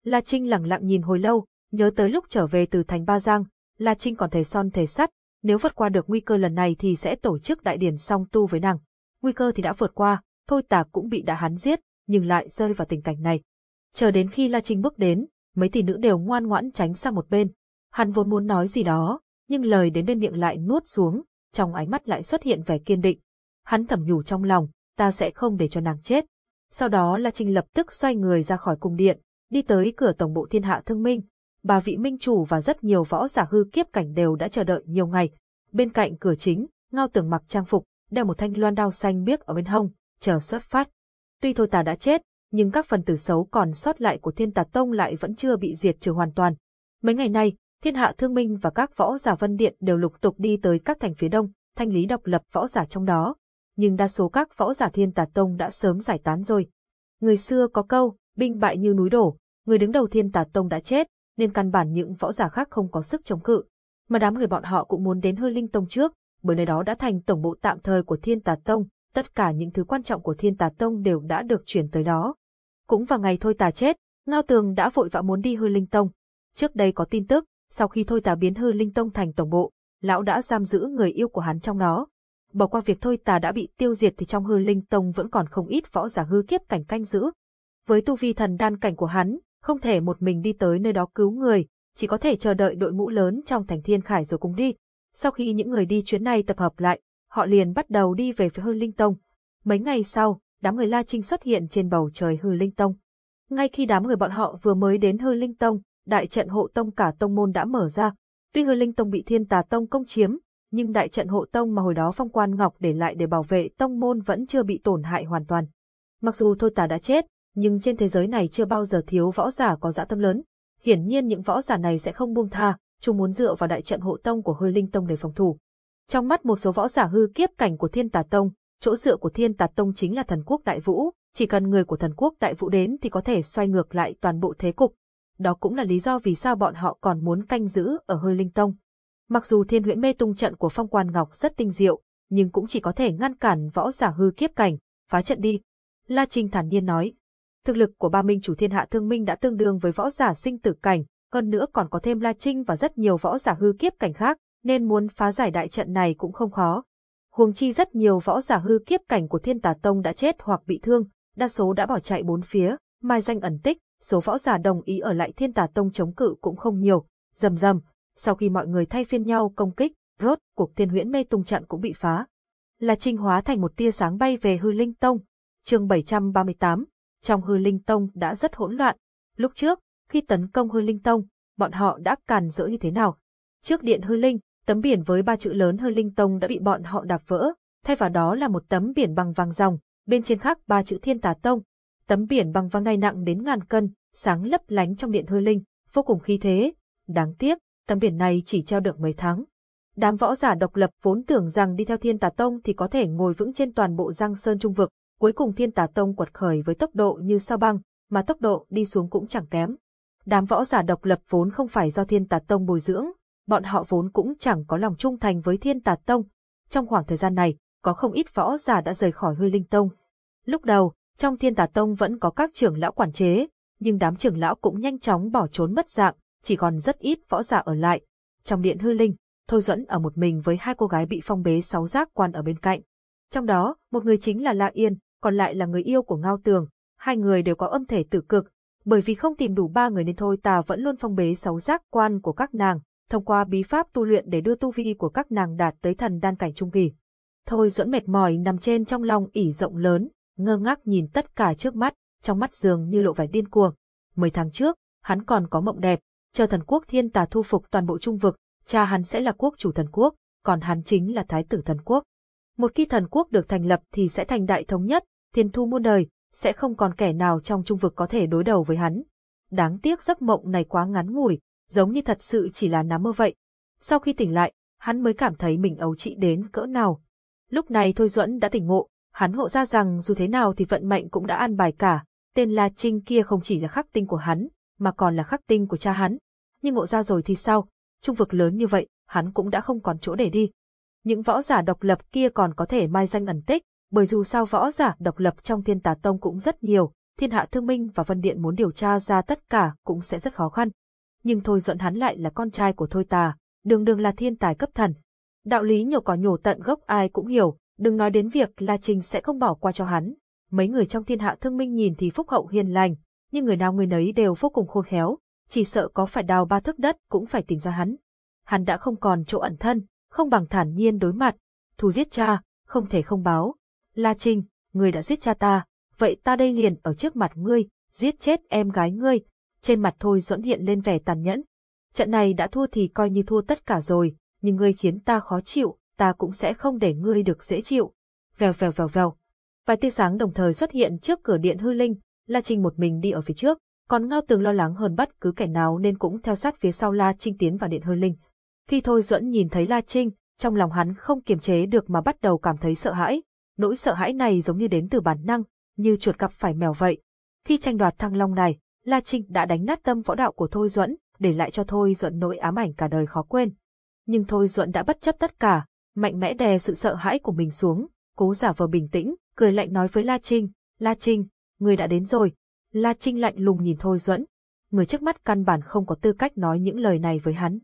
La Trinh lặng lặng nhìn hồi lâu, nhớ tới lúc trở về từ thành Ba Giang, La Trinh còn thể son thể sắt, nếu vượt qua được nguy cơ lần này thì sẽ tổ chức đại điển song tu với nàng. Nguy cơ thì đã vượt qua, thôi tà cũng bị đã hắn giết, nhưng lại rơi vào tình cảnh này. Chờ đến khi La Trinh bước đến, mấy tỷ nữ đều ngoan ngoãn tránh sang một bên. Hắn vốn muốn nói gì đó, nhưng lời đến bên miệng lại nuốt xuống, trong ánh mắt lại xuất hiện vẻ kiên định. Hắn thầm nhủ trong lòng, ta sẽ không để cho nàng chết. Sau đó La Trinh lập tức xoay người ra khỏi cung điện, đi tới cửa tổng bộ thiên hạ thương minh. Bà vị minh chủ và rất nhiều võ giả hư kiếp cảnh đều đã chờ đợi nhiều ngày. Bên cạnh cửa chính, Ngao tưởng mặc trang phục, đeo một thanh loan đao xanh biếc ở bên hông, chờ xuất phát. Tuy thôi Tà đã chết, nhưng các phần tử xấu còn sót lại của thiên tà tông lại vẫn chưa bị diệt trừ hoàn toàn. Mấy ngày nay, thiên hạ thương minh và các võ giả vân điện đều lục tục đi tới các thành phía đông, thanh lý độc lập võ giả trong đó. Nhưng đa số các võ giả thiên tà tông đã sớm giải tán rồi. Người xưa có câu, binh bại như núi đổ, người đứng đầu thiên tà tông đã chết, nên căn bản những võ giả khác không có sức chống cự. Mà đám người bọn họ cũng muốn đến hư linh tông trước, bởi nơi đó đã thành tổng bộ tạm thời của thiên tà tông, tất cả những thứ quan trọng của thiên tà tông đều đã được chuyển tới đó. Cũng vào ngày thôi tà chết, Ngao Tường đã vội vã muốn đi hư linh tông. Trước đây có tin tức, sau khi thôi tà biến hư linh tông thành tổng bộ, lão đã giam giữ người yêu của hắn trong đó. Bỏ qua việc thôi tà đã bị tiêu diệt thì trong hư linh tông vẫn còn không ít võ giả hư kiếp cảnh canh giữ. Với tu vi thần đan cảnh của hắn, không thể một mình đi tới nơi đó cứu người, chỉ có thể chờ đợi đội ngũ lớn trong thành thiên khải rồi cùng đi. Sau khi những người đi chuyến này tập hợp lại, họ liền bắt đầu đi về phía hư linh tông. Mấy ngày sau, đám người La Trinh xuất hiện trên bầu trời hư linh tông. Ngay khi đám người bọn họ vừa mới đến hư linh tông, đại trận hộ tông cả tông môn đã mở ra. Tuy hư linh tông bị thiên tà tông công chiếm, nhưng đại trận hộ tông mà hồi đó phong quan ngọc để lại để bảo vệ tông môn vẫn chưa bị tổn hại hoàn toàn. Mặc dù thôi tà đã chết, nhưng trên thế giới này chưa bao giờ thiếu võ giả có dã tâm lớn. Hiển nhiên những võ giả này sẽ không buông tha, chúng muốn dựa vào đại trận hộ tông của hư linh tông để phòng thủ. Trong mắt một số võ giả hư kiếp cảnh của thiên tà tông, chỗ dựa của thiên tà tông chính là thần quốc đại vũ, chỉ cần người của thần quốc đại vũ đến thì có thể xoay ngược lại toàn bộ thế cục. Đó cũng là lý do vì sao bọn họ còn muốn canh giữ ở hơi linh tông. Mặc dù thiên huyễn mê tung trận của phong quan ngọc rất tinh diệu, nhưng cũng chỉ có thể ngăn cản võ giả hư kiếp cảnh, phá trận đi. La Trinh thản nhiên nói, thực lực của ba minh chủ thiên hạ thương minh đã tương đương với võ giả sinh tử cảnh, hơn nữa còn có thêm La Trinh và rất nhiều võ giả hư kiếp cảnh khác, nên muốn phá giải đại trận này cũng không khó. Huống chi rất nhiều võ giả hư kiếp cảnh của Thiên Tà Tông đã chết hoặc bị thương, đa số đã bỏ chạy bốn phía, mai danh ẩn tích, số võ giả đồng ý ở lại Thiên Tà Tông chống cự cũng không nhiều. Rầm rầm, sau khi mọi người thay phiên nhau công kích, rốt cuộc Thiên Huyễn Mê Tung trận cũng bị phá. La Trinh hóa thành một tia sáng bay về Hư Linh Tông. Chương 738, trong Hư Linh Tông đã rất hỗn loạn. Lúc trước, khi tấn công Hư Linh Tông, bọn họ đã càn rỡ như thế nào? Trước điện Hư Linh, tấm biển với ba chữ lớn hư linh tông đã bị bọn họ đạp vỡ, thay vào đó là một tấm biển bằng vàng ròng, bên trên khắc ba chữ thiên tà tông. Tấm biển bằng vàng này nặng đến ngàn cân, sáng lấp lánh trong điện hư linh, vô cùng khí thế. Đáng tiếc, tấm biển này chỉ treo được mấy tháng. Đám võ giả độc lập vốn tưởng rằng đi theo thiên tà tông thì có thể ngồi vững trên toàn bộ giang sơn trung vực, cuối cùng thiên tà tông quật khởi với tốc độ như sao băng, mà tốc độ đi xuống cũng chẳng kém. Đám võ giả độc lập vốn không phải do thiên tà tông bồi dưỡng, bọn họ vốn cũng chẳng có lòng trung thành với thiên tà tông. Trong khoảng thời gian này, có không ít võ giả đã rời khỏi hư linh tông. Lúc đầu, trong thiên tà tông vẫn có các trưởng lão quản chế, nhưng đám trưởng lão cũng nhanh chóng bỏ trốn mất dạng, chỉ còn rất ít võ giả ở lại. Trong điện hư linh, Thôi Duẫn ở một mình với hai cô gái bị phong bế sáu giác quan ở bên cạnh. Trong đó, một người chính là La Yên, còn lại là người yêu của Ngao Tường. Hai người đều có âm thể tử cực, bởi vì không tìm đủ ba người nên thôi ta vẫn luôn phong bế sáu giác quan của các nàng, thông qua bí pháp tu luyện để đưa tu vi của các nàng đạt tới thần đan cảnh trung kỳ. Thôi dẫn mệt mỏi nằm trên trong lòng ỉ rộng lớn, ngơ ngác nhìn tất cả trước mắt, trong mắt dường như lộ vẻ điên cuồng. Mười tháng trước, hắn còn có mộng đẹp, chờ thần quốc thiên tà thu phục toàn bộ trung vực, cha hắn sẽ là quốc chủ thần quốc, còn hắn chính là thái tử thần quốc. Một khi thần quốc được thành lập thì sẽ thành đại thống nhất, thiên thu muôn đời, sẽ không còn kẻ nào trong trung vực có thể đối đầu với hắn. Đáng tiếc giấc mộng này quá ngắn ngủi, giống như thật sự chỉ là nắm mơ vậy. Sau khi tỉnh lại, hắn mới cảm thấy mình ấu trị đến cỡ nào. Lúc này Thôi Duẫn đã tỉnh ngộ, hắn hộ ra rằng dù thế nào thì vận mệnh cũng đã an bài cả, tên La Trinh kia không chỉ là khắc tinh của hắn, mà còn là khắc tinh của cha hắn. Nhưng ngộ ra rồi thì sao, trung vực lớn như vậy, hắn cũng đã không còn chỗ để đi. Những võ giả độc lập kia còn có thể mai danh ẩn tích, bởi dù sao võ giả độc lập trong thiên tà tông cũng rất nhiều, thiên hạ thương minh và vân điện muốn điều tra ra tất cả cũng sẽ rất khó khăn. Nhưng thôi duận hắn lại là con trai của thôi tà, đường đường là thiên tài cấp thần. Đạo lý nhổ cỏ nhổ tận gốc ai cũng hiểu, đừng nói đến việc La Trinh sẽ không bỏ qua cho hắn. Mấy người trong thiên hạ thương minh nhìn thì phúc hậu hiền lành, nhưng người nào người nấy đều vô cùng khôn khéo, chỉ sợ có phải đào ba thước đất cũng phải tìm ra hắn. Hắn đã không còn chỗ ẩn thân, không bằng thản nhiên đối mặt, thù giết cha, không thể không báo. La Trinh, ngươi đã giết cha ta, vậy ta đây liền ở trước mặt ngươi, giết chết em gái ngươi. Trên mặt Thôi Duẫn hiện lên vẻ tàn nhẫn. Trận này đã thua thì coi như thua tất cả rồi, nhưng ngươi khiến ta khó chịu, ta cũng sẽ không để ngươi được dễ chịu. Vèo vèo vèo vèo. Vài tia sáng đồng thời xuất hiện trước cửa điện hư linh, La Trinh một mình đi ở phía trước, còn Ngao Tường lo lắng hơn bất cứ kẻ nào nên cũng theo sát phía sau La Trinh tiến vào điện hư linh. Khi Thôi Duẫn nhìn thấy La Trinh, trong lòng hắn không kiềm chế được mà bắt đầu cảm thấy sợ hãi. Nỗi sợ hãi này giống như đến từ bản năng, như chuột gặp phải mèo vậy. Khi tranh đoạt thăng long này, La Trinh đã đánh nát tâm võ đạo của Thôi Duẫn, để lại cho Thôi Duẫn nỗi ám ảnh cả đời khó quên. Nhưng Thôi Duẫn đã bất chấp tất cả, mạnh mẽ đè sự sợ hãi của mình xuống, cố giả vờ bình tĩnh, cười lạnh nói với La Trinh, La Trinh, người đã đến rồi. La Trinh lạnh lùng nhìn Thôi Duẫn. Người trước mắt căn bản không có tư cách nói những lời này với hắn.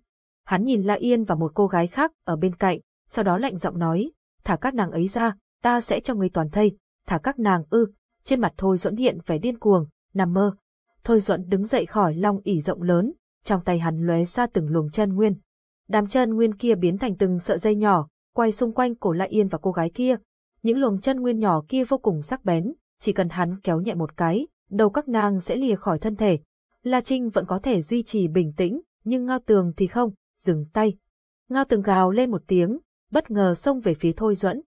Hắn nhìn La Yên và một cô gái khác ở bên cạnh, sau đó lạnh giọng nói, thả các nàng ấy ra, ta sẽ cho người toàn thây, thả các nàng ư, trên mặt Thôi Duẫn hiện vẻ điên cuồng, nằm mơ. Thôi Duẫn đứng dậy khỏi long ỉ rộng lớn, trong tay hắn lóe ra từng luồng chân nguyên. Đám chân nguyên kia biến thành từng sợi dây nhỏ, quay xung quanh cổ lại Yên và cô gái kia. Những luồng chân nguyên nhỏ kia vô cùng sắc bén, chỉ cần hắn kéo nhẹ một cái, đầu các nàng sẽ lìa khỏi thân thể. La Trinh vẫn có thể duy trì bình tĩnh, nhưng Ngao Tường thì không, dừng tay. Ngao Tường gào lên một tiếng, bất ngờ xông về phía Thôi Duẫn.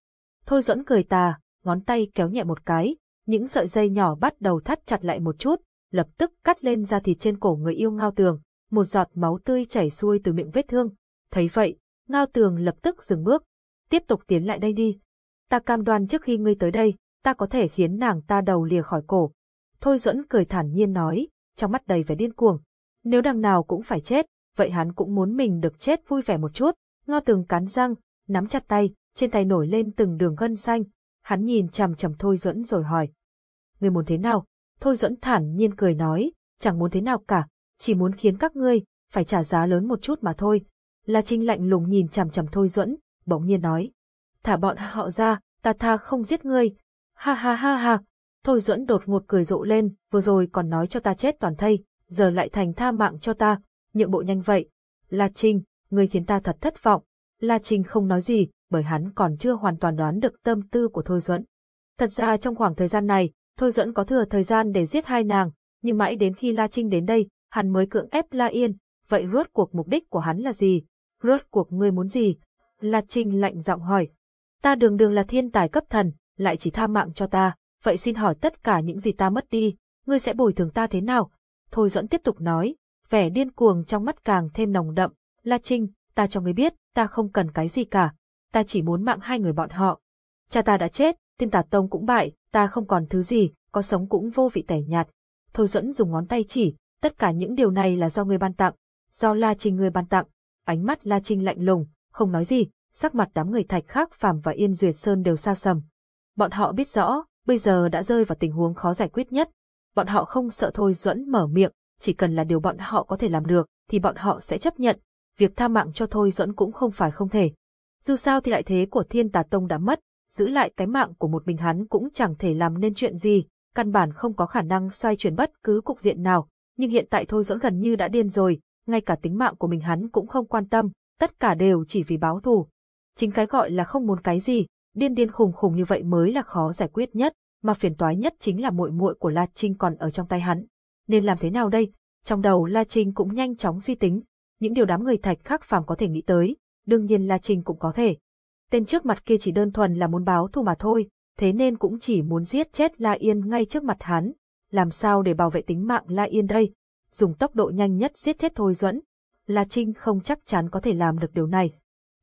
Thôi dẫn cười tà, ngón tay kéo nhẹ một cái, những sợi dây nhỏ bắt đầu thắt chặt lại một chút, lập tức cắt lên da thịt trên cổ người yêu Ngao Tường, một giọt máu tươi chảy xuôi từ miệng vết thương. Thấy vậy, Ngao Tường lập tức dừng bước, tiếp tục tiến lại đây đi. Ta cam đoan trước khi ngươi tới đây, ta có thể khiến nàng ta đầu lìa khỏi cổ. Thôi dẫn cười thản nhiên nói, trong mắt đầy vẻ điên cuồng. Nếu đằng nào cũng phải chết, vậy hắn cũng muốn mình được chết vui vẻ một chút. Ngao Tường cắn răng, nắm chặt tay, trên tay nổi lên từng đường gân xanh. Hắn nhìn chằm chằm Thôi Duẫn rồi hỏi. người muốn thế nào? Thôi Duẫn thản nhiên cười nói, chẳng muốn thế nào cả, chỉ muốn khiến các ngươi phải trả giá lớn một chút mà thôi. La Trinh lạnh lùng nhìn chằm chằm Thôi Duẫn, bỗng nhiên nói. Thả bọn họ ra, ta tha không giết ngươi. Ha ha ha ha. Thôi Duẫn đột ngột cười rộ lên, vừa rồi còn nói cho ta chết toàn thây, giờ lại thành tha mạng cho ta, nhượng bộ nhanh vậy. La Trinh, ngươi khiến ta thật thất vọng. La Trinh không nói gì, bởi hắn còn chưa hoàn toàn đoán được tâm tư của Thôi Duẫn. Thật ra trong khoảng thời gian này, Thôi Duẫn có thừa thời gian để giết hai nàng, nhưng mãi đến khi La Trinh đến đây, hắn mới cưỡng ép La Yên, vậy rốt cuộc mục đích của hắn là gì? Rốt cuộc ngươi muốn gì? La Trinh lạnh giọng hỏi. Ta đường đường là thiên tài cấp thần, lại chỉ tha mạng cho ta, vậy xin hỏi tất cả những gì ta mất đi, ngươi sẽ bồi thường ta thế nào? Thôi Duẫn tiếp tục nói, vẻ điên cuồng trong mắt càng thêm nồng đậm. La Trinh, ta cho ngươi biết, ta không cần cái gì cả, ta chỉ muốn mạng hai người bọn họ. Cha ta đã chết, tiên tà tông cũng bại, ta không còn thứ gì, có sống cũng vô vị tẻ nhạt. Thôi Duẫn dùng ngón tay chỉ, tất cả những điều này là do người ban tặng, do La Trinh người ban tặng. Ánh mắt La Trinh lạnh lùng, không nói gì, sắc mặt đám người Thạch Khắc Phàm và Yên Duyệt Sơn đều xa sầm. Bọn họ biết rõ, bây giờ đã rơi vào tình huống khó giải quyết nhất. Bọn họ không sợ Thôi Duẫn mở miệng, chỉ cần là điều bọn họ có thể làm được, thì bọn họ sẽ chấp nhận. Việc tha mạng cho Thôi Duẫn cũng không phải không thể. Dù sao thì lại thế của Thiên Tà Tông đã mất, giữ lại cái mạng của một mình hắn cũng chẳng thể làm nên chuyện gì, căn bản không có khả năng xoay chuyển bất cứ cục diện nào. Nhưng hiện tại Thôi dỗn gần như đã điên rồi, ngay cả tính mạng của mình hắn cũng không quan tâm, tất cả đều chỉ vì báo thù. Chính cái gọi là không muốn cái gì, điên điên khùng khùng như vậy mới là khó giải quyết nhất, mà phiền toái nhất chính là muội muội của La Trinh còn ở trong tay hắn. Nên làm thế nào đây? Trong đầu La Trinh cũng nhanh chóng suy tính, những điều đám người thạch khác phàm có thể nghĩ tới, đương nhiên La Trinh cũng có thể. Tên trước mặt kia chỉ đơn thuần là muốn báo thù mà thôi, thế nên cũng chỉ muốn giết chết La Yên ngay trước mặt hắn. Làm sao để bảo vệ tính mạng La Yên đây? Dùng tốc độ nhanh nhất giết chết Thôi Duẫn. La Trinh không chắc chắn có thể làm được điều này.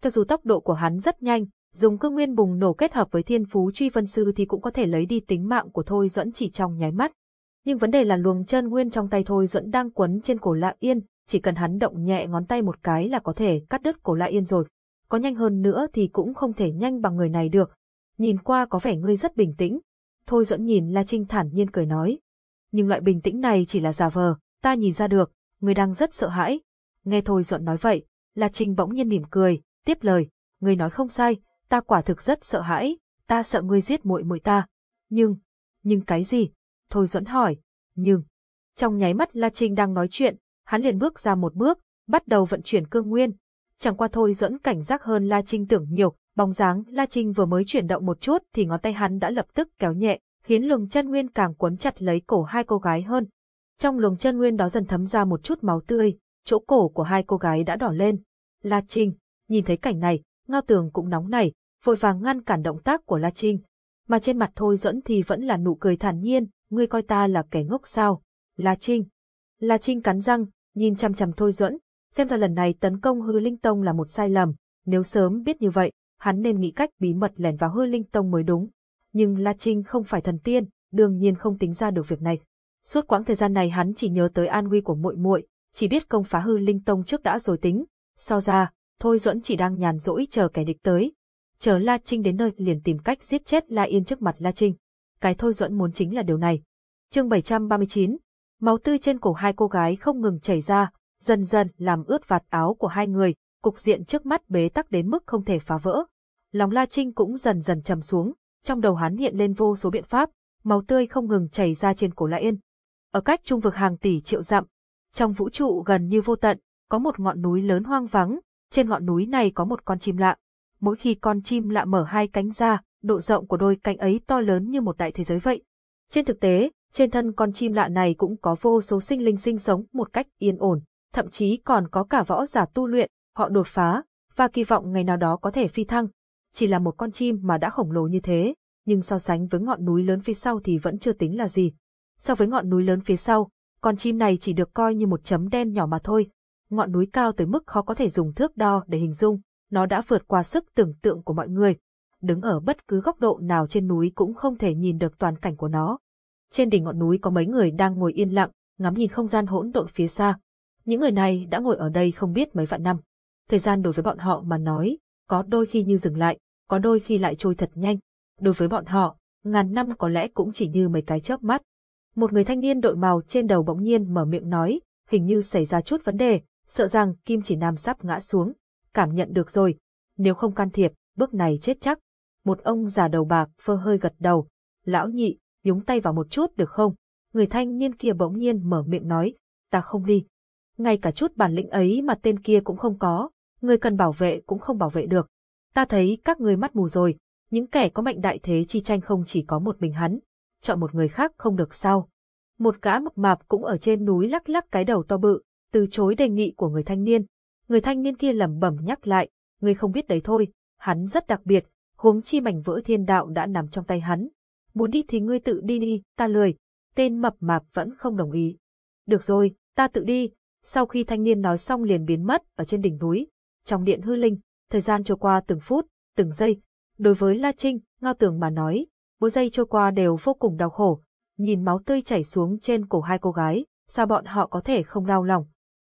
Cho dù tốc độ của hắn rất nhanh, dùng cương nguyên bùng nổ kết hợp với thiên phú truy vân sư thì cũng có thể lấy đi tính mạng của Thôi Duẫn chỉ trong nháy mắt. Nhưng vấn đề là luồng chân nguyên trong tay Thôi Duẫn đang quấn trên cổ La Yên, chỉ cần hắn động nhẹ ngón tay một cái là có thể cắt đứt cổ La Yên rồi. Có nhanh hơn nữa thì cũng không thể nhanh bằng người này được. Nhìn qua có vẻ ngươi rất bình tĩnh. Thôi dẫn nhìn La Trinh thản nhiên cười nói. Nhưng loại bình tĩnh này chỉ là giả vờ, ta nhìn ra được, ngươi đang rất sợ hãi. Nghe Thôi Duẫn nói vậy, La Trinh bỗng nhiên mỉm cười, tiếp lời, ngươi nói không sai, ta quả thực rất sợ hãi, ta sợ ngươi giết muội muội ta. Nhưng, nhưng cái gì? Thôi Duẫn hỏi, nhưng. Trong nháy mắt La Trinh đang nói chuyện, hắn liền bước ra một bước, bắt đầu vận chuyển cương nguyên. Chẳng qua Thôi dẫn cảnh giác hơn La Trinh tưởng nhiều, bóng dáng La Trinh vừa mới chuyển động một chút thì ngón tay hắn đã lập tức kéo nhẹ, khiến luồng chân nguyên càng cuốn chặt lấy cổ hai cô gái hơn. Trong luồng chân nguyên đó dần thấm ra một chút máu tươi, chỗ cổ của hai cô gái đã đỏ lên. La Trinh, nhìn thấy cảnh này, Ngao Tường cũng nóng nảy, vội vàng ngăn cản động tác của La Trinh. Mà trên mặt Thôi Duẫn thì vẫn là nụ cười thản nhiên, ngươi coi ta là kẻ ngốc sao? La Trinh. La Trinh cắn răng, nhìn chăm chăm Thôi Duẫn, xem ra lần này tấn công hư linh tông là một sai lầm, nếu sớm biết như vậy, hắn nên nghĩ cách bí mật lẻn vào hư linh tông mới đúng. Nhưng La Trinh không phải thần tiên, đương nhiên không tính ra được việc này. Suốt quãng thời gian này hắn chỉ nhớ tới an nguy của muội muội, chỉ biết công phá hư linh tông trước đã rồi tính. So ra, Thôi Duẫn chỉ đang nhàn rỗi chờ kẻ địch tới. Chờ La Trinh đến nơi liền tìm cách giết chết La Yên trước mặt La Trinh. Cái Thôi Duẫn muốn chính là điều này. Chương 739 Máu tươi trên cổ hai cô gái không ngừng chảy ra, dần dần làm ướt vạt áo của hai người, cục diện trước mắt bế tắc đến mức không thể phá vỡ. Lòng La Trinh cũng dần dần trầm xuống, trong đầu hắn hiện lên vô số biện pháp, máu tươi không ngừng chảy ra trên cổ La Yên. Ở cách trung vực hàng tỷ triệu dặm, trong vũ trụ gần như vô tận, có một ngọn núi lớn hoang vắng, trên ngọn núi này có một con chim lạ. Mỗi khi con chim lạ mở hai cánh ra, độ rộng của đôi cánh ấy to lớn như một đại thế giới vậy. Trên thực tế, trên thân con chim lạ này cũng có vô số sinh linh sinh sống một cách yên ổn, thậm chí còn có cả võ giả tu luyện, họ đột phá, và kỳ vọng ngày nào đó có thể phi thăng. Chỉ là một con chim mà đã khổng lồ như thế, nhưng so sánh với ngọn núi lớn phía sau thì vẫn chưa tính là gì. So với ngọn núi lớn phía sau, con chim này chỉ được coi như một chấm đen nhỏ mà thôi. Ngọn núi cao tới mức khó có thể dùng thước đo để hình dung, nó đã vượt qua sức tưởng tượng của mọi người. Đứng ở bất cứ góc độ nào trên núi cũng không thể nhìn được toàn cảnh của nó. Trên đỉnh ngọn núi có mấy người đang ngồi yên lặng, ngắm nhìn không gian hỗn độn phía xa. Những người này đã ngồi ở đây không biết mấy vạn năm. Thời gian đối với bọn họ mà nói, có đôi khi như dừng lại, có đôi khi lại trôi thật nhanh. Đối với bọn họ, ngàn năm có lẽ cũng chỉ như mấy cái chớp mắt. Một người thanh niên đội màu trên đầu bỗng nhiên mở miệng nói, hình như xảy ra chút vấn đề, sợ rằng Kim Chỉ Nam sắp ngã xuống. Cảm nhận được rồi, nếu không can thiệp, bước này chết chắc. Một ông già đầu bạc phơ hơi gật đầu. Lão nhị, nhúng tay vào một chút được không? Người thanh niên kia bỗng nhiên mở miệng nói, ta không đi. Ngay cả chút bản lĩnh ấy mà tên kia cũng không có, người cần bảo vệ cũng không bảo vệ được. Ta thấy các người mắt mù rồi, những kẻ có mệnh đại thế chi tranh không chỉ có một mình hắn, chọn một người khác không được sao. Một gã mập mạp cũng ở trên núi lắc lắc cái đầu to bự, từ chối đề nghị của người thanh niên. Người thanh niên kia lẩm bẩm nhắc lại, người không biết đấy thôi, hắn rất đặc biệt, huống chi mảnh vỡ thiên đạo đã nằm trong tay hắn. Muốn đi thì ngươi tự đi đi, ta lười. Tên mập mạp vẫn không đồng ý. Được rồi, ta tự đi. Sau khi thanh niên nói xong liền biến mất ở trên đỉnh núi. Trong điện hư linh, thời gian trôi qua từng phút, từng giây. Đối với La Trinh, Ngao Tường mà nói, mỗi giây trôi qua đều vô cùng đau khổ. nhìn máu tươi chảy xuống trên cổ hai cô gái, sao bọn họ có thể không đau lòng.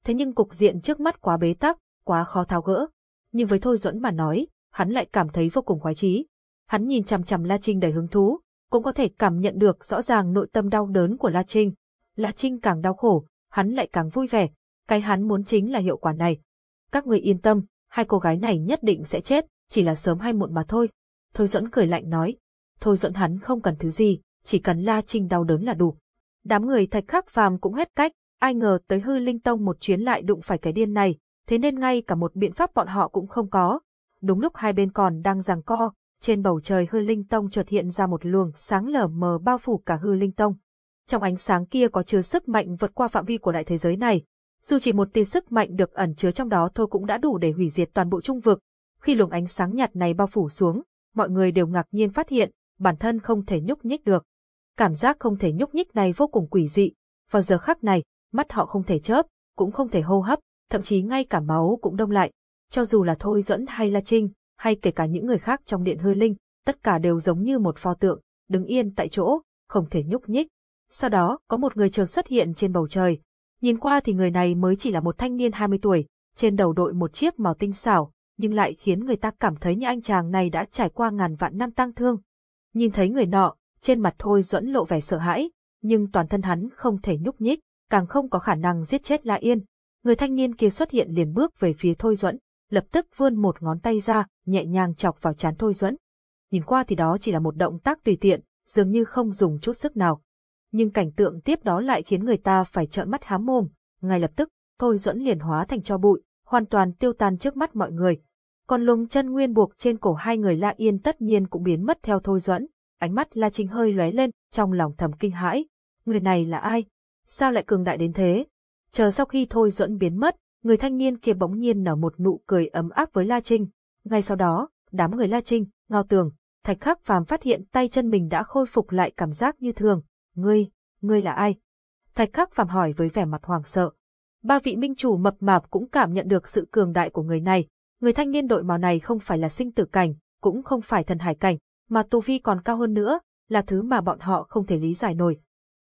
Thế nhưng cục diện trước mắt quá bế tắc, quá khó tháo gỡ. Nhưng với Thôi Duẫn mà nói, hắn lại cảm thấy vô cùng khoái chí. Hắn nhìn chằm chằm La Trinh đầy hứng thú, cũng có thể cảm nhận được rõ ràng nội tâm đau đớn của La Trinh. La Trinh càng đau khổ, hắn lại càng vui vẻ, cái hắn muốn chính là hiệu quả này. Các người yên tâm, hai cô gái này nhất định sẽ chết, chỉ là sớm hay muộn mà thôi. Thôi Duẫn cười lạnh nói. Thôi Duẫn hắn không cần thứ gì, chỉ cần La Trinh đau đớn là đủ. Đám người thạch khắc phàm cũng hết cách, ai ngờ tới hư linh tông một chuyến lại đụng phải cái điên này, thế nên ngay cả một biện pháp bọn họ cũng không có. Đúng lúc hai bên còn đang giằng co, trên bầu trời hư linh tông chợt hiện ra một luồng sáng lờ mờ bao phủ cả hư linh tông. Trong ánh sáng kia có chứa sức mạnh vượt qua phạm vi của đại thế giới này. Dù chỉ một tia sức mạnh được ẩn chứa trong đó thôi cũng đã đủ để hủy diệt toàn bộ trung vực. Khi luồng ánh sáng nhạt này bao phủ xuống, mọi người đều ngạc nhiên phát hiện, bản thân không thể nhúc nhích được. Cảm giác không thể nhúc nhích này vô cùng quỷ dị. Vào giờ khắc này, mắt họ không thể chớp, cũng không thể hô hấp, thậm chí ngay cả máu cũng đông lại. Cho dù là Thôi Duẫn hay La Trinh, hay kể cả những người khác trong điện hư linh, tất cả đều giống như một pho tượng, đứng yên tại chỗ, không thể nhúc nhích. Sau đó, có một người chợt xuất hiện trên bầu trời. Nhìn qua thì người này mới chỉ là một thanh niên 20 tuổi, trên đầu đội một chiếc màu tinh xảo, nhưng lại khiến người ta cảm thấy như anh chàng này đã trải qua ngàn vạn năm tăng thương. Nhìn thấy người nọ, trên mặt Thôi Duẫn lộ vẻ sợ hãi, nhưng toàn thân hắn không thể nhúc nhích, càng không có khả năng giết chết La Yên. Người thanh niên kia xuất hiện liền bước về phía Thôi Duẫn, lập tức vươn một ngón tay ra, nhẹ nhàng chọc vào chán Thôi Duẫn. Nhìn qua thì đó chỉ là một động tác tùy tiện, dường như không dùng chút sức nào. Nhưng cảnh tượng tiếp đó lại khiến người ta phải trợn mắt há mồm, ngay lập tức, Thôi Duẫn liền hóa thành cho bụi, hoàn toàn tiêu tan trước mắt mọi người. Còn lùng chân nguyên buộc trên cổ hai người La Yên tất nhiên cũng biến mất theo Thôi Duẫn, ánh mắt La Trinh hơi lóe lên, trong lòng thầm kinh hãi. Người này là ai? Sao lại cường đại đến thế? Chờ sau khi Thôi Duẫn biến mất, người thanh niên kia bỗng nhiên nở một nụ cười ấm áp với La Trinh. Ngay sau đó, đám người La Trinh, Ngao Tường, Thạch Khắc Phàm phát hiện tay chân mình đã khôi phục lại cảm giác như thường. Ngươi, ngươi là ai? Thạch Khắc Phàm hỏi với vẻ mặt hoảng sợ. Ba vị minh chủ mập mạp cũng cảm nhận được sự cường đại của người này. Người thanh niên đội màu này không phải là sinh tử cảnh, cũng không phải thần hải cảnh, mà tu vi còn cao hơn nữa, là thứ mà bọn họ không thể lý giải nổi.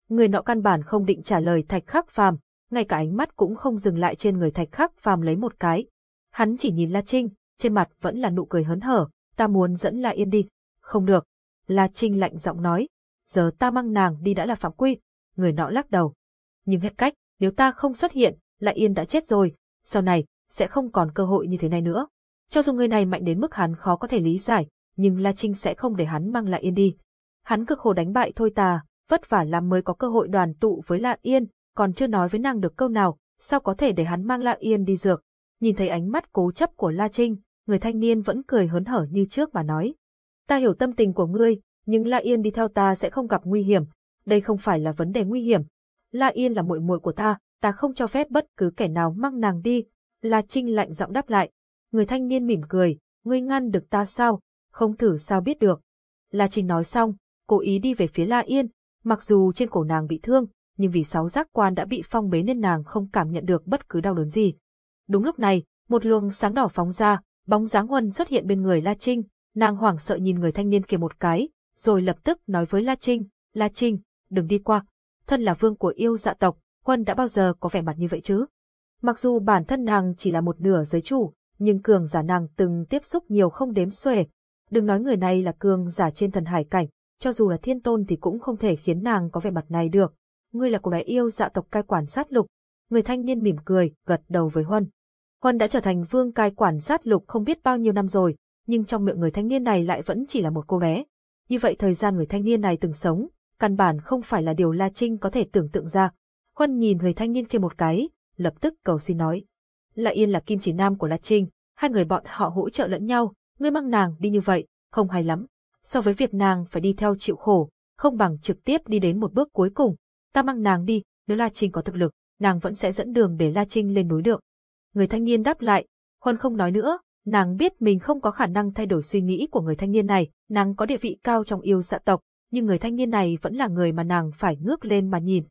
Người nọ căn bản không định trả lời Thạch Khắc Phàm, ngay cả ánh mắt cũng không dừng lại trên người Thạch Khắc Phàm lấy một cái. Hắn chỉ nhìn La Trinh, trên mặt vẫn là nụ cười hớn hở, ta muốn dẫn La Yên đi. Không được. La Trinh lạnh giọng nói, giờ ta mang nàng đi đã là phạm quy. Người nọ lắc đầu. Nhưng hết cách, nếu ta không xuất hiện, La Yên đã chết rồi, sau này, sẽ không còn cơ hội như thế này nữa. Cho dù người này mạnh đến mức hắn khó có thể lý giải, nhưng La Trinh sẽ không để hắn mang La Yên đi. Hắn cực khổ đánh bại thôi ta, vất vả lắm mới có cơ hội đoàn tụ với La Yên, còn chưa nói với nàng được câu nào, sao có thể để hắn mang La Yên đi dược. Nhìn thấy ánh mắt cố chấp của La Trinh, người thanh niên vẫn cười hớn hở như trước mà nói. Ta hiểu tâm tình của ngươi, nhưng La Yên đi theo ta sẽ không gặp nguy hiểm. Đây không phải là vấn đề nguy hiểm. La Yên là muội muội của ta, ta không cho phép bất cứ kẻ nào mang nàng đi. La Trinh lạnh giọng đáp lại. Người thanh niên mỉm cười, ngươi ngăn được ta sao, không thử sao biết được. La Trinh nói xong, cố ý đi về phía La Yên, mặc dù trên cổ nàng bị thương, nhưng vì sáu giác quan đã bị phong bế nên nàng không cảm nhận được bất cứ đau đớn gì. Đúng lúc này, một luồng sáng đỏ phóng ra, bóng dáng Huân xuất hiện bên người La Trinh, nàng hoảng sợ nhìn người thanh niên kia một cái, rồi lập tức nói với La Trinh, La Trinh, đừng đi qua. Thân là vương của yêu dạ tộc, Huân đã bao giờ có vẻ mặt như vậy chứ? Mặc dù bản thân nàng chỉ là một nửa giới chủ, nhưng cường giả nàng từng tiếp xúc nhiều không đếm xuể. Đừng nói người này là cường giả trên thần hải cảnh, cho dù là thiên tôn thì cũng không thể khiến nàng có vẻ mặt này được. Ngươi là cô bé yêu dạ tộc cai quản sát lục. Người thanh niên mỉm cười, gật đầu với Huân. Huân đã trở thành vương cai quản sát lục không biết bao nhiêu năm rồi, nhưng trong miệng người thanh niên này lại vẫn chỉ là một cô bé. Như vậy thời gian người thanh niên này từng sống, căn bản không phải là điều La Trinh có thể tưởng tượng ra. Huân nhìn người thanh niên kia một cái, lập tức cầu xin nói. La Yên là kim chỉ nam của La Trinh, hai người bọn họ hỗ trợ lẫn nhau, ngươi mang nàng đi như vậy, không hay lắm. So với việc nàng phải đi theo chịu khổ, không bằng trực tiếp đi đến một bước cuối cùng. Ta mang nàng đi, nếu La Trinh có thực lực, nàng vẫn sẽ dẫn đường để La Trinh lên núi được. Người thanh niên đáp lại, Huân không nói nữa, nàng biết mình không có khả năng thay đổi suy nghĩ của người thanh niên này, nàng có địa vị cao trong yêu dạ tộc, nhưng người thanh niên này vẫn là người mà nàng phải ngước lên mà nhìn.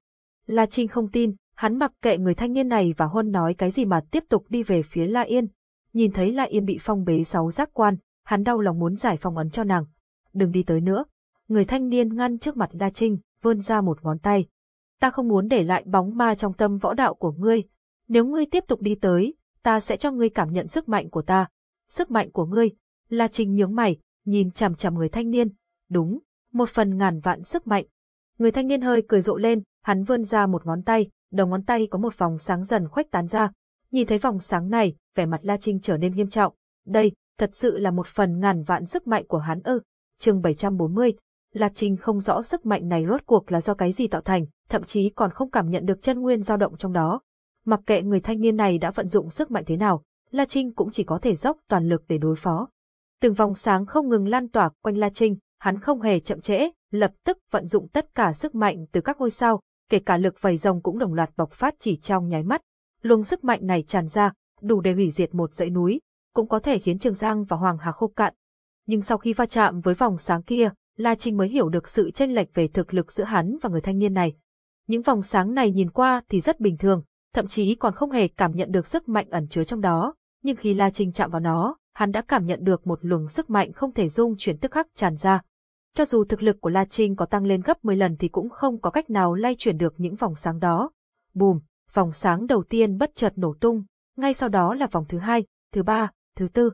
La Trinh không tin, hắn mặc kệ người thanh niên này và Huân nói cái gì mà tiếp tục đi về phía La Yên. Nhìn thấy La Yên bị phong bế sáu giác quan, hắn đau lòng muốn giải phong ấn cho nàng. Đừng đi tới nữa. Người thanh niên ngăn trước mặt La Trinh, vươn ra một ngón tay. Ta không muốn để lại bóng ma trong tâm võ đạo của ngươi. Nếu ngươi tiếp tục đi tới, ta sẽ cho ngươi cảm nhận sức mạnh của ta. Sức mạnh của ngươi, La Trinh nhướng mày, nhìn chằm chằm người thanh niên. Đúng, một phần ngàn vạn sức mạnh. Người thanh niên hơi cười rộ lên, hắn vươn ra một ngón tay, đầu ngón tay có một vòng sáng dần khuếch tán ra. Nhìn thấy vòng sáng này, vẻ mặt La Trinh trở nên nghiêm trọng. Đây, thật sự là một phần ngàn vạn sức mạnh của hắn ư. chương 740, La Trinh không rõ sức mạnh này rốt cuộc là do cái gì tạo thành, thậm chí còn không cảm nhận được chân nguyên dao động trong đó. Mặc kệ người thanh niên này đã vận dụng sức mạnh thế nào, La Trinh cũng chỉ có thể dốc toàn lực để đối phó. Từng vòng sáng không ngừng lan tỏa quanh La Trinh, hắn không hề chậm trễ, lập tức vận dụng tất cả sức mạnh từ các ngôi sao, kể cả lực vầy rồng cũng đồng loạt bộc phát chỉ trong nháy mắt. Luồng sức mạnh này tràn ra, đủ để hủy diệt một dãy núi, cũng có thể khiến Trường Giang và Hoàng Hà khô cạn. Nhưng sau khi va chạm với vòng sáng kia, La Trinh mới hiểu được sự chênh lệch về thực lực giữa hắn và người thanh niên này. Những vòng sáng này nhìn qua thì rất bình thường, thậm chí còn không hề cảm nhận được sức mạnh ẩn chứa trong đó, nhưng khi La Trinh chạm vào nó, hắn đã cảm nhận được một luồng sức mạnh không thể dung chuyển tức khắc tràn ra. Cho dù thực lực của La Trinh có tăng lên gấp 10 lần thì cũng không có cách nào lay chuyển được những vòng sáng đó. Bùm, vòng sáng đầu tiên bất chợt nổ tung, ngay sau đó là vòng thứ hai, thứ ba, thứ tư.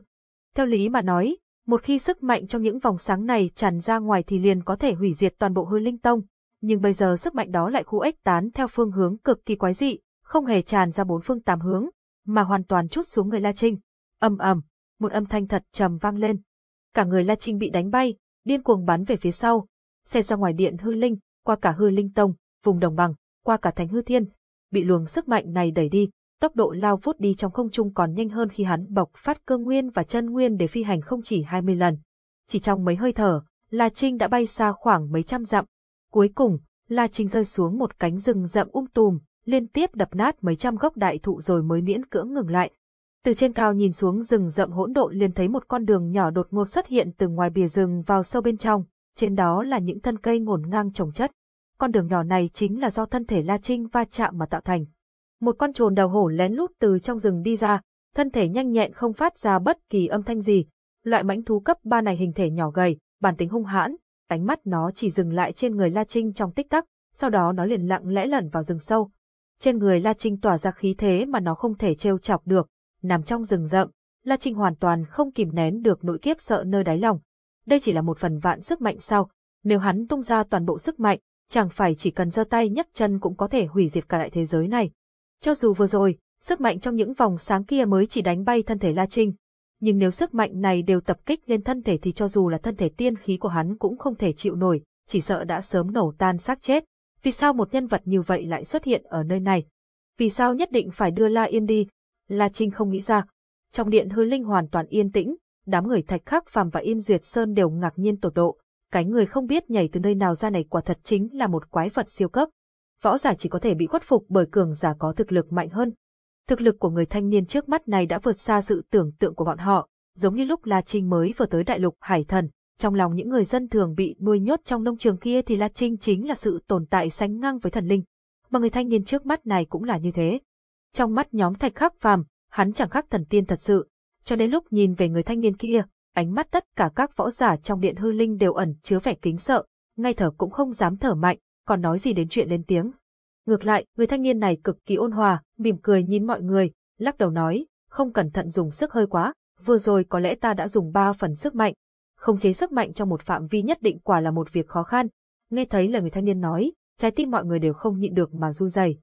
Theo lý mà nói, một khi sức mạnh trong những vòng sáng này tràn ra ngoài thì liền có thể hủy diệt toàn bộ hư linh tông, nhưng bây giờ sức mạnh đó lại khu ếch tán theo phương hướng cực kỳ quái dị, không hề tràn ra bốn phương tám hướng, mà hoàn toàn chút xuống người La Trinh. Ầm ầm, một âm thanh thật trầm vang lên. Cả người La Trinh bị đánh bay, điên cuồng bắn về phía sau, xe ra ngoài điện hư linh, qua cả hư linh tông, vùng đồng bằng, qua cả thánh hư thiên, bị luồng sức mạnh này đẩy đi, tốc độ lao vút đi trong không trung còn nhanh hơn khi hắn bộc phát cơ nguyên và chân nguyên để phi hành không chỉ 20 lần. Chỉ trong mấy hơi thở, La Trinh đã bay xa khoảng mấy trăm dặm. Cuối cùng, La Trinh rơi xuống một cánh rừng rậm um tùm, liên tiếp đập nát mấy trăm gốc đại thụ rồi mới miễn cưỡng ngừng lại. Từ trên cao nhìn xuống rừng rậm hỗn độn liền thấy một con đường nhỏ đột ngột xuất hiện từ ngoài bìa rừng vào sâu bên trong, trên đó là những thân cây ngổn ngang trồng chất. Con đường nhỏ này chính là do thân thể La Trinh va chạm mà tạo thành. Một con trồn đầu hổ lén lút từ trong rừng đi ra, thân thể nhanh nhẹn không phát ra bất kỳ âm thanh gì. Loại mãnh thú cấp 3 này hình thể nhỏ gầy, bản tính hung hãn, ánh mắt nó chỉ dừng lại trên người La Trinh trong tích tắc, sau đó nó liền lặng lẽ lẩn vào rừng sâu. Trên người La Trinh tỏa ra khí thế mà nó không thể trêu chọc được, nằm trong rừng rậm, La Trinh hoàn toàn không kìm nén được nỗi kiếp sợ nơi đáy lòng. Đây chỉ là một phần vạn sức mạnh sao, nếu hắn tung ra toàn bộ sức mạnh, chẳng phải chỉ cần giơ tay nhấc chân cũng có thể hủy diệt cả đại thế giới này. Cho dù vừa rồi, sức mạnh trong những vòng sáng kia mới chỉ đánh bay thân thể La Trinh, nhưng nếu sức mạnh này đều tập kích lên thân thể thì cho dù là thân thể tiên khí của hắn cũng không thể chịu nổi, chỉ sợ đã sớm nổ tan xác chết. Vì sao một nhân vật như vậy lại xuất hiện ở nơi này? Vì sao nhất định phải đưa La Yên đi? La Trinh không nghĩ ra. Trong điện hư linh hoàn toàn yên tĩnh, đám người Thạch Khắc Phàm và Yên Duyệt Sơn đều ngạc nhiên tột độ. Cái người không biết nhảy từ nơi nào ra này quả thật chính là một quái vật siêu cấp võ giả chỉ có thể bị khuất phục bởi cường giả có thực lực mạnh hơn. Thực lực của người thanh niên trước mắt này đã vượt xa sự tưởng tượng của bọn họ, giống như lúc La Trinh mới vừa tới đại lục Hải Thần, trong lòng những người dân thường bị nuôi nhốt trong nông trường kia thì La Trinh chính là sự tồn tại sánh ngang với thần linh, mà người thanh niên trước mắt này cũng là như thế. Trong mắt nhóm thạch khắc phàm, hắn chẳng khác thần tiên thật sự, cho đến lúc nhìn về người thanh niên kia, ánh mắt tất cả các võ giả trong điện hư linh đều ẩn chứa vẻ kính sợ, ngay thở cũng không dám thở mạnh, còn nói gì đến chuyện lên tiếng. Ngược lại, người thanh niên này cực kỳ ôn hòa, mỉm cười nhìn mọi người, lắc đầu nói, không cẩn thận dùng sức hơi quá, vừa rồi có lẽ ta đã dùng ba phần sức mạnh khống chế sức mạnh trong một phạm vi nhất định quả là một việc khó khăn. Nghe thấy lời người thanh niên nói, trái tim mọi người đều không nhịn được mà run rẩy.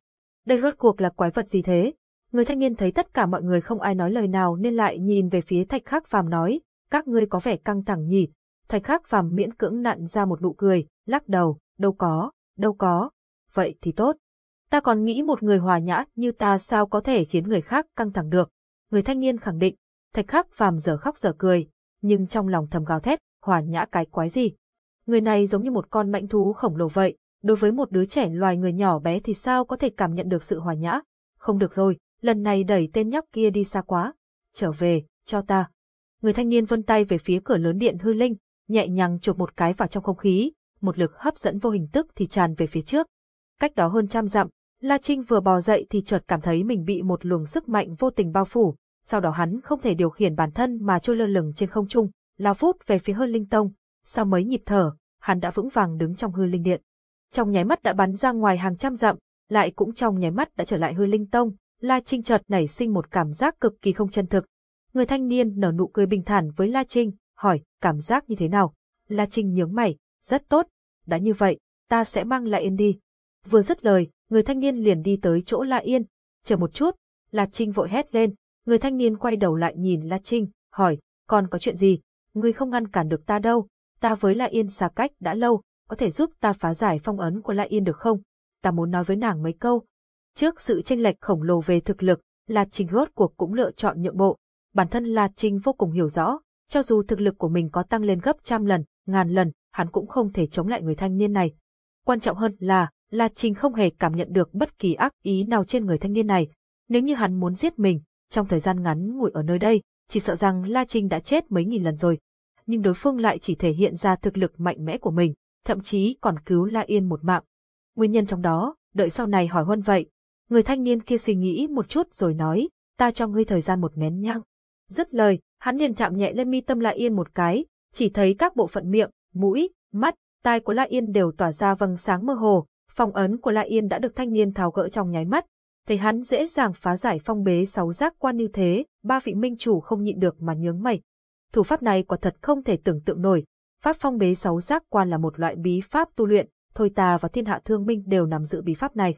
Đây rốt cuộc là quái vật gì thế? Người thanh niên thấy tất cả mọi người không ai nói lời nào nên lại nhìn về phía Thạch Khắc Phàm nói, các ngươi có vẻ căng thẳng nhỉ? Thạch Khắc Phàm miễn cưỡng nặn ra một nụ cười, lắc đầu, đâu có, đâu có. Vậy thì tốt. Ta còn nghĩ một người hòa nhã như ta sao có thể khiến người khác căng thẳng được. Người thanh niên khẳng định, thạch khắc phàm giờ khóc giờ cười, nhưng trong lòng thầm gào thét, hòa nhã cái quái gì. Người này giống như một con mãnh thú khổng lồ vậy, đối với một đứa trẻ loài người nhỏ bé thì sao có thể cảm nhận được sự hòa nhã. Không được rồi, lần này đẩy tên nhóc kia đi xa quá. Trở về, cho ta. Người thanh niên vân tay về phía cửa lớn điện hư linh, nhẹ nhàng chụp một cái vào trong không khí, một lực hấp dẫn vô hình tức thì tràn về phía trước. Cách đó hơn trăm dặm, La Trinh vừa bò dậy thì chợt cảm thấy mình bị một luồng sức mạnh vô tình bao phủ, sau đó hắn không thể điều khiển bản thân mà trôi lơ lửng trên không trung, lao vút về phía hơn linh tông, sau mấy nhịp thở, hắn đã vững vàng đứng trong hư linh điện. trong nháy mắt đã bắn ra ngoài hàng trăm dặm, lại cũng trong nháy mắt đã trở lại hư linh tông, La Trinh chợt nảy sinh một cảm giác cực kỳ không chân thực. Người thanh niên nở nụ cười bình thản với La Trinh, hỏi, cảm giác như thế nào? La Trinh nhướng mày, rất tốt, đã như vậy, ta sẽ mang lại Yên đi. Vừa dứt lời, người thanh niên liền đi tới chỗ La Yên, chờ một chút, La Trinh vội hét lên, người thanh niên quay đầu lại nhìn La Trinh, hỏi, còn có chuyện gì? Ngươi không ngăn cản được ta đâu, ta với La Yên xa cách đã lâu, có thể giúp ta phá giải phong ấn của La Yên được không? Ta muốn nói với nàng mấy câu. Trước sự tranh lệch khổng lồ về thực lực, La Trinh rốt cuộc cũng lựa chọn nhượng bộ. Bản thân La Trinh vô cùng hiểu rõ, cho dù thực lực của mình có tăng lên gấp trăm lần, ngàn lần, hắn cũng không thể chống lại người thanh niên này. Quan trọng hơn là, La Trinh không hề cảm nhận được bất kỳ ác ý nào trên người thanh niên này. Nếu như hắn muốn giết mình, trong thời gian ngắn ngủi ở nơi đây, chỉ sợ rằng La Trinh đã chết mấy nghìn lần rồi. Nhưng đối phương lại chỉ thể hiện ra thực lực mạnh mẽ của mình, thậm chí còn cứu La Yên một mạng. Nguyên nhân trong đó, đợi sau này hỏi huân vậy. Người thanh niên kia suy nghĩ một chút rồi nói, ta cho ngươi thời gian một nén nhang. Dứt lời, hắn liền chạm nhẹ lên mi tâm La Yên một cái, chỉ thấy các bộ phận miệng, mũi, mắt, tai của La Yên đều tỏa ra vầng sáng mơ hồ, phong ấn của La Yên đã được thanh niên tháo gỡ trong nháy mắt. Thấy hắn dễ dàng phá giải phong bế sáu giác quan như thế, ba vị minh chủ không nhịn được mà nhướng mày. Thủ pháp này quả thật không thể tưởng tượng nổi, pháp phong bế sáu giác quan là một loại bí pháp tu luyện, thôi ta và thiên hạ thương minh đều nắm giữ bí pháp này.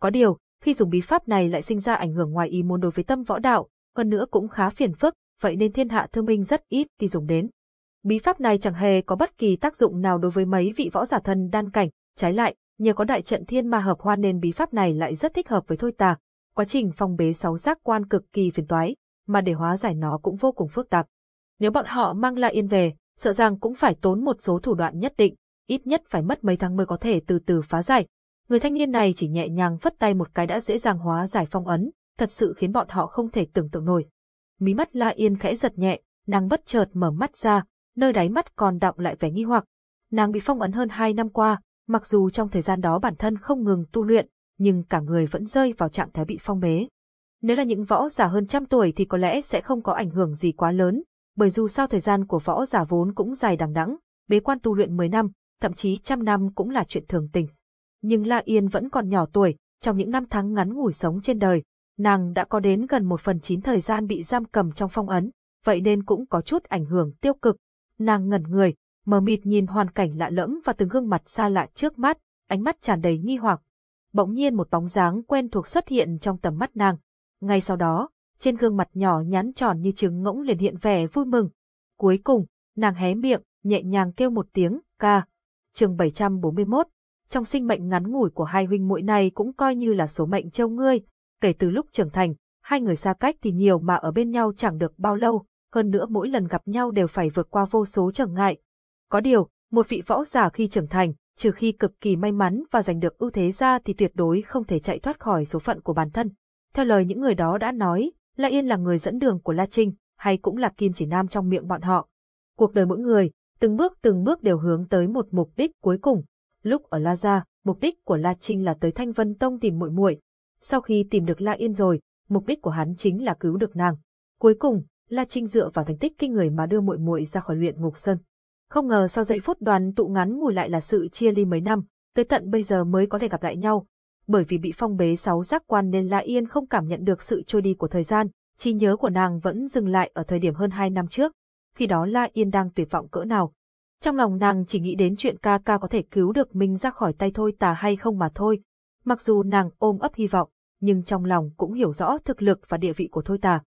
Có điều, khi dùng bí pháp này lại sinh ra ảnh hưởng ngoài ý muốn đối với tâm võ đạo, hơn nữa cũng khá phiền phức, vậy nên thiên hạ thương minh rất ít khi dùng đến. Bí pháp này chẳng hề có bất kỳ tác dụng nào đối với mấy vị võ giả thân đan cảnh, trái lại, nhờ có đại trận thiên ma hợp hoan nên bí pháp này lại rất thích hợp với thôi tà. Quá trình phong bế sáu giác quan cực kỳ phiền toái, mà để hóa giải nó cũng vô cùng phức tạp. Nếu bọn họ mang lại yên về, sợ rằng cũng phải tốn một số thủ đoạn nhất định, ít nhất phải mất mấy tháng mới có thể từ từ phá giải. Người thanh niên này chỉ nhẹ nhàng phất tay một cái đã dễ dàng hóa giải phong ấn, thật sự khiến bọn họ không thể tưởng tượng nổi. Mí mắt La Yên khẽ giật nhẹ, nàng bất chợt mở mắt ra, nơi đáy mắt còn đọng lại vẻ nghi hoặc. Nàng bị phong ấn hơn hai năm qua, mặc dù trong thời gian đó bản thân không ngừng tu luyện, nhưng cả người vẫn rơi vào trạng thái bị phong bế. Nếu là những võ giả hơn trăm tuổi thì có lẽ sẽ không có ảnh hưởng gì quá lớn, bởi dù sao thời gian của võ giả vốn cũng dài đằng đẵng, bế quan tu luyện 10 năm, thậm chí trăm năm cũng là chuyện thường tình. Nhưng La Yên vẫn còn nhỏ tuổi, trong những năm tháng ngắn ngủi sống trên đời, nàng đã có đến gần một phần chín thời gian bị giam cầm trong phong ấn, vậy nên cũng có chút ảnh hưởng tiêu cực. Nàng ngẩn người, mờ mịt nhìn hoàn cảnh lạ lẫm và từng gương mặt xa lạ trước mắt, ánh mắt tràn đầy nghi hoặc. Bỗng nhiên một bóng dáng quen thuộc xuất hiện trong tầm mắt nàng. Ngay sau đó, trên gương mặt nhỏ nhắn tròn như trứng ngỗng liền hiện vẻ vui mừng. Cuối cùng, nàng hé miệng, nhẹ nhàng kêu một tiếng, ca. Trường 741 Trong sinh mệnh ngắn ngủi của hai huynh muội này cũng coi như là số mệnh châu ngươi. Kể từ lúc trưởng thành, hai người xa cách thì nhiều mà ở bên nhau chẳng được bao lâu, hơn nữa mỗi lần gặp nhau đều phải vượt qua vô số trở ngại. Có điều, một vị võ giả khi trưởng thành, trừ khi cực kỳ may mắn và giành được ưu thế ra thì tuyệt đối không thể chạy thoát khỏi số phận của bản thân. Theo lời những người đó đã nói, La Yên là người dẫn đường của La Trinh, hay cũng là Kim Chỉ Nam trong miệng bọn họ. Cuộc đời mỗi người, từng bước từng bước đều hướng tới một mục đích cuối cùng. Lúc ở La Gia, mục đích của La Trinh là tới Thanh Vân Tông tìm muội muội. Sau khi tìm được La Yên rồi, mục đích của hắn chính là cứu được nàng. Cuối cùng, La Trinh dựa vào thành tích kinh người mà đưa muội muội ra khỏi luyện ngục sơn. Không ngờ sau giây phút đoàn tụ ngắn ngủi lại là sự chia ly mấy năm, tới tận bây giờ mới có thể gặp lại nhau. Bởi vì bị phong bế sáu giác quan nên La Yên không cảm nhận được sự trôi đi của thời gian, trí nhớ của nàng vẫn dừng lại ở thời điểm hơn hai năm trước. Khi đó La Yên đang tuyệt vọng cỡ nào. Trong lòng nàng chỉ nghĩ đến chuyện ca ca có thể cứu được mình ra khỏi tay thôi tà hay không mà thôi. Mặc dù nàng ôm ấp hy vọng, nhưng trong lòng cũng hiểu rõ thực lực và địa vị của thôi tà.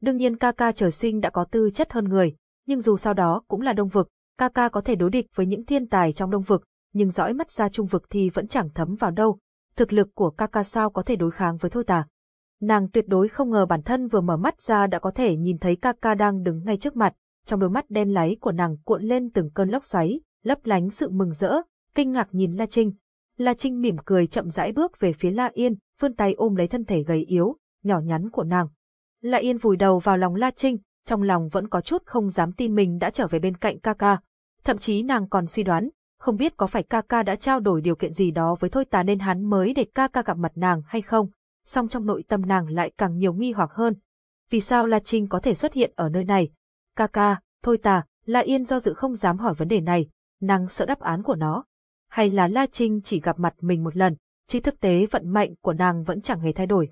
Đương nhiên ca ca trời sinh đã có tư chất hơn người, nhưng dù sau đó cũng là đông vực, Kaka có thể đối địch với những thiên tài trong đông vực, nhưng dõi mắt ra trung vực thì vẫn chẳng thấm vào đâu. Thực lực của Kaka sao có thể đối kháng với thôi tà. Nàng tuyệt đối không ngờ bản thân vừa mở mắt ra đã có thể nhìn thấy Kaka đang đứng ngay trước mặt, trong đôi mắt đen láy của nàng cuộn lên từng cơn lốc xoáy, lấp lánh sự mừng rỡ, kinh ngạc nhìn La Trinh. La Trinh mỉm cười chậm rãi bước về phía La Yên, vươn tay ôm lấy thân thể gầy yếu, nhỏ nhắn của nàng. La Yên vùi đầu vào lòng La Trinh, trong lòng vẫn có chút không dám tin mình đã trở về bên cạnh ca ca. Thậm chí nàng còn suy đoán, không biết có phải ca ca đã trao đổi điều kiện gì đó với Thôi Tà nên hắn mới để ca ca gặp mặt nàng hay không. Song trong nội tâm nàng lại càng nhiều nghi hoặc hơn. Vì sao La Trinh có thể xuất hiện ở nơi này? Ca ca, Thôi Tà, La Yên do dự không dám hỏi vấn đề này, nàng sợ đáp án của nó. hay là La Trinh chỉ gặp mặt mình một lần, chứ thực tế vận mệnh của nàng vẫn chẳng hề thay đổi.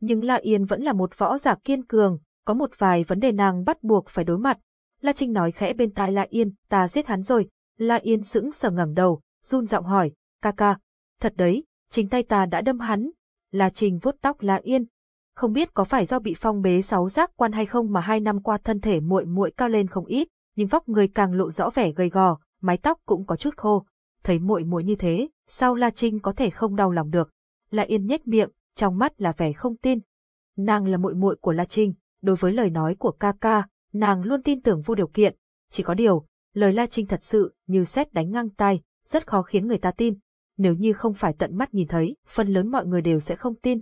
Nhưng La Yên vẫn là một võ giả kiên cường, có một vài vấn đề nàng bắt buộc phải đối mặt. La Trinh nói khẽ bên tai La Yên, ta giết hắn rồi. La Yên sững sờ ngẩng đầu, run giọng hỏi, ca ca, thật đấy, chính tay ta đã đâm hắn. La Trinh vuốt tóc La Yên. Không biết có phải do bị phong bế sáu giác quan hay không mà hai năm qua thân thể muội muội cao lên không ít, nhưng vóc người càng lộ rõ vẻ gầy gò, mái tóc cũng có chút khô. Thấy muội muội như thế, sao La Trinh có thể không đau lòng được? La Yên nhếch miệng, trong mắt là vẻ không tin. Nàng là muội muội của La Trinh, đối với lời nói của ca ca, nàng luôn tin tưởng vô điều kiện. Chỉ có điều, lời La Trinh thật sự như xét đánh ngang tay, rất khó khiến người ta tin. Nếu như không phải tận mắt nhìn thấy, phần lớn mọi người đều sẽ không tin.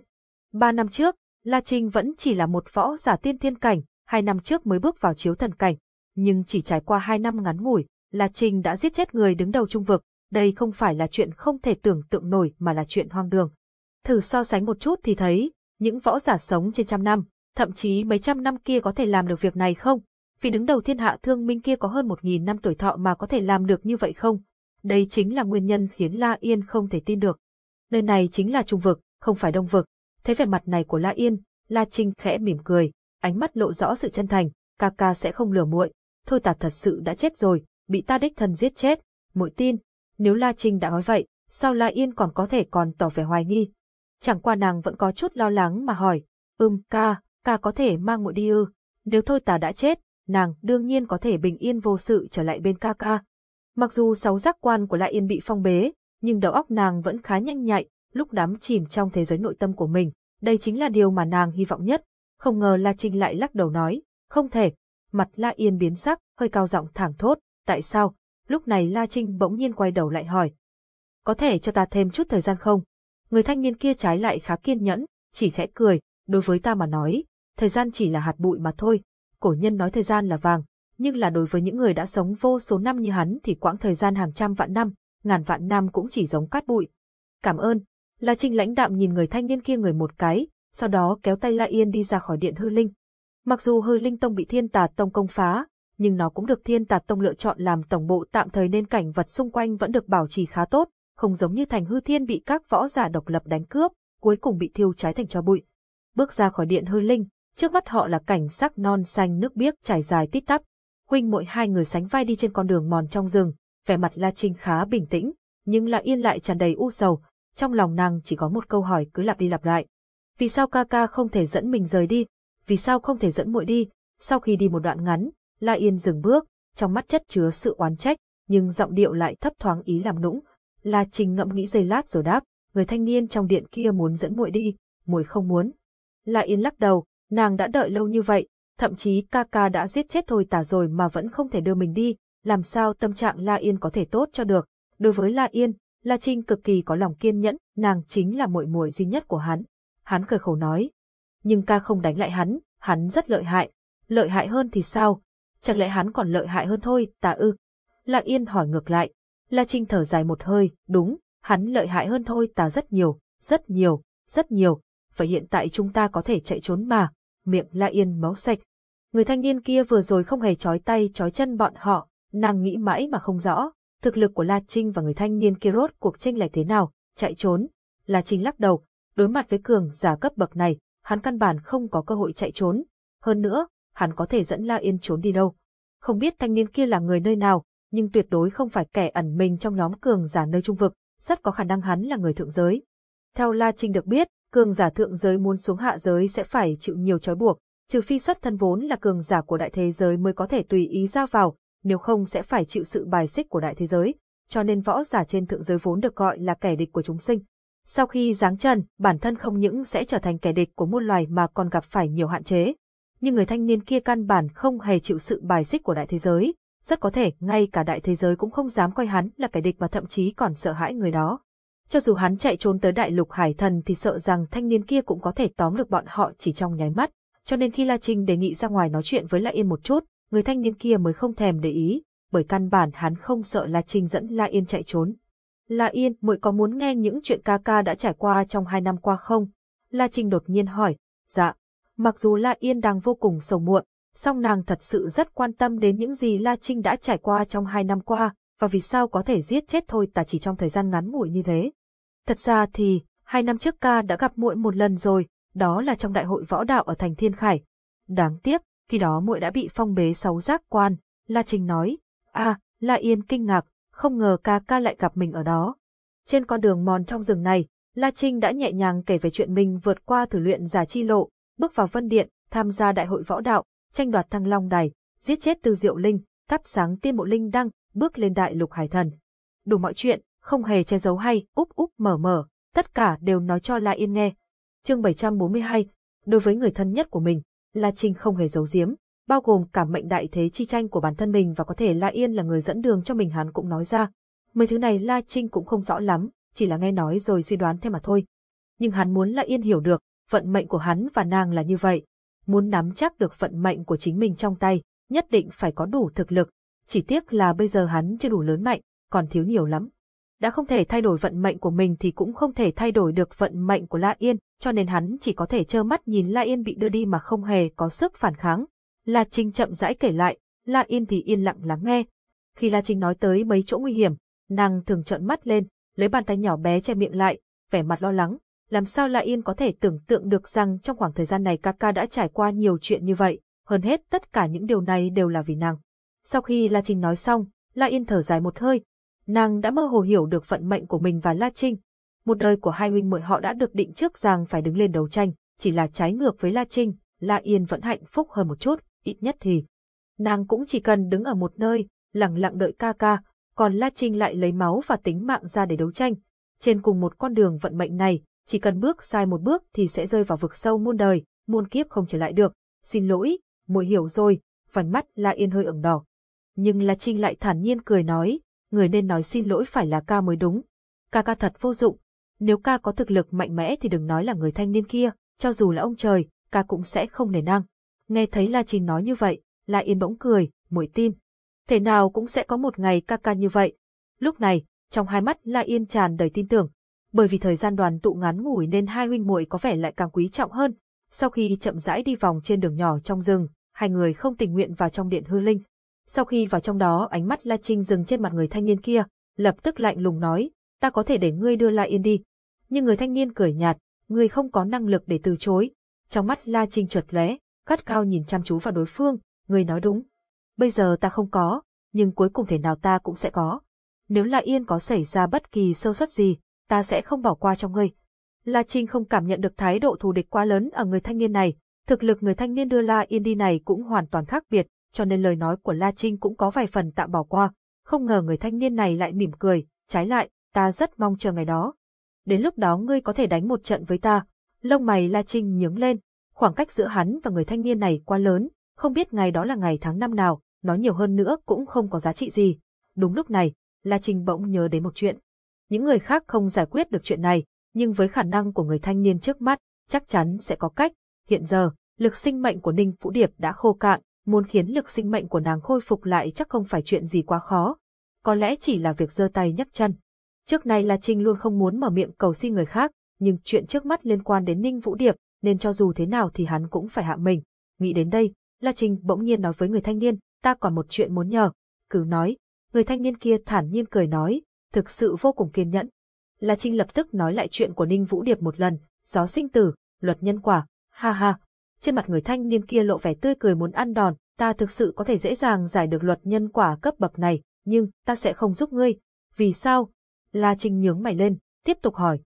Ba năm trước, La Trinh vẫn chỉ là một võ giả tiên thiên cảnh, hai năm trước mới bước vào chiếu thần cảnh. Nhưng chỉ trải qua hai năm ngắn ngủi, La Trinh đã giết chết người đứng đầu trung vực, đây không phải là chuyện không thể tưởng tượng nổi mà là chuyện hoang đường. Thử so sánh một chút thì thấy, những võ giả sống trên trăm năm, thậm chí mấy trăm năm kia có thể làm được việc này không? Vì đứng đầu thiên hạ thương minh kia có hơn một nghìn năm tuổi thọ mà có thể làm được như vậy không? Đây chính là nguyên nhân khiến La Yên không thể tin được. Nơi này chính là trung vực, không phải đông vực. Thấy vẻ mặt này của La Yên, La Trinh khẽ mỉm cười, ánh mắt lộ rõ sự chân thành, ca ca sẽ không lừa muội. Thôi tạt thật sự đã chết rồi, bị ta đích thân giết chết, muội tin. Nếu La Trinh đã nói vậy, sao La Yên còn có thể còn tỏ vẻ hoài nghi? Chẳng qua nàng vẫn có chút lo lắng mà hỏi, ưm ca, ta có thể mang muội đi ư? Nếu thôi ta đã chết, nàng đương nhiên có thể bình yên vô sự trở lại bên ca ca. Mặc dù sáu giác quan của Lại Yên bị phong bế, nhưng đầu óc nàng vẫn khá nhanh nhạy, lúc đắm chìm trong thế giới nội tâm của mình. Đây chính là điều mà nàng hy vọng nhất. Không ngờ La Trinh lại lắc đầu nói, không thể. Mặt La Yên biến sắc, hơi cao giọng thẳng thốt, tại sao? Lúc này La Trinh bỗng nhiên quay đầu lại hỏi. Có thể cho ta thêm chút thời gian không? Người thanh niên kia trái lại khá kiên nhẫn, chỉ khẽ cười, đối với ta mà nói, thời gian chỉ là hạt bụi mà thôi. Cổ nhân nói thời gian là vàng, nhưng là đối với những người đã sống vô số năm như hắn thì quãng thời gian hàng trăm vạn năm, ngàn vạn năm cũng chỉ giống cát bụi. Cảm ơn. La Trinh lãnh đạm nhìn người thanh niên kia người một cái, sau đó kéo tay La Yên đi ra khỏi điện hư linh. Mặc dù hư linh tông bị thiên tà tông công phá, nhưng nó cũng được thiên tà tông lựa chọn làm tổng bộ tạm thời nên cảnh vật xung quanh vẫn được bảo trì khá tốt, không giống như thành hư thiên bị các võ giả độc lập đánh cướp, cuối cùng bị thiêu cháy thành cho bụi. Bước ra khỏi điện hư linh, trước mắt họ là cảnh sắc non xanh nước biếc trải dài tít tắp. Huynh muội hai người sánh vai đi trên con đường mòn trong rừng, vẻ mặt La Trinh khá bình tĩnh, nhưng La Yên lại tràn đầy u sầu, trong lòng nàng chỉ có một câu hỏi cứ lặp đi lặp lại. Vì sao ca ca không thể dẫn mình rời đi? Vì sao không thể dẫn muội đi? Sau khi đi một đoạn ngắn, La Yên dừng bước, trong mắt chất chứa sự oán trách, nhưng giọng điệu lại thấp thoáng ý làm nũng. La Trình ngẫm nghĩ giây lát rồi đáp, người thanh niên trong điện kia muốn dẫn muội đi, muội không muốn. La Yên lắc đầu, nàng đã đợi lâu như vậy, thậm chí ca ca đã giết chết thôi tả rồi mà vẫn không thể đưa mình đi, làm sao tâm trạng La Yên có thể tốt cho được. Đối với La Yên, La Trinh cực kỳ có lòng kiên nhẫn, nàng chính là muội muội duy nhất của hắn. Hắn cười khổ nói, nhưng ca không đánh lại hắn, hắn rất lợi hại. Lợi hại hơn thì sao? Chẳng lẽ hắn còn lợi hại hơn thôi, tà ư? La Yên hỏi ngược lại. La Trinh thở dài một hơi, đúng, hắn lợi hại hơn thôi tả rất nhiều, rất nhiều, rất nhiều, vậy hiện tại chúng ta có thể chạy trốn mà, miệng La Yên máu sạch. Người thanh niên kia vừa rồi không hề chói tay chói chân bọn họ, nàng nghĩ mãi mà không rõ, thực lực của La Trinh và người thanh niên kia rốt cuộc tranh lệch thế nào, chạy trốn. La Trinh lắc đầu, đối mặt với cường giả cấp bậc này, hắn căn bản không có cơ hội chạy trốn. Hơn nữa, hắn có thể dẫn La Yên trốn đi đâu. Không biết thanh niên kia là người nơi nào, nhưng tuyệt đối không phải kẻ ẩn mình trong nhóm cường giả nơi trung vực, rất có khả năng hắn là người thượng giới. Theo La Trinh được biết, cường giả thượng giới muốn xuống hạ giới sẽ phải chịu nhiều trói buộc, trừ phi xuất thân vốn là cường giả của đại thế giới mới có thể tùy ý ra vào, nếu không sẽ phải chịu sự bài xích của đại thế giới, cho nên võ giả trên thượng giới vốn được gọi là kẻ địch của chúng sinh. Sau khi giáng chân, bản thân không những sẽ trở thành kẻ địch của muôn loài mà còn gặp phải nhiều hạn chế. Nhưng người thanh niên kia căn bản không hề chịu sự bài xích của đại thế giới, rất có thể ngay cả đại thế giới cũng không dám coi hắn là kẻ địch và thậm chí còn sợ hãi người đó. Cho dù hắn chạy trốn tới đại lục hải thần thì sợ rằng thanh niên kia cũng có thể tóm được bọn họ chỉ trong nháy mắt, cho nên khi La Trinh đề nghị ra ngoài nói chuyện với La Yên một chút, người thanh niên kia mới không thèm để ý, bởi căn bản hắn không sợ La Trinh dẫn La Yên chạy trốn. La Yên, muội có muốn nghe những chuyện ca ca đã trải qua trong hai năm qua không? La Trinh đột nhiên hỏi. Dạ. Mặc dù La Yên đang vô cùng sầu muộn, song nàng thật sự rất quan tâm đến những gì La Trinh đã trải qua trong hai năm qua, và vì sao có thể giết chết thôi ta chỉ trong thời gian ngắn ngủi như thế. Thật ra thì, hai năm trước ca đã gặp muội một lần rồi, đó là trong đại hội võ đạo ở thành Thiên Khải. Đáng tiếc, khi đó muội đã bị phong bế sáu giác quan, La Trinh nói. À, La Yên kinh ngạc, không ngờ ca ca lại gặp mình ở đó. Trên con đường mòn trong rừng này, La Trinh đã nhẹ nhàng kể về chuyện mình vượt qua thử luyện giả chi lộ, bước vào vân điện, tham gia đại hội võ đạo, tranh đoạt thăng long đài, giết chết Từ Diệu Linh, thắp sáng tiên bộ linh đăng, bước lên đại lục hải thần. Đủ mọi chuyện, không hề che giấu hay, úp úp mở mở, tất cả đều nói cho La Yên nghe. Chương 742, đối với người thân nhất của mình, La Trinh không hề giấu giếm, bao gồm cả mệnh đại thế chi tranh của bản thân mình và có thể La Yên là người dẫn đường cho mình hắn cũng nói ra. Mấy thứ này La Trinh cũng không rõ lắm, chỉ là nghe nói rồi suy đoán thêm mà thôi. Nhưng hắn muốn La Yên hiểu được, vận mệnh của hắn và nàng là như vậy. Muốn nắm chắc được vận mệnh của chính mình trong tay, nhất định phải có đủ thực lực. Chỉ tiếc là bây giờ hắn chưa đủ lớn mạnh, còn thiếu nhiều lắm. Đã không thể thay đổi vận mệnh của mình thì cũng không thể thay đổi được vận mệnh của La Yên, cho nên hắn chỉ có thể trơ mắt nhìn La Yên bị đưa đi mà không hề có sức phản kháng. La Trinh chậm rãi kể lại, La Yên thì yên lặng lắng nghe. Khi La Trinh nói tới mấy chỗ nguy hiểm, nàng thường trợn mắt lên, lấy bàn tay nhỏ bé che miệng lại, vẻ mặt lo lắng. Làm sao La Yên có thể tưởng tượng được rằng trong khoảng thời gian này Kaka đã trải qua nhiều chuyện như vậy, hơn hết tất cả những điều này đều là vì nàng. Sau khi La Trinh nói xong, La Yên thở dài một hơi. Nàng đã mơ hồ hiểu được vận mệnh của mình và La Trinh. Một đời của hai huynh muội họ đã được định trước rằng phải đứng lên đấu tranh, chỉ là trái ngược với La Trinh, La Yên vẫn hạnh phúc hơn một chút, ít nhất thì. Nàng cũng chỉ cần đứng ở một nơi, lặng lặng đợi ca ca, còn La Trinh lại lấy máu và tính mạng ra để đấu tranh. Trên cùng một con đường vận mệnh này, chỉ cần bước sai một bước thì sẽ rơi vào vực sâu muôn đời, muôn kiếp không trở lại được. Xin lỗi, muội hiểu rồi, vành mắt La Yên hơi ửng đỏ. Nhưng La Trinh lại thản nhiên cười nói, người nên nói xin lỗi phải là ca mới đúng. Ca ca thật vô dụng. Nếu ca có thực lực mạnh mẽ thì đừng nói là người thanh niên kia, cho dù là ông trời, ca cũng sẽ không nể năng. Nghe thấy La Trình nói như vậy, La Yên bỗng cười, mũi tin. thế nào cũng sẽ có một ngày ca ca như vậy. Lúc này, trong hai mắt La Yên tràn đầy tin tưởng. Bởi vì thời gian đoàn tụ ngắn ngủi nên hai huynh muội có vẻ lại càng quý trọng hơn. Sau khi chậm rãi đi vòng trên đường nhỏ trong rừng, hai người không tình nguyện vào trong điện hư linh. Sau khi vào trong đó ánh mắt La Trinh dừng trên mặt người thanh niên kia, lập tức lạnh lùng nói, ta có thể để ngươi đưa La Yên đi. Nhưng người thanh niên cười nhạt, ngươi không có năng lực để từ chối. Trong mắt La Trinh chợt lóe, gắt cao nhìn chăm chú vào đối phương, ngươi nói đúng. Bây giờ ta không có, nhưng cuối cùng thể nào ta cũng sẽ có. Nếu La Yên có xảy ra bất kỳ sơ suất gì, ta sẽ không bỏ qua cho ngươi. La Trinh không cảm nhận được thái độ thù địch quá lớn ở người thanh niên này, thực lực người thanh niên đưa La Yên đi này cũng hoàn toàn khác biệt, cho nên lời nói của La Trinh cũng có vài phần tạm bỏ qua. Không ngờ người thanh niên này lại mỉm cười, trái lại, ta rất mong chờ ngày đó. Đến lúc đó ngươi có thể đánh một trận với ta. Lông mày La Trinh nhướng lên, khoảng cách giữa hắn và người thanh niên này quá lớn, không biết ngày đó là ngày tháng năm nào, nói nhiều hơn nữa cũng không có giá trị gì. Đúng lúc này, La Trinh bỗng nhớ đến một chuyện. Những người khác không giải quyết được chuyện này, nhưng với khả năng của người thanh niên trước mắt, chắc chắn sẽ có cách. Hiện giờ, lực sinh mệnh của Ninh Vũ Điệp đã khô cạn, muốn khiến lực sinh mệnh của nàng khôi phục lại chắc không phải chuyện gì quá khó. Có lẽ chỉ là việc giơ tay nhấc chân. Trước nay La Trinh luôn không muốn mở miệng cầu xin người khác, nhưng chuyện trước mắt liên quan đến Ninh Vũ Điệp, nên cho dù thế nào thì hắn cũng phải hạ mình. Nghĩ đến đây, La Trinh bỗng nhiên nói với người thanh niên, ta còn một chuyện muốn nhờ. Cứ nói, người thanh niên kia thản nhiên cười nói, thực sự vô cùng kiên nhẫn. La Trinh lập tức nói lại chuyện của Ninh Vũ Điệp một lần, gió sinh tử, luật nhân quả, ha ha. Trên mặt người thanh niên kia lộ vẻ tươi cười muốn ăn đòn, ta thực sự có thể dễ dàng giải được luật nhân quả cấp bậc này, nhưng ta sẽ không giúp ngươi. Vì sao? La Trinh nhướng mày lên, tiếp tục hỏi.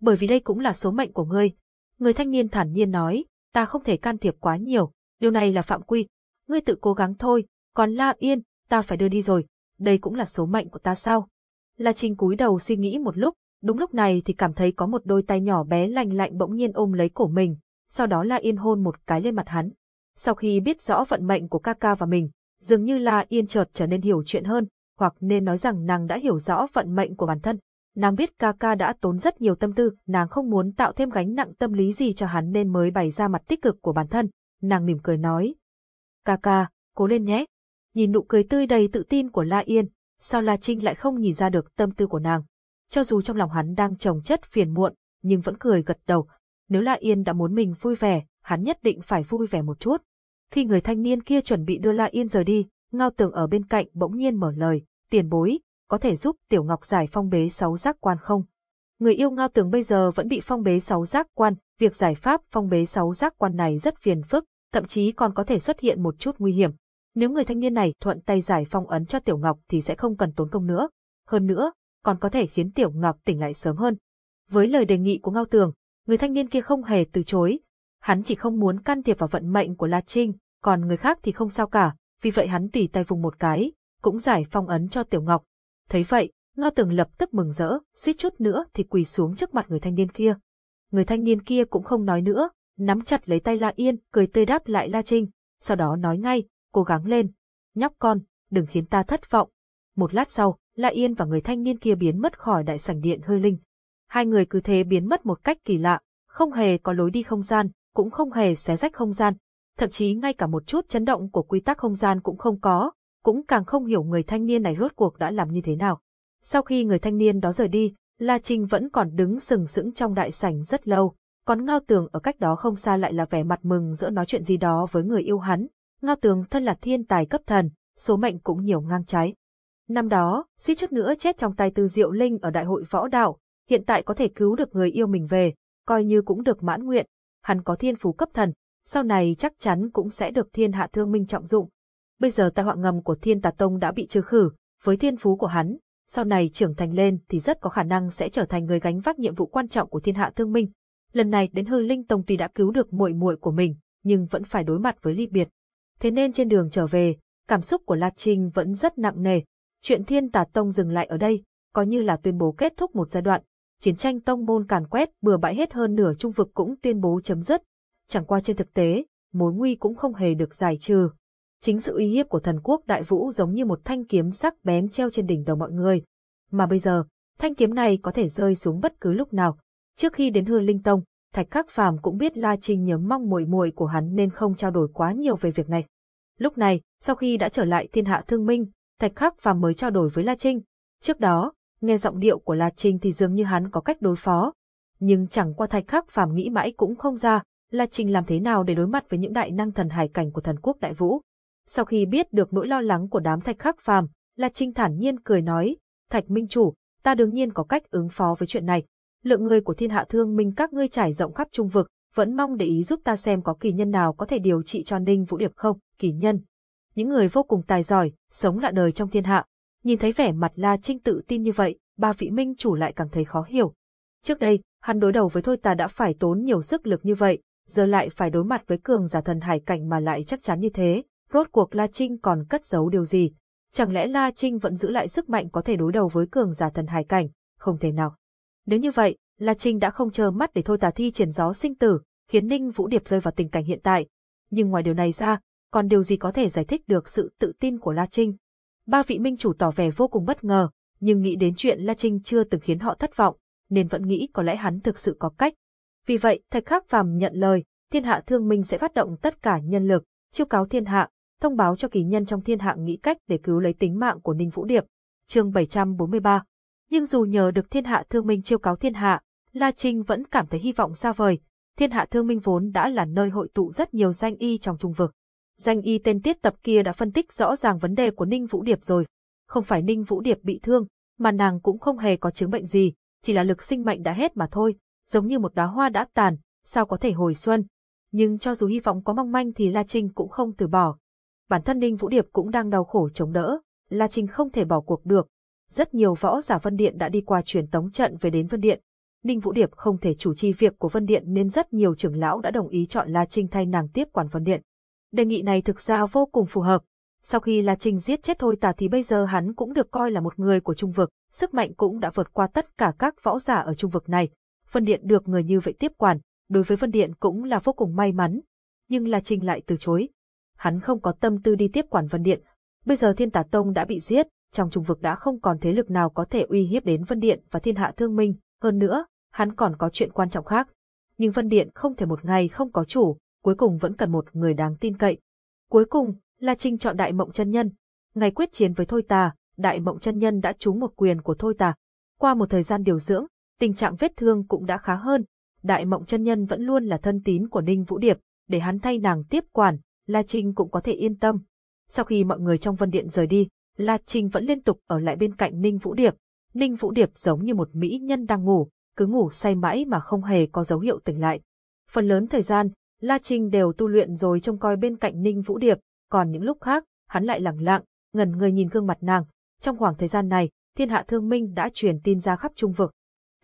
Bởi vì đây cũng là số mệnh của ngươi. Người thanh niên thản nhiên nói, ta không thể can thiệp quá nhiều, điều này là phạm quy. Ngươi tự cố gắng thôi, còn La Yên, ta phải đưa đi rồi, đây cũng là số mệnh của ta sao? La Trinh cúi đầu suy nghĩ một lúc, đúng lúc này thì cảm thấy có một đôi tay nhỏ bé lành lạnh bỗng nhiên ôm lấy cổ mình, sau đó La Yên hôn một cái lên mặt hắn. Sau khi biết rõ vận mệnh của Kaka và mình, dường như La Yên chợt trở nên hiểu chuyện hơn, hoặc nên nói rằng nàng đã hiểu rõ vận mệnh của bản thân. Nàng biết Kaka đã tốn rất nhiều tâm tư, nàng không muốn tạo thêm gánh nặng tâm lý gì cho hắn nên mới bày ra mặt tích cực của bản thân. Nàng mỉm cười nói. Kaka, cố lên nhé. Nhìn nụ cười tươi đầy tự tin của La Yên, sao La Trinh lại không nhìn ra được tâm tư của nàng. Cho dù trong lòng hắn đang trồng chất phiền muộn, nhưng vẫn cười gật đầu. Nếu La Yên đã muốn mình vui vẻ, hắn nhất định phải vui vẻ một chút. Khi người thanh niên kia chuẩn bị đưa La Yên rời đi, Ngao Tường ở bên cạnh bỗng nhiên mở lời, tiền bối, có thể giúp Tiểu Ngọc giải phong bế sáu giác quan không? Người yêu Ngao Tường bây giờ vẫn bị phong bế sáu giác quan, việc giải pháp phong bế sáu giác quan này rất phiền phức, thậm chí còn có thể xuất hiện một chút nguy hiểm. Nếu người thanh niên này thuận tay giải phong ấn cho Tiểu Ngọc thì sẽ không cần tốn công nữa. Hơn nữa, còn có thể khiến Tiểu Ngọc tỉnh lại sớm hơn. Với lời đề nghị của Ngao Tường, người thanh niên kia không hề từ chối. Hắn chỉ không muốn can thiệp vào vận mệnh của La Trinh, còn người khác thì không sao cả, vì vậy hắn tỉ tay vùng một cái, cũng giải phong ấn cho Tiểu Ngọc. Thấy vậy, Ngao Tường lập tức mừng rỡ, suýt chút nữa thì quỳ xuống trước mặt người thanh niên kia. Người thanh niên kia cũng không nói nữa, nắm chặt lấy tay La Yên, cười tươi đáp lại La Trinh, sau đó nói ngay, cố gắng lên. Nhóc con, đừng khiến ta thất vọng. Một lát sau, La Yên và người thanh niên kia biến mất khỏi đại sảnh điện hơi linh. Hai người cứ thế biến mất một cách kỳ lạ, không hề có lối đi không gian, cũng không hề xé rách không gian, thậm chí ngay cả một chút chấn động của quy tắc không gian cũng không có, cũng càng không hiểu người thanh niên này rốt cuộc đã làm như thế nào. Sau khi người thanh niên đó rời đi, La Trinh vẫn còn đứng sừng sững trong đại sảnh rất lâu, còn Ngao Tường ở cách đó không xa lại là vẻ mặt mừng giữa nói chuyện gì đó với người yêu hắn. Ngao Tường thân là thiên tài cấp thần, số mệnh cũng nhiều ngang trái. Năm đó, suýt chút nữa chết trong tay Tư Diệu Linh ở đại hội võ đạo, hiện tại có thể cứu được người yêu mình về, coi như cũng được mãn nguyện. Hắn có thiên phú cấp thần, sau này chắc chắn cũng sẽ được thiên hạ thương minh trọng dụng. Bây giờ tai họa ngầm của thiên tà tông đã bị trừ khử, với thiên phú của hắn, sau này trưởng thành lên thì rất có khả năng sẽ trở thành người gánh vác nhiệm vụ quan trọng của thiên hạ thương minh. Lần này đến hư linh tông tuy đã cứu được muội muội của mình, nhưng vẫn phải đối mặt với ly biệt. Thế nên trên đường trở về, cảm xúc của La Trinh vẫn rất nặng nề. Chuyện thiên tà tông dừng lại ở đây, có như là tuyên bố kết thúc một giai đoạn. Chiến tranh tông môn càn quét bừa bãi hết hơn nửa trung vực cũng tuyên bố chấm dứt. Chẳng qua trên thực tế, mối nguy cũng không hề được giải trừ. Chính sự uy hiếp của thần quốc đại vũ giống như một thanh kiếm sắc bén treo trên đỉnh đầu mọi người. Mà bây giờ, thanh kiếm này có thể rơi xuống bất cứ lúc nào. Trước khi đến hư linh tông, Thạch Khắc Phàm cũng biết La Trinh nhớ mong muội muội của hắn nên không trao đổi quá nhiều về việc này. Lúc này, sau khi đã trở lại thiên hạ thương minh, Thạch Khắc Phàm mới trao đổi với La Trinh. Trước đó, nghe giọng điệu của La Trinh thì dường như hắn có cách đối phó. Nhưng chẳng qua Thạch Khắc Phàm nghĩ mãi cũng không ra, La Trinh làm thế nào để đối mặt với những đại năng thần hải cảnh của thần quốc đại vũ. Sau khi biết được nỗi lo lắng của đám Thạch Khắc Phàm, La Trinh thản nhiên cười nói, Thạch Minh Chủ, ta đương nhiên có cách ứng phó với chuyện này. Lượng người của thiên hạ thương minh các ngươi trải rộng khắp trung vực, vẫn mong để ý giúp ta xem có kỳ nhân nào có thể điều trị cho Ninh Vũ Điệp không, kỳ nhân. Những người vô cùng tài giỏi, sống lạ đời trong thiên hạ. Nhìn thấy vẻ mặt La Trinh tự tin như vậy, ba vị minh chủ lại cảm thấy khó hiểu. Trước đây, hắn đối đầu với Thôi ta đã phải tốn nhiều sức lực như vậy, giờ lại phải đối mặt với cường giả thần hải cảnh mà lại chắc chắn như thế, rốt cuộc La Trinh còn cất giấu điều gì? Chẳng lẽ La Trinh vẫn giữ lại sức mạnh có thể đối đầu với cường giả thần hải cảnh? Không thể nào. Nếu như vậy, La Trinh đã không chờ mắt để thôi tà thi triển gió sinh tử, khiến Ninh Vũ Điệp rơi vào tình cảnh hiện tại. Nhưng ngoài điều này ra, còn điều gì có thể giải thích được sự tự tin của La Trinh? Ba vị minh chủ tỏ vẻ vô cùng bất ngờ, nhưng nghĩ đến chuyện La Trinh chưa từng khiến họ thất vọng, nên vẫn nghĩ có lẽ hắn thực sự có cách. Vì vậy, Thạch Khắc Phàm nhận lời, thiên hạ thương minh sẽ phát động tất cả nhân lực, chiêu cáo thiên hạ, thông báo cho kỳ nhân trong thiên hạ nghĩ cách để cứu lấy tính mạng của Ninh Vũ Điệp. Chương 743. Nhưng dù nhờ được thiên hạ thương minh chiêu cáo thiên hạ, La Trinh vẫn cảm thấy hy vọng xa vời. Thiên hạ thương minh vốn đã là nơi hội tụ rất nhiều danh y trong trung vực. Danh y tên tiết tập kia đã phân tích rõ ràng vấn đề của Ninh Vũ Điệp rồi. Không phải Ninh Vũ Điệp bị thương, mà nàng cũng không hề có chứng bệnh gì, chỉ là lực sinh mệnh đã hết mà thôi, giống như một đóa hoa đã tàn, sao có thể hồi xuân. Nhưng cho dù hy vọng có mong manh thì La Trinh cũng không từ bỏ. Bản thân Ninh Vũ Điệp cũng đang đau khổ chống đỡ, La Trinh không thể bỏ cuộc được. Rất nhiều võ giả Vân Điện đã đi qua truyền tống trận về đến Vân Điện. Ninh Vũ Điệp không thể chủ trì việc của Vân Điện nên rất nhiều trưởng lão đã đồng ý chọn La Trinh thay nàng tiếp quản Vân Điện. Đề nghị này thực ra vô cùng phù hợp. Sau khi La Trinh giết chết Thôi Tà thì bây giờ hắn cũng được coi là một người của trung vực, sức mạnh cũng đã vượt qua tất cả các võ giả ở trung vực này, Vân Điện được người như vậy tiếp quản, đối với Vân Điện cũng là vô cùng may mắn. Nhưng La Trinh lại từ chối. Hắn không có tâm tư đi tiếp quản Vân Điện. Bây giờ Thiên Tà Tông đã bị giết, trong trung vực đã không còn thế lực nào có thể uy hiếp đến Vân Điện và thiên hạ thương minh. Hơn nữa, hắn còn có chuyện quan trọng khác. Nhưng Vân Điện không thể một ngày không có chủ, cuối cùng vẫn cần một người đáng tin cậy. Cuối cùng, La Trinh chọn Đại Mộng Chân Nhân. Ngày quyết chiến với Thôi Tà, Đại Mộng Chân Nhân đã trúng một quyền của Thôi Tà. Qua một thời gian điều dưỡng, tình trạng vết thương cũng đã khá hơn. Đại mộng chân nhân vẫn luôn là thân tín của Ninh Vũ Điệp, để hắn thay nàng tiếp quản, La Trinh cũng có thể yên tâm. Sau khi mọi người trong vân điện rời đi, La Trinh vẫn liên tục ở lại bên cạnh Ninh Vũ Điệp. Ninh Vũ Điệp giống như một mỹ nhân đang ngủ, cứ ngủ say mãi mà không hề có dấu hiệu tỉnh lại. Phần lớn thời gian, La Trinh đều tu luyện rồi trông coi bên cạnh Ninh Vũ Điệp, còn những lúc khác, hắn lại lặng lặng, ngần người nhìn gương mặt nàng. Trong khoảng thời gian này, thiên hạ thương minh đã truyền tin ra khắp trung vực.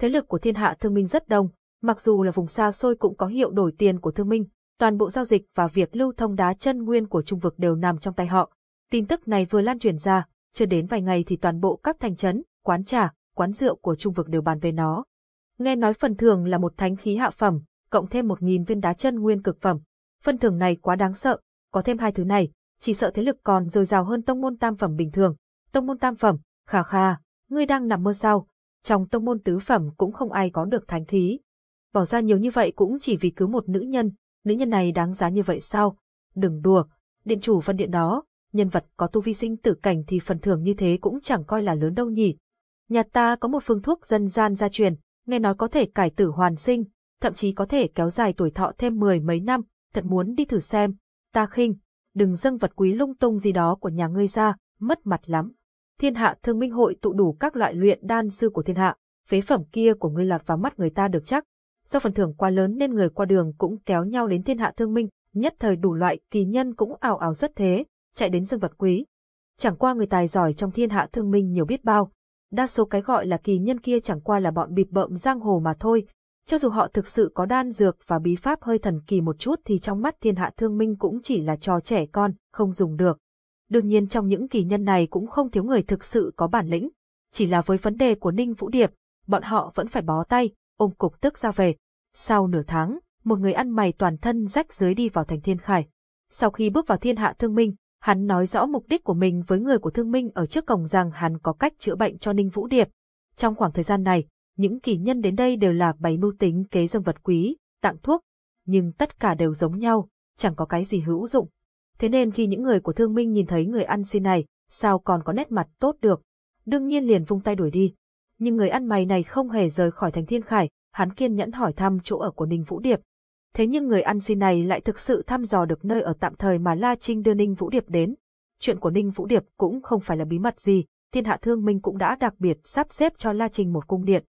Thế lực của thiên hạ thương minh rất đông, mặc dù là vùng xa xôi cũng có hiệu đổi tiền của thương minh, toàn bộ giao dịch và việc lưu thông đá chân nguyên của trung vực đều nằm trong tay họ. Tin tức này vừa lan truyền ra, chưa đến vài ngày thì toàn bộ các thành trấn, quán trà, quán rượu của trung vực đều bàn về nó. Nghe nói phần thưởng là một thánh khí hạ phẩm, cộng thêm một nghìn viên đá chân nguyên cực phẩm. Phân thưởng này quá đáng sợ, có thêm hai thứ này, chỉ sợ thế lực còn dồi dào hơn tông môn tam phẩm bình thường. Tông môn tam phẩm, khà khà, ngươi đang nằm mơ sao? Trong tông môn tứ phẩm cũng không ai có được thánh khí. Bỏ ra nhiều như vậy cũng chỉ vì cứu một nữ nhân, nữ nhân này đáng giá như vậy sao? Đừng đùa, điện chủ phân điện đó, nhân vật có tu vi sinh tử cảnh thì phần thưởng như thế cũng chẳng coi là lớn đâu nhỉ. Nhà ta có một phương thuốc dân gian gia truyền, nghe nói có thể cải tử hoàn sinh, thậm chí có thể kéo dài tuổi thọ thêm mười mấy năm, thật muốn đi thử xem. Ta khinh, đừng dâng vật quý lung tung gì đó của nhà ngươi ra, mất mặt lắm. Thiên hạ thương minh hội tụ đủ các loại luyện đan sư của thiên hạ, phế phẩm kia của ngươi lọt vào mắt người ta được chắc. Do phần thưởng quá lớn nên người qua đường cũng kéo nhau đến thiên hạ thương minh, nhất thời đủ loại kỳ nhân cũng ảo ảo xuất thế, chạy đến dâng vật quý. Chẳng qua người tài giỏi trong thiên hạ thương minh nhiều biết bao, đa số cái gọi là kỳ nhân kia chẳng qua là bọn bịp bợm giang hồ mà thôi, cho dù họ thực sự có đan dược và bí pháp hơi thần kỳ một chút thì trong mắt thiên hạ thương minh cũng chỉ là trò trẻ con, không dùng được. Đương nhiên trong những kỳ nhân này cũng không thiếu người thực sự có bản lĩnh. Chỉ là với vấn đề của Ninh Vũ Điệp, bọn họ vẫn phải bó tay, ôm cục tức ra về. Sau nửa tháng, một người ăn mày toàn thân rách dưới đi vào thành thiên khải. Sau khi bước vào thiên hạ thương minh, hắn nói rõ mục đích của mình với người của thương minh ở trước cổng rằng hắn có cách chữa bệnh cho Ninh Vũ Điệp. Trong khoảng thời gian này, những kỳ nhân đến đây đều là bày mưu tính kế dâng vật quý, tặng thuốc, nhưng tất cả đều giống nhau, chẳng có cái gì hữu dụng. Thế nên khi những người của thương minh nhìn thấy người ăn xin này, sao còn có nét mặt tốt được, đương nhiên liền vung tay đuổi đi. Nhưng người ăn mày này không hề rời khỏi thành thiên khải, hắn kiên nhẫn hỏi thăm chỗ ở của Ninh Vũ Điệp. Thế nhưng người ăn xin này lại thực sự thăm dò được nơi ở tạm thời mà La Trinh đưa Ninh Vũ Điệp đến. Chuyện của Ninh Vũ Điệp cũng không phải là bí mật gì, thiên hạ thương minh cũng đã đặc biệt sắp xếp cho La Trinh một cung điện.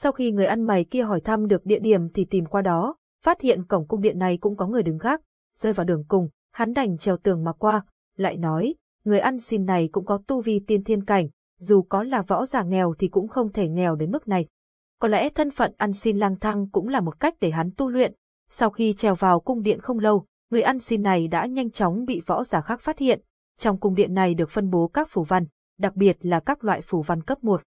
Sau khi người ăn mày kia hỏi thăm được địa điểm thì tìm qua đó, phát hiện cổng cung điện này cũng có người đứng gác, rơi vào đường cùng, hắn đành trèo tường mà qua, lại nói, người ăn xin này cũng có tu vi tiên thiên cảnh, dù có là võ giả nghèo thì cũng không thể nghèo đến mức này. Có lẽ thân phận ăn xin lang thang cũng là một cách để hắn tu luyện. Sau khi trèo vào cung điện không lâu, người ăn xin này đã nhanh chóng bị võ giả khác phát hiện. Trong cung điện này được phân bố các phù văn, đặc biệt là các loại phù văn cấp 1.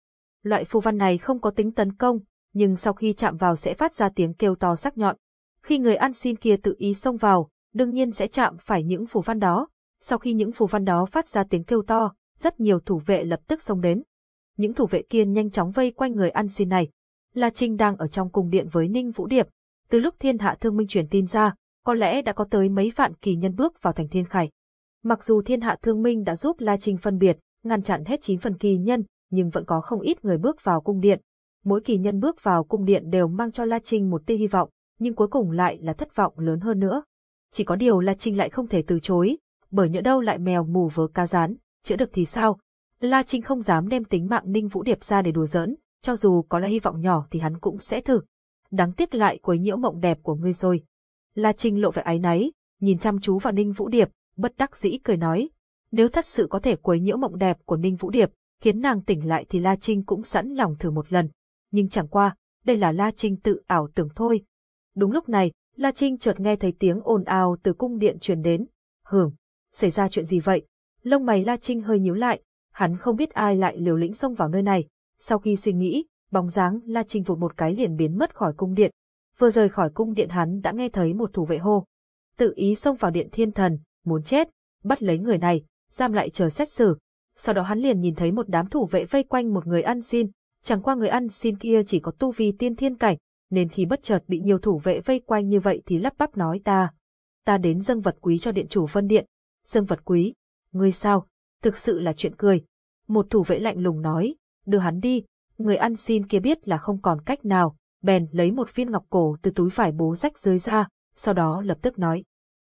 Loại phù văn này không có tính tấn công, nhưng sau khi chạm vào sẽ phát ra tiếng kêu to sắc nhọn. Khi người ăn xin kia tự ý xông vào, đương nhiên sẽ chạm phải những phù văn đó. Sau khi những phù văn đó phát ra tiếng kêu to, rất nhiều thủ vệ lập tức xông đến. Những thủ vệ kia nhanh chóng vây quanh người ăn xin này. La Trinh đang ở trong cung điện với Ninh Vũ Điệp. Từ lúc thiên hạ thương minh truyền tin ra, có lẽ đã có tới mấy vạn kỳ nhân bước vào thành thiên khải. Mặc dù thiên hạ thương minh đã giúp La Trinh phân biệt, ngăn chặn hết chín phần kỳ nhân, nhưng vẫn có không ít người bước vào cung điện. Mỗi kỳ nhân bước vào cung điện đều mang cho La Trinh một tia hy vọng, nhưng cuối cùng lại là thất vọng lớn hơn nữa. Chỉ có điều La Trinh lại không thể từ chối, bởi nhỡ đâu lại mèo mù vớ cá rán, chữa được thì sao? La Trinh không dám đem tính mạng Ninh Vũ Điệp ra để đùa giỡn, cho dù có là hy vọng nhỏ thì hắn cũng sẽ thử. Đáng tiếc lại quấy nhiễu mộng đẹp của ngươi rồi. La Trinh lộ vẻ áy náy, nhìn chăm chú vào Ninh Vũ Điệp, bất đắc dĩ cười nói. Nếu thật sự có thể quấy nhiễu mộng đẹp của Ninh Vũ Điệp, khiến nàng tỉnh lại thì La Trinh cũng sẵn lòng thử một lần. Nhưng chẳng qua, đây là La Trinh tự ảo tưởng thôi. Đúng lúc này, La Trinh chợt nghe thấy tiếng ồn ào từ cung điện truyền đến. Hửm, xảy ra chuyện gì vậy? Lông mày La Trinh hơi nhíu lại, hắn không biết ai lại liều lĩnh xông vào nơi này. Sau khi suy nghĩ, bóng dáng La Trinh vụt một cái liền biến mất khỏi cung điện. Vừa rời khỏi cung điện hắn đã nghe thấy một thủ vệ hô. Tự ý xông vào điện thiên thần, muốn chết, bắt lấy người này, giam lại chờ xét xử. Sau đó hắn liền nhìn thấy một đám thủ vệ vây quanh một người ăn xin, chẳng qua người ăn xin kia chỉ có tu vi tiên thiên cảnh, nên khi bất chợt bị nhiều thủ vệ vây quanh như vậy thì lắp bắp nói ta. Ta đến dâng vật quý cho điện chủ phân điện. Dâng vật quý? Ngươi sao? Thực sự là chuyện cười. Một thủ vệ lạnh lùng nói, đưa hắn đi. Người ăn xin kia biết là không còn cách nào, bèn lấy một viên ngọc cổ từ túi vải bố rách rơi ra, sau đó lập tức nói.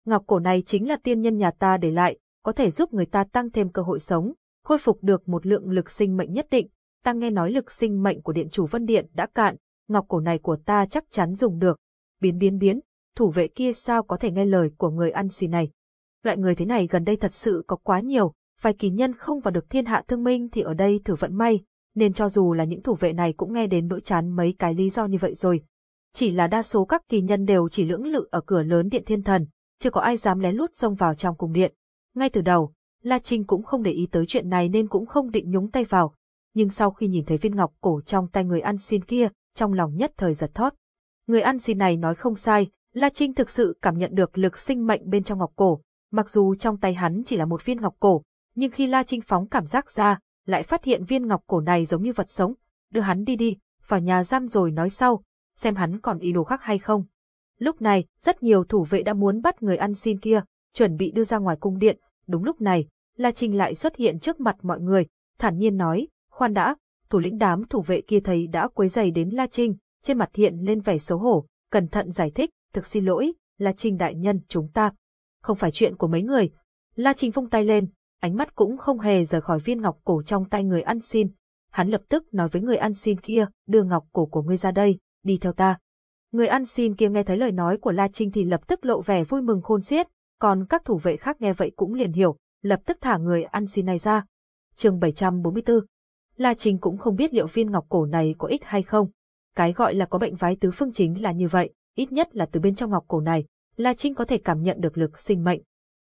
Ngọc cổ này chính là tiên nhân nhà ta để lại, có thể giúp người ta tăng thêm cơ hội sống, khôi phục được một lượng lực sinh mệnh nhất định. Ta nghe nói lực sinh mệnh của điện chủ Vân Điện đã cạn, ngọc cổ này của ta chắc chắn dùng được. Biến biến biến, thủ vệ kia sao có thể nghe lời của người ăn xì này. Loại người thế này gần đây thật sự có quá nhiều, vài kỳ nhân không vào được thiên hạ thương minh thì ở đây thử vận may, nên cho dù là những thủ vệ này cũng nghe đến nỗi chán mấy cái lý do như vậy rồi. Chỉ là đa số các kỳ nhân đều chỉ lưỡng lự ở cửa lớn điện thiên thần, chưa có ai dám lén lút xông vào trong cung điện. Ngay từ đầu, La Trinh cũng không để ý tới chuyện này nên cũng không định nhúng tay vào. Nhưng sau khi nhìn thấy viên ngọc cổ trong tay người ăn xin kia, trong lòng nhất thời giật thót. Người ăn xin này nói không sai, La Trinh thực sự cảm nhận được lực sinh mệnh bên trong ngọc cổ, mặc dù trong tay hắn chỉ là một viên ngọc cổ, nhưng khi La Trinh phóng cảm giác ra, lại phát hiện viên ngọc cổ này giống như vật sống, đưa hắn đi đi, vào nhà giam rồi nói sau, xem hắn còn ý đồ khác hay không. Lúc này, rất nhiều thủ vệ đã muốn bắt người ăn xin kia, chuẩn bị đưa ra ngoài cung điện, đúng lúc này, La Trinh lại xuất hiện trước mặt mọi người, thản nhiên nói, khoan đã, thủ lĩnh đám thủ vệ kia thấy đã quấy giày đến La Trinh, trên mặt hiện lên vẻ xấu hổ, cẩn thận giải thích, thực xin lỗi, La Trinh đại nhân chúng ta. Không phải chuyện của mấy người. La Trinh vung tay lên, ánh mắt cũng không hề rời khỏi viên ngọc cổ trong tay người ăn xin. Hắn lập tức nói với người ăn xin kia, đưa ngọc cổ của ngươi ra đây, đi theo ta. Người ăn xin kia nghe thấy lời nói của La Trinh thì lập tức lộ vẻ vui mừng khôn xiết, còn các thủ vệ khác nghe vậy cũng liền hiểu, lập tức thả người ăn xin này ra. chương 744 La Trình cũng không biết liệu viên ngọc cổ này có ích hay không. Cái gọi là có bệnh vái tứ phương chính là như vậy, ít nhất là từ bên trong ngọc cổ này, La Trinh có thể cảm nhận được lực sinh mệnh.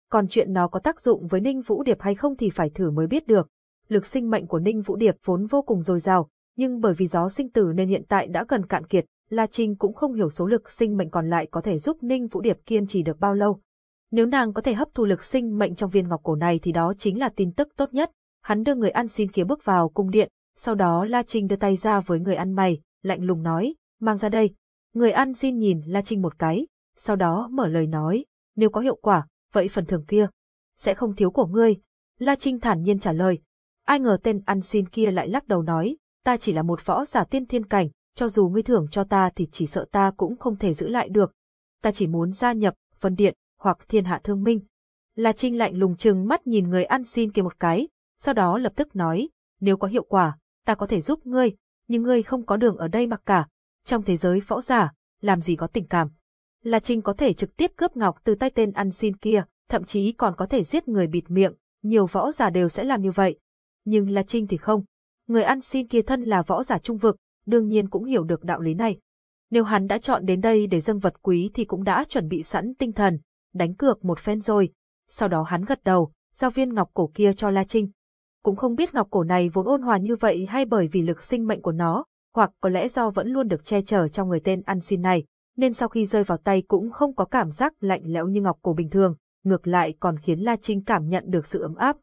Còn chuyện nó có tác dụng với Ninh Vũ Điệp hay không thì phải thử mới biết được. Lực sinh mệnh của Ninh Vũ Điệp vốn vô cùng dồi dào, nhưng bởi vì gió sinh tử nên hiện tại đã gần cạn kiệt, La Trinh cũng không hiểu số lực sinh mệnh còn lại có thể giúp Ninh Vũ Điệp kiên trì được bao lâu. Nếu nàng có thể hấp thu lực sinh mệnh trong viên ngọc cổ này thì đó chính là tin tức tốt nhất. Hắn đưa người ăn xin kia bước vào cung điện, sau đó La Trinh đưa tay ra với người ăn mày, lạnh lùng nói, mang ra đây. Người ăn xin nhìn La Trinh một cái, sau đó mở lời nói, nếu có hiệu quả, vậy phần thưởng kia, sẽ không thiếu của ngươi. La Trinh thản nhiên trả lời, ai ngờ tên ăn xin kia lại lắc đầu nói, ta chỉ là một võ giả tiên thiên cảnh, cho dù ngươi thưởng cho ta thì chỉ sợ ta cũng không thể giữ lại được. Ta chỉ muốn gia nhập, vân điện, hoặc thiên hạ thương minh. La Trinh lạnh lùng chừng mắt nhìn người ăn xin kia một cái, sau đó lập tức nói, nếu có hiệu quả, ta có thể giúp ngươi, nhưng ngươi không có đường ở đây mặc cả. Trong thế giới võ giả, làm gì có tình cảm. La Trinh có thể trực tiếp cướp ngọc từ tay tên ăn xin kia, thậm chí còn có thể giết người bịt miệng, nhiều võ giả đều sẽ làm như vậy. Nhưng La Trinh thì không. Người ăn xin kia thân là võ giả trung vực, đương nhiên cũng hiểu được đạo lý này. Nếu hắn đã chọn đến đây để dâng vật quý thì cũng đã chuẩn bị sẵn tinh thần, đánh cược một phen rồi. Sau đó hắn gật đầu, giao viên ngọc cổ kia cho La Trinh. Cũng không biết ngọc cổ này vốn ôn hòa như vậy hay bởi vì lực sinh mệnh của nó, hoặc có lẽ do vẫn luôn được che chở trong người tên ăn xin này, nên sau khi rơi vào tay cũng không có cảm giác lạnh lẽo như ngọc cổ bình thường, ngược lại còn khiến La Trinh cảm nhận được sự ấm áp.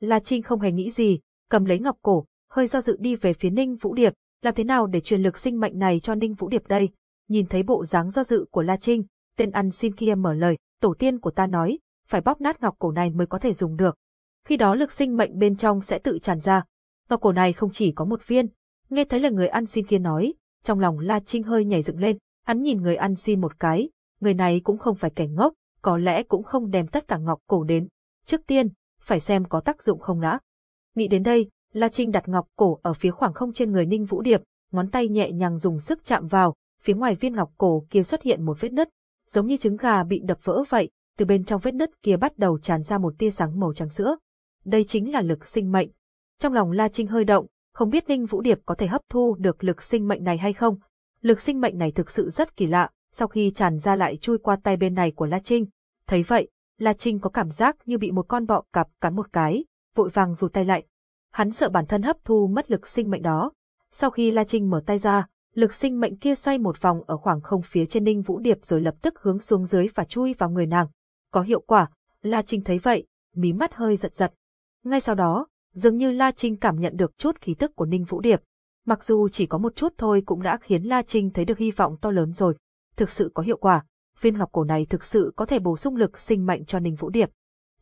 La Trinh không hề nghĩ gì, cầm lấy ngọc cổ, hơi do dự đi về phía Ninh Vũ Điệp, làm thế nào để truyền lực sinh mệnh này cho Ninh Vũ Điệp đây? Nhìn thấy bộ dáng do dự của La Trinh, tên ăn xin kia mở lời, tổ tiên của ta nói, phải bóp nát ngọc cổ này mới có thể dùng được. Khi đó lực sinh mệnh bên trong sẽ tự tràn ra. Ngọc cổ này không chỉ có một viên. Nghe thấy là người ăn xin kia nói, trong lòng La Trinh hơi nhảy dựng lên, hắn nhìn người ăn xin một cái, người này cũng không phải kẻ ngốc, có lẽ cũng không đem tất cả ngọc cổ đến. Trước tiên, phải xem có tác dụng không đã. Nghĩ đến đây, La Trinh đặt ngọc cổ ở phía khoảng không trên người Ninh Vũ Điệp, ngón tay nhẹ nhàng dùng sức chạm vào, phía ngoài viên ngọc cổ kia xuất hiện một vết nứt, giống như trứng gà bị đập vỡ vậy, từ bên trong vết nứt kia bắt đầu tràn ra một tia sáng màu trắng sữa. Đây chính là lực sinh mệnh. Trong lòng La Trinh hơi động, không biết Ninh Vũ Điệp có thể hấp thu được lực sinh mệnh này hay không. Lực sinh mệnh này thực sự rất kỳ lạ, sau khi tràn ra lại chui qua tay bên này của La Trinh. Thấy vậy, La Trinh có cảm giác như bị một con bọ cạp cắn một cái, vội vàng rụt tay lại. Hắn sợ bản thân hấp thu mất lực sinh mệnh đó. Sau khi La Trinh mở tay ra, lực sinh mệnh kia xoay một vòng ở khoảng không phía trên Ninh Vũ Điệp rồi lập tức hướng xuống dưới và chui vào người nàng. Có hiệu quả, La Trinh thấy vậy, mí mắt hơi giật giật. Ngay sau đó, dường như La Trinh cảm nhận được chút khí tức của Ninh Vũ Điệp. Mặc dù chỉ có một chút thôi cũng đã khiến La Trinh thấy được hy vọng to lớn rồi. Thực sự có hiệu quả, viên ngọc cổ này thực sự có thể bổ sung lực sinh mệnh cho Ninh Vũ Điệp.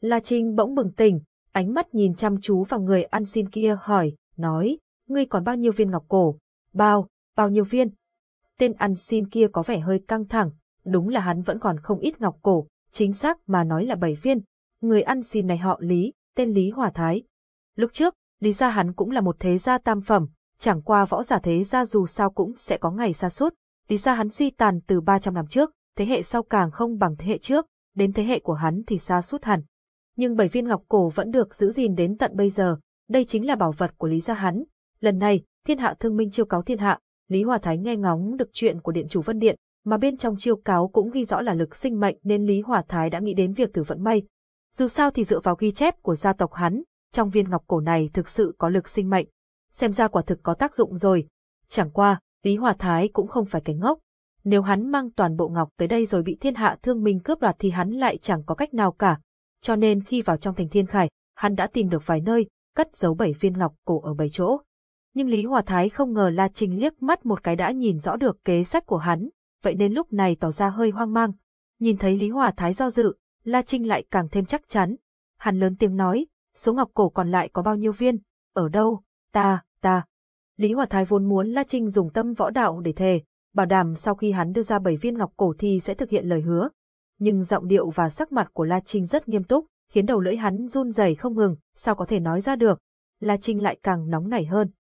La Trinh bỗng bừng tỉnh, ánh mắt nhìn chăm chú vào người ăn xin kia hỏi, nói, ngươi còn bao nhiêu viên ngọc cổ? Bao, bao nhiêu viên? Tên ăn xin kia có vẻ hơi căng thẳng, đúng là hắn vẫn còn không ít ngọc cổ, chính xác mà nói là bảy viên. Người ăn xin này họ Lý, tên Lý Hòa Thái. Lúc trước, Lý gia hắn cũng là một thế gia tam phẩm, chẳng qua võ giả thế gia dù sao cũng sẽ có ngày xa suốt. Lý gia hắn suy tàn từ 300 năm trước, thế hệ sau càng không bằng thế hệ trước, đến thế hệ của hắn thì xa suốt hẳn. Nhưng bảy viên ngọc cổ vẫn được giữ gìn đến tận bây giờ, đây chính là bảo vật của Lý gia hắn. Lần này, thiên hạ thương minh chiêu cáo thiên hạ, Lý Hòa Thái nghe ngóng được chuyện của điện chủ Vân Điện, mà bên trong chiêu cáo cũng ghi rõ là lực sinh mệnh nên Lý Hòa Thái đã nghĩ đến việc thử vận may. Dù sao thì dựa vào ghi chép của gia tộc hắn, trong viên ngọc cổ này thực sự có lực sinh mệnh. Xem ra quả thực có tác dụng rồi. Chẳng qua, Lý Hòa Thái cũng không phải cái ngốc. Nếu hắn mang toàn bộ ngọc tới đây rồi bị thiên hạ thương minh cướp đoạt thì hắn lại chẳng có cách nào cả. Cho nên khi vào trong thành thiên khải, hắn đã tìm được vài nơi, cất giấu bảy viên ngọc cổ ở bảy chỗ. Nhưng Lý Hòa Thái không ngờ La Trinh liếc mắt một cái đã nhìn rõ được kế sách của hắn, vậy nên lúc này tỏ ra hơi hoang mang. Nhìn thấy Lý Hòa Thái do dự, La Trinh lại càng thêm chắc chắn. Hắn lớn tiếng nói, số ngọc cổ còn lại có bao nhiêu viên, ở đâu, ta, ta. Lý Hòa Thái vốn muốn La Trinh dùng tâm võ đạo để thề, bảo đảm sau khi hắn đưa ra bảy viên ngọc cổ thì sẽ thực hiện lời hứa. Nhưng giọng điệu và sắc mặt của La Trinh rất nghiêm túc, khiến đầu lưỡi hắn run rẩy không ngừng, sao có thể nói ra được. La Trinh lại càng nóng nảy hơn.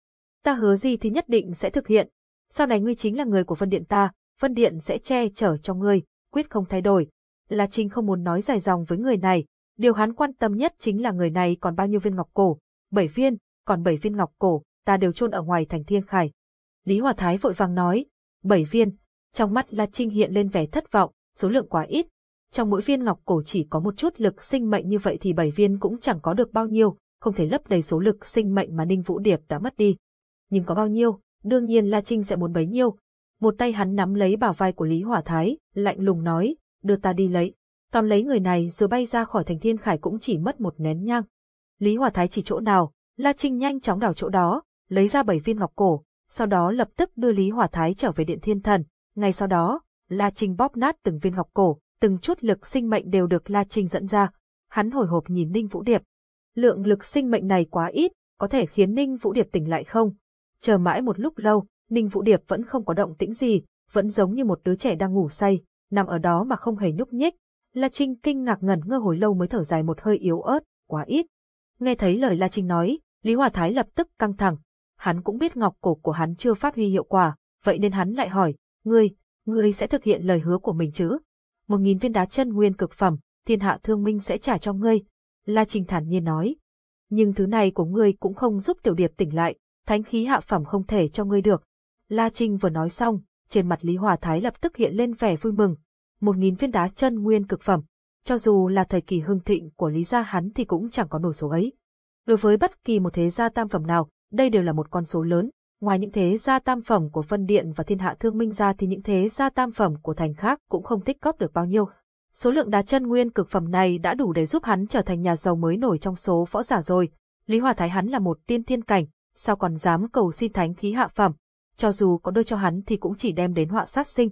Ta hứa gì thì nhất định sẽ thực hiện. Sau này ngươi chính là người của Vân Điện ta, Vân Điện sẽ che chở cho ngươi, quyết không thay đổi. La Trinh không muốn nói dài dòng với người này, điều hắn quan tâm nhất chính là người này còn bao nhiêu viên ngọc cổ. Bảy viên, còn bảy viên ngọc cổ, ta đều chôn ở ngoài thành thiên khải. Lý Hòa Thái vội vàng nói, bảy viên. Trong mắt La Trinh hiện lên vẻ thất vọng, số lượng quá ít. Trong mỗi viên ngọc cổ chỉ có một chút lực sinh mệnh như vậy thì bảy viên cũng chẳng có được bao nhiêu, không thể lấp đầy số lực sinh mệnh mà Ninh Vũ Điệp đã mất đi. Nhưng có bao nhiêu, đương nhiên La Trinh sẽ muốn bấy nhiêu, một tay hắn nắm lấy bảo vai của Lý Hỏa Thái, lạnh lùng nói, đưa ta đi lấy. Tóm lấy người này rồi bay ra khỏi thành thiên khải cũng chỉ mất một nén nhang. Lý Hỏa Thái chỉ chỗ nào, La Trinh nhanh chóng đảo chỗ đó, lấy ra bảy viên ngọc cổ, sau đó lập tức đưa Lý Hỏa Thái trở về điện thiên thần. Ngay sau đó, La Trinh bóp nát từng viên ngọc cổ, từng chút lực sinh mệnh đều được La Trinh dẫn ra. Hắn hồi hộp nhìn Ninh Vũ Điệp. Lượng lực sinh mệnh này quá ít, có thể khiến Ninh Vũ Điệp tỉnh lại không? Chờ mãi một lúc lâu, Ninh Vũ Điệp vẫn không có động tĩnh gì, vẫn giống như một đứa trẻ đang ngủ say, nằm ở đó mà không hề nhúc nhích. La Trinh kinh ngạc ngẩn ngơ hồi lâu mới thở dài một hơi yếu ớt, quá ít. Nghe thấy lời La Trinh nói, Lý Hòa Thái lập tức căng thẳng. Hắn cũng biết ngọc cổ của hắn chưa phát huy hiệu quả, vậy nên hắn lại hỏi, ngươi, ngươi sẽ thực hiện lời hứa của mình chứ? Một nghìn viên đá chân nguyên cực phẩm, thiên hạ thương minh sẽ trả cho ngươi. La Trinh thản nhiên nói. Nhưng thứ này của ngươi cũng không giúp tiểu điệp tỉnh lại, thánh khí hạ phẩm không thể cho ngươi được, La Trinh vừa nói xong, trên mặt Lý Hòa Thái lập tức hiện lên vẻ vui mừng. Một nghìn viên đá chân nguyên cực phẩm, cho dù là thời kỳ hưng thịnh của Lý gia hắn thì cũng chẳng có nổi số ấy. Đối với bất kỳ một thế gia tam phẩm nào, đây đều là một con số lớn. Ngoài những thế gia tam phẩm của Vân Điện và Thiên Hạ Thương Minh ra thì những thế gia tam phẩm của thành khác cũng không tích góp được bao nhiêu. Số lượng đá chân nguyên cực phẩm này đã đủ để giúp hắn trở thành nhà giàu mới nổi trong số võ giả rồi. Lý Hòa Thái hắn là một tiên thiên cảnh, sao còn dám cầu xin thánh khí hạ phẩm, cho dù có đưa cho hắn thì cũng chỉ đem đến họa sát sinh.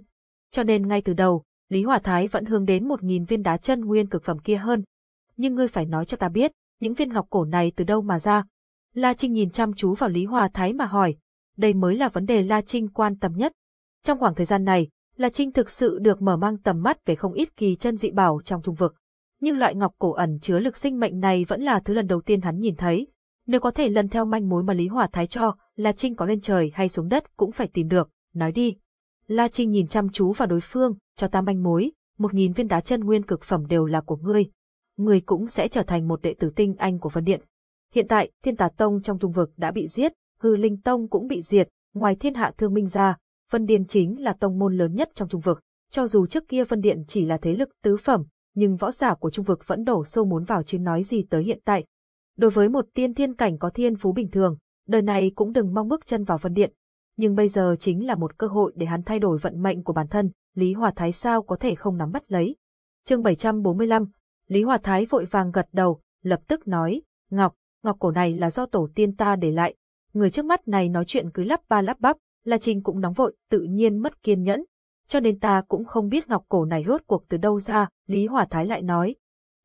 Cho nên ngay từ đầu, Lý Hòa Thái vẫn hướng đến một nghìn viên đá chân nguyên cực phẩm kia hơn. Nhưng ngươi phải nói cho ta biết, những viên ngọc cổ này từ đâu mà ra? La Trinh nhìn chăm chú vào Lý Hòa Thái mà hỏi, đây mới là vấn đề La Trinh quan tâm nhất. Trong khoảng thời gian này, La Trinh thực sự được mở mang tầm mắt về không ít kỳ chân dị bảo trong thung vực. Nhưng loại ngọc cổ ẩn chứa lực sinh mệnh này vẫn là thứ lần đầu tiên hắn nhìn thấy. Nếu có thể lần theo manh mối mà Lý Hòa Thái cho, La Trinh có lên trời hay xuống đất cũng phải tìm được, nói đi. La Trinh nhìn chăm chú vào đối phương, cho ta manh mối, một nghìn viên đá chân nguyên cực phẩm đều là của ngươi. Ngươi cũng sẽ trở thành một đệ tử tinh anh của Vân Điện. Hiện tại, Thiên Tà Tông trong thung vực đã bị giết, Hư Linh Tông cũng bị diệt, ngoài thiên hạ thương minh ra, Vân Điện chính là tông môn lớn nhất trong thung vực. Cho dù trước kia Vân Điện chỉ là thế lực tứ phẩm, nhưng võ giả của trung vực vẫn đổ xô muốn vào chứ nói gì tới hiện tại. Đối với một tiên thiên cảnh có thiên phú bình thường, đời này cũng đừng mong bước chân vào phân Điện. Nhưng bây giờ chính là một cơ hội để hắn thay đổi vận mệnh của bản thân, Lý Hòa Thái sao có thể không nắm bắt lấy. chương 745, Lý Hòa Thái vội vàng gật đầu, lập tức nói, Ngọc, Ngọc cổ này là do tổ tiên ta để lại. Người trước mắt này nói chuyện cứ lắp ba lắp bắp, La Trinh cũng nóng vội, tự nhiên mất kiên nhẫn. Cho nên ta cũng không biết ngọc cổ này rốt cuộc từ đâu ra, Lý Hòa Thái lại nói.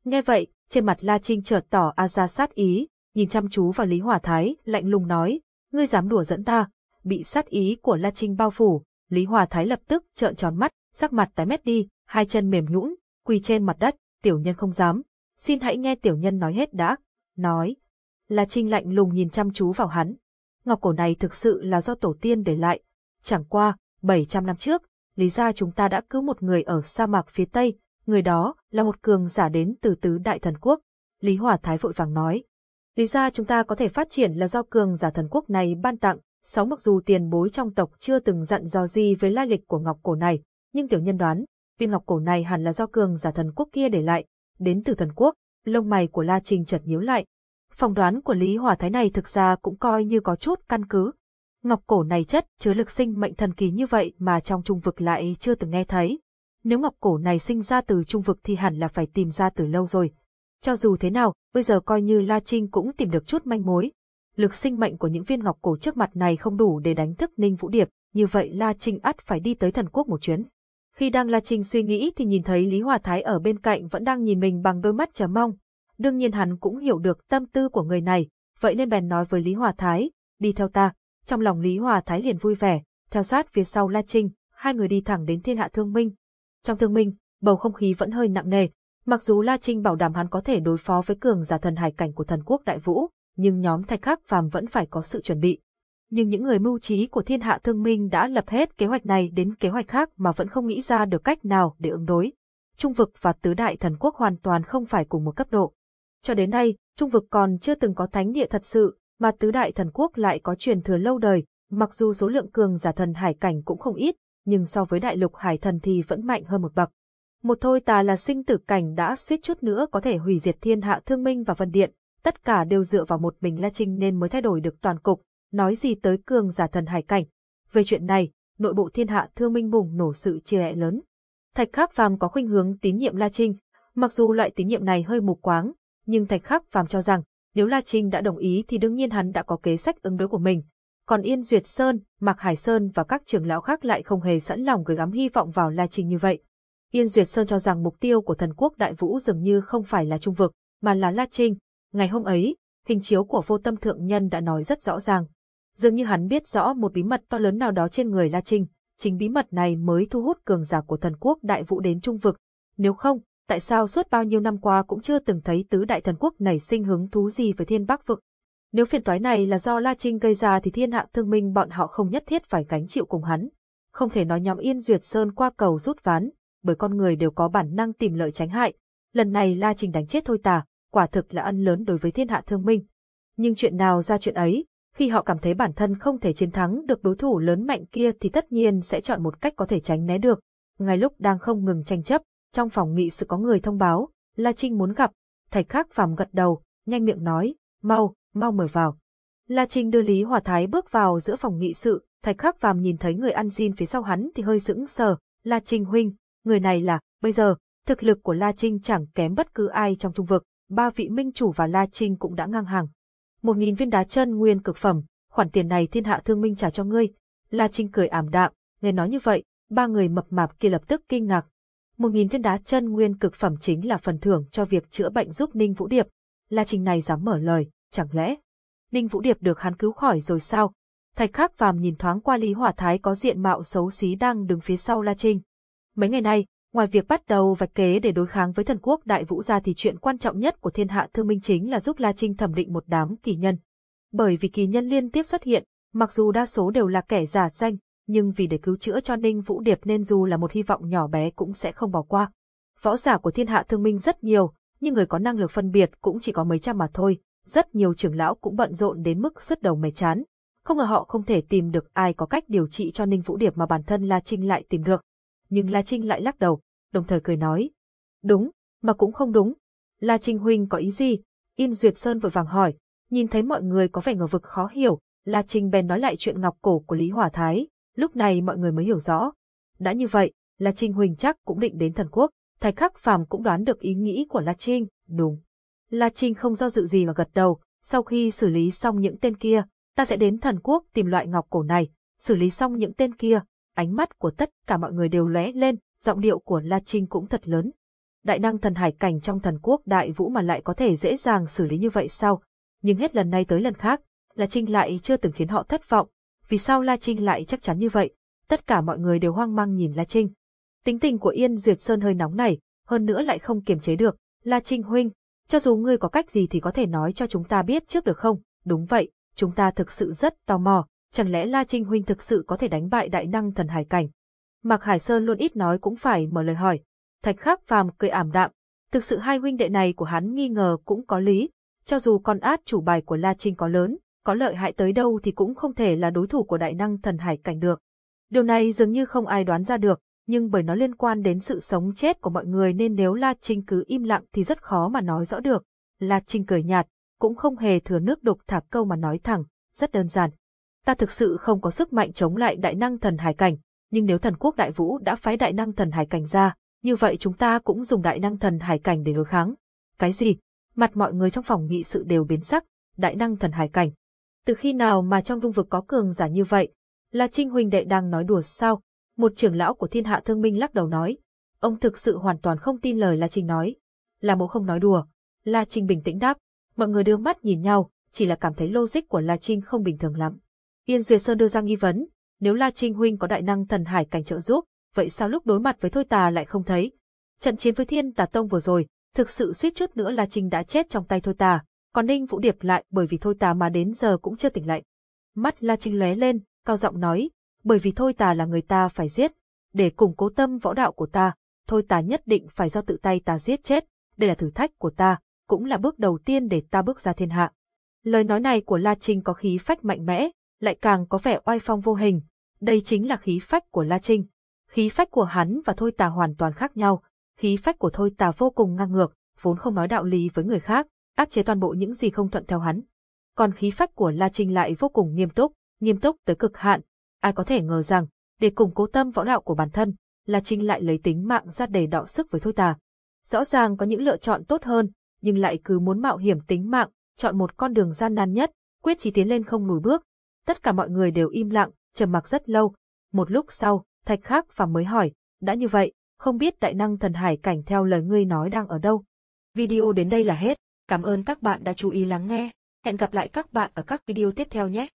Nghe vậy, trên mặt La Trinh chợt tỏ a ra sát ý, nhìn chăm chú vào Lý Hòa Thái, lạnh lùng nói, ngươi dám đùa dẫn ta, bị sát ý của La Trinh bao phủ, Lý Hòa Thái lập tức trợn tròn mắt, sắc mặt tái mét đi, hai chân mềm nhũn, quỳ trên mặt đất, tiểu nhân không dám, xin hãy nghe tiểu nhân nói hết đã, nói. La Trinh lạnh lùng nhìn chăm chú vào hắn. Ngọc cổ này thực sự là do tổ tiên để lại. Chẳng qua, 700 năm trước, lý gia chúng ta đã cứu một người ở sa mạc phía Tây, người đó là một cường giả đến từ tứ đại thần quốc. Lý Hòa Thái vội vàng nói. Lý ra chúng ta có thể phát triển là do cường giả thần quốc này ban tặng, sáu mặc dù tiền bối trong tộc chưa từng dặn dò gì với lai lịch của ngọc cổ này, nhưng tiểu nhân đoán, viên ngọc cổ này hẳn là do cường giả thần quốc kia để lại, đến từ thần quốc, lông mày của La Trình chợt nhíu lại. Phỏng đoán của Lý Hòa Thái này thực ra cũng coi như có chút căn cứ. Ngọc cổ này chất chứa lực sinh mệnh thần kỳ như vậy mà trong trung vực lại chưa từng nghe thấy. Nếu ngọc cổ này sinh ra từ trung vực thì hẳn là phải tìm ra từ lâu rồi. Cho dù thế nào, bây giờ coi như La Trinh cũng tìm được chút manh mối. Lực sinh mệnh của những viên ngọc cổ trước mặt này không đủ để đánh thức Ninh Vũ Điệp, như vậy La Trinh ắt phải đi tới thần quốc một chuyến. Khi đang La Trinh suy nghĩ thì nhìn thấy Lý Hòa Thái ở bên cạnh vẫn đang nhìn mình bằng đôi mắt chờ mong. Đương nhiên hắn cũng hiểu được tâm tư của người này, vậy nên bèn nói với Lý Hòa Thái, đi theo ta. Trong lòng Lý Hòa Thái liền vui vẻ, theo sát phía sau La Trinh, hai người đi thẳng đến thiên hạ thương minh. Trong thương minh, bầu không khí vẫn hơi nặng nề, mặc dù La Trinh bảo đảm hắn có thể đối phó với cường giả thần hải cảnh của thần quốc đại vũ, nhưng nhóm thạch khắc phàm vẫn phải có sự chuẩn bị nhưng những người mưu trí của thiên hạ thương minh đã lập hết kế hoạch này đến kế hoạch khác mà vẫn không nghĩ ra được cách nào để ứng đối. Trung vực và tứ đại thần quốc hoàn toàn không phải cùng một cấp độ. Cho đến nay, Trung vực còn chưa từng có thánh địa thật sự, mà tứ đại thần quốc lại có truyền thừa lâu đời, mặc dù số lượng cường giả thần hải cảnh cũng không ít, nhưng so với đại lục hải thần thì vẫn mạnh hơn một bậc. Một thôi tà là sinh tử cảnh đã suýt chút nữa có thể hủy diệt thiên hạ thương minh và vân điện, tất cả đều dựa vào một mình La Trinh nên mới thay đổi được toàn cục, nói gì tới cường giả thần hải cảnh. Về chuyện này, nội bộ thiên hạ thương minh bùng nổ sự chia rẽ lớn. Thạch Khắc Phàm có khuynh hướng tín nhiệm La Trinh, mặc dù loại tín nhiệm này hơi mù quáng, nhưng Thạch Khắc Phàm cho rằng, nếu La Trinh đã đồng ý thì đương nhiên hắn đã có kế sách ứng đối của mình. Còn Yên Duyệt Sơn, Mạc Hải Sơn và các trưởng lão khác lại không hề sẵn lòng gửi gắm hy vọng vào La Trinh như vậy. Yên Duyệt Sơn cho rằng mục tiêu của thần quốc đại vũ dường như không phải là trung vực, mà là La Trinh. Ngày hôm ấy, hình chiếu của vô tâm thượng nhân đã nói rất rõ ràng. Dường như hắn biết rõ một bí mật to lớn nào đó trên người La Trinh, chính bí mật này mới thu hút cường giả của thần quốc đại vũ đến trung vực. Nếu không, tại sao suốt bao nhiêu năm qua cũng chưa từng thấy tứ đại thần quốc nảy sinh hứng thú gì với thiên bắc vực? Nếu phiền toái này là do La Trinh gây ra thì thiên hạ thương minh bọn họ không nhất thiết phải gánh chịu cùng hắn. Không thể nói nhóm Yên Duyệt Sơn qua cầu rút ván, bởi con người đều có bản năng tìm lợi tránh hại. Lần này La Trinh đánh chết thôi tà, quả thực là ân lớn đối với thiên hạ thương minh. Nhưng chuyện nào ra chuyện ấy, khi họ cảm thấy bản thân không thể chiến thắng được đối thủ lớn mạnh kia thì tất nhiên sẽ chọn một cách có thể tránh né được. Ngay lúc đang không ngừng tranh chấp, trong phòng nghị sự có người thông báo, La Trinh muốn gặp, thạch khắc phàm gật đầu, nhanh miệng nói, mau, mau mời vào. La Trinh đưa Lý Hòa Thái bước vào giữa phòng nghị sự, thạch khắc phàm nhìn thấy người ăn xin phía sau hắn thì hơi sững sờ, La Trinh huynh, người này là, bây giờ, thực lực của La Trinh chẳng kém bất cứ ai trong trung vực, ba vị minh chủ và La Trinh cũng đã ngang hàng một nghìn viên đá chân nguyên cực phẩm, khoản tiền này thiên hạ thương minh trả cho ngươi. La Trinh cười ảm đạm, nghe nói như vậy, ba người mập mạp kia lập tức kinh ngạc. Một nghìn viên đá chân nguyên cực phẩm chính là phần thưởng cho việc chữa bệnh giúp Ninh Vũ Điệp. La Trinh này dám mở lời, chẳng lẽ Ninh Vũ Điệp được hắn cứu khỏi rồi sao? Thạch Khắc Phàm nhìn thoáng qua Lý Hỏa Thái có diện mạo xấu xí đang đứng phía sau La Trinh. Mấy ngày nay, Ngoài việc bắt đầu vạch kế để đối kháng với thần quốc đại vũ gia thì chuyện quan trọng nhất của thiên hạ thương minh chính là giúp La Trinh thẩm định một đám kỳ nhân. Bởi vì kỳ nhân liên tiếp xuất hiện, mặc dù đa số đều là kẻ giả danh, nhưng vì để cứu chữa cho Ninh Vũ Điệp nên dù là một hy vọng nhỏ bé cũng sẽ không bỏ qua. Võ giả của thiên hạ thương minh rất nhiều, nhưng người có năng lực phân biệt cũng chỉ có mấy trăm mà thôi, rất nhiều trưởng lão cũng bận rộn đến mức sứt đầu mày chán. Không ngờ họ không thể tìm được ai có cách điều trị cho Ninh Vũ Điệp mà bản thân La Trinh lại tìm được. Nhưng La Trinh lại lắc đầu, đồng thời cười nói. Đúng, mà cũng không đúng. La Trinh Huynh có ý gì? Yên Duyệt Sơn vội vàng hỏi, nhìn thấy mọi người có vẻ ngờ vực khó hiểu, La Trinh bèn nói lại chuyện ngọc cổ của Lý Hòa Thái, lúc này mọi người mới hiểu rõ. Đã như vậy, La Trinh Huynh chắc cũng định đến thần quốc, Thái Khắc Phàm cũng đoán được ý nghĩ của La Trinh, đúng. La Trinh không do dự gì mà gật đầu, sau khi xử lý xong những tên kia, ta sẽ đến thần quốc tìm loại ngọc cổ này, xử lý xong những tên kia, ánh mắt của tất cả mọi người đều lóe lên, giọng điệu của La Trinh cũng thật lớn. Đại năng thần hải cảnh trong thần quốc đại vũ mà lại có thể dễ dàng xử lý như vậy sao? Nhưng hết lần này tới lần khác, La Trinh lại chưa từng khiến họ thất vọng. Vì sao La Trinh lại chắc chắn như vậy? Tất cả mọi người đều hoang mang nhìn La Trinh. Tính tình của Yên Duyệt Sơn hơi nóng này, hơn nữa lại không kiềm chế được. La Trinh huynh, cho dù ngươi có cách gì thì có thể nói cho chúng ta biết trước được không? Đúng vậy, chúng ta thực sự rất tò mò, chẳng lẽ La Trinh Huynh thực sự có thể đánh bại đại năng thần hải cảnh? Mạc Hải Sơn luôn ít nói cũng phải mở lời hỏi. Thạch Khắc Phàm cười ảm đạm, thực sự hai huynh đệ này của hắn nghi ngờ cũng có lý, cho dù con át chủ bài của La Trinh có lớn, có lợi hại tới đâu thì cũng không thể là đối thủ của đại năng thần hải cảnh được. Điều này dường như không ai đoán ra được, nhưng bởi nó liên quan đến sự sống chết của mọi người nên nếu La Trinh cứ im lặng thì rất khó mà nói rõ được. La Trinh cười nhạt, cũng không hề thừa nước đục thả câu mà nói thẳng, rất đơn giản. Ta thực sự không có sức mạnh chống lại đại năng thần hải cảnh, nhưng nếu thần quốc đại vũ đã phái đại năng thần hải cảnh ra, như vậy chúng ta cũng dùng đại năng thần hải cảnh để đối kháng. Cái gì? Mặt mọi người trong phòng nghị sự đều biến sắc, đại năng thần hải cảnh. Từ khi nào mà trong dung vực có cường giả như vậy? La Trinh huynh đệ đang nói đùa sao? Một trưởng lão của thiên hạ thương minh lắc đầu nói. Ông thực sự hoàn toàn không tin lời La Trinh nói. La mộ không nói đùa. La Trinh bình tĩnh đáp. Mọi người đưa mắt nhìn nhau, chỉ là cảm thấy logic của La Trinh không bình thường lắm. Yên Duyệt Sơn đưa ra nghi vấn. Nếu La Trinh huynh có đại năng thần hải cảnh trợ giúp, vậy sao lúc đối mặt với Thôi Tà lại không thấy? Trận chiến với Thiên Tà Tông vừa rồi, thực sự suýt chút nữa La Trinh đã chết trong tay Thôi Tà, còn Ninh Vũ Điệp lại bởi vì Thôi Tà mà đến giờ cũng chưa tỉnh lại. Mắt La Trinh lóe lên, cao giọng nói, bởi vì Thôi Tà là người ta phải giết, để củng cố tâm võ đạo của ta, Thôi Tà nhất định phải do tự tay ta giết chết, đây là thử thách của ta, cũng là bước đầu tiên để ta bước ra thiên hạ. Lời nói này của La Trinh có khí phách mạnh mẽ, lại càng có vẻ oai phong vô hình, đây chính là khí phách của La Trinh. Khí phách của hắn và Thôi Tà hoàn toàn khác nhau, khí phách của Thôi Tà vô cùng ngang ngược, vốn không nói đạo lý với người khác, áp chế toàn bộ những gì không thuận theo hắn. Còn khí phách của La Trinh lại vô cùng nghiêm túc, nghiêm túc tới cực hạn. Ai có thể ngờ rằng, để củng cố tâm võ đạo của bản thân, La Trinh lại lấy tính mạng ra để đọ sức với Thôi Tà. Rõ ràng có những lựa chọn tốt hơn, nhưng lại cứ muốn mạo hiểm tính mạng, chọn một con đường gian nan nhất, quyết chí tiến lên không lùi bước. Tất cả mọi người đều im lặng, trầm mặc rất lâu. Một lúc sau, Thạch Khắc và mới hỏi, đã như vậy, không biết đại năng thần hải cảnh theo lời ngươi nói đang ở đâu. Video đến đây là hết. Cảm ơn các bạn đã chú ý lắng nghe. Hẹn gặp lại các bạn ở các video tiếp theo nhé.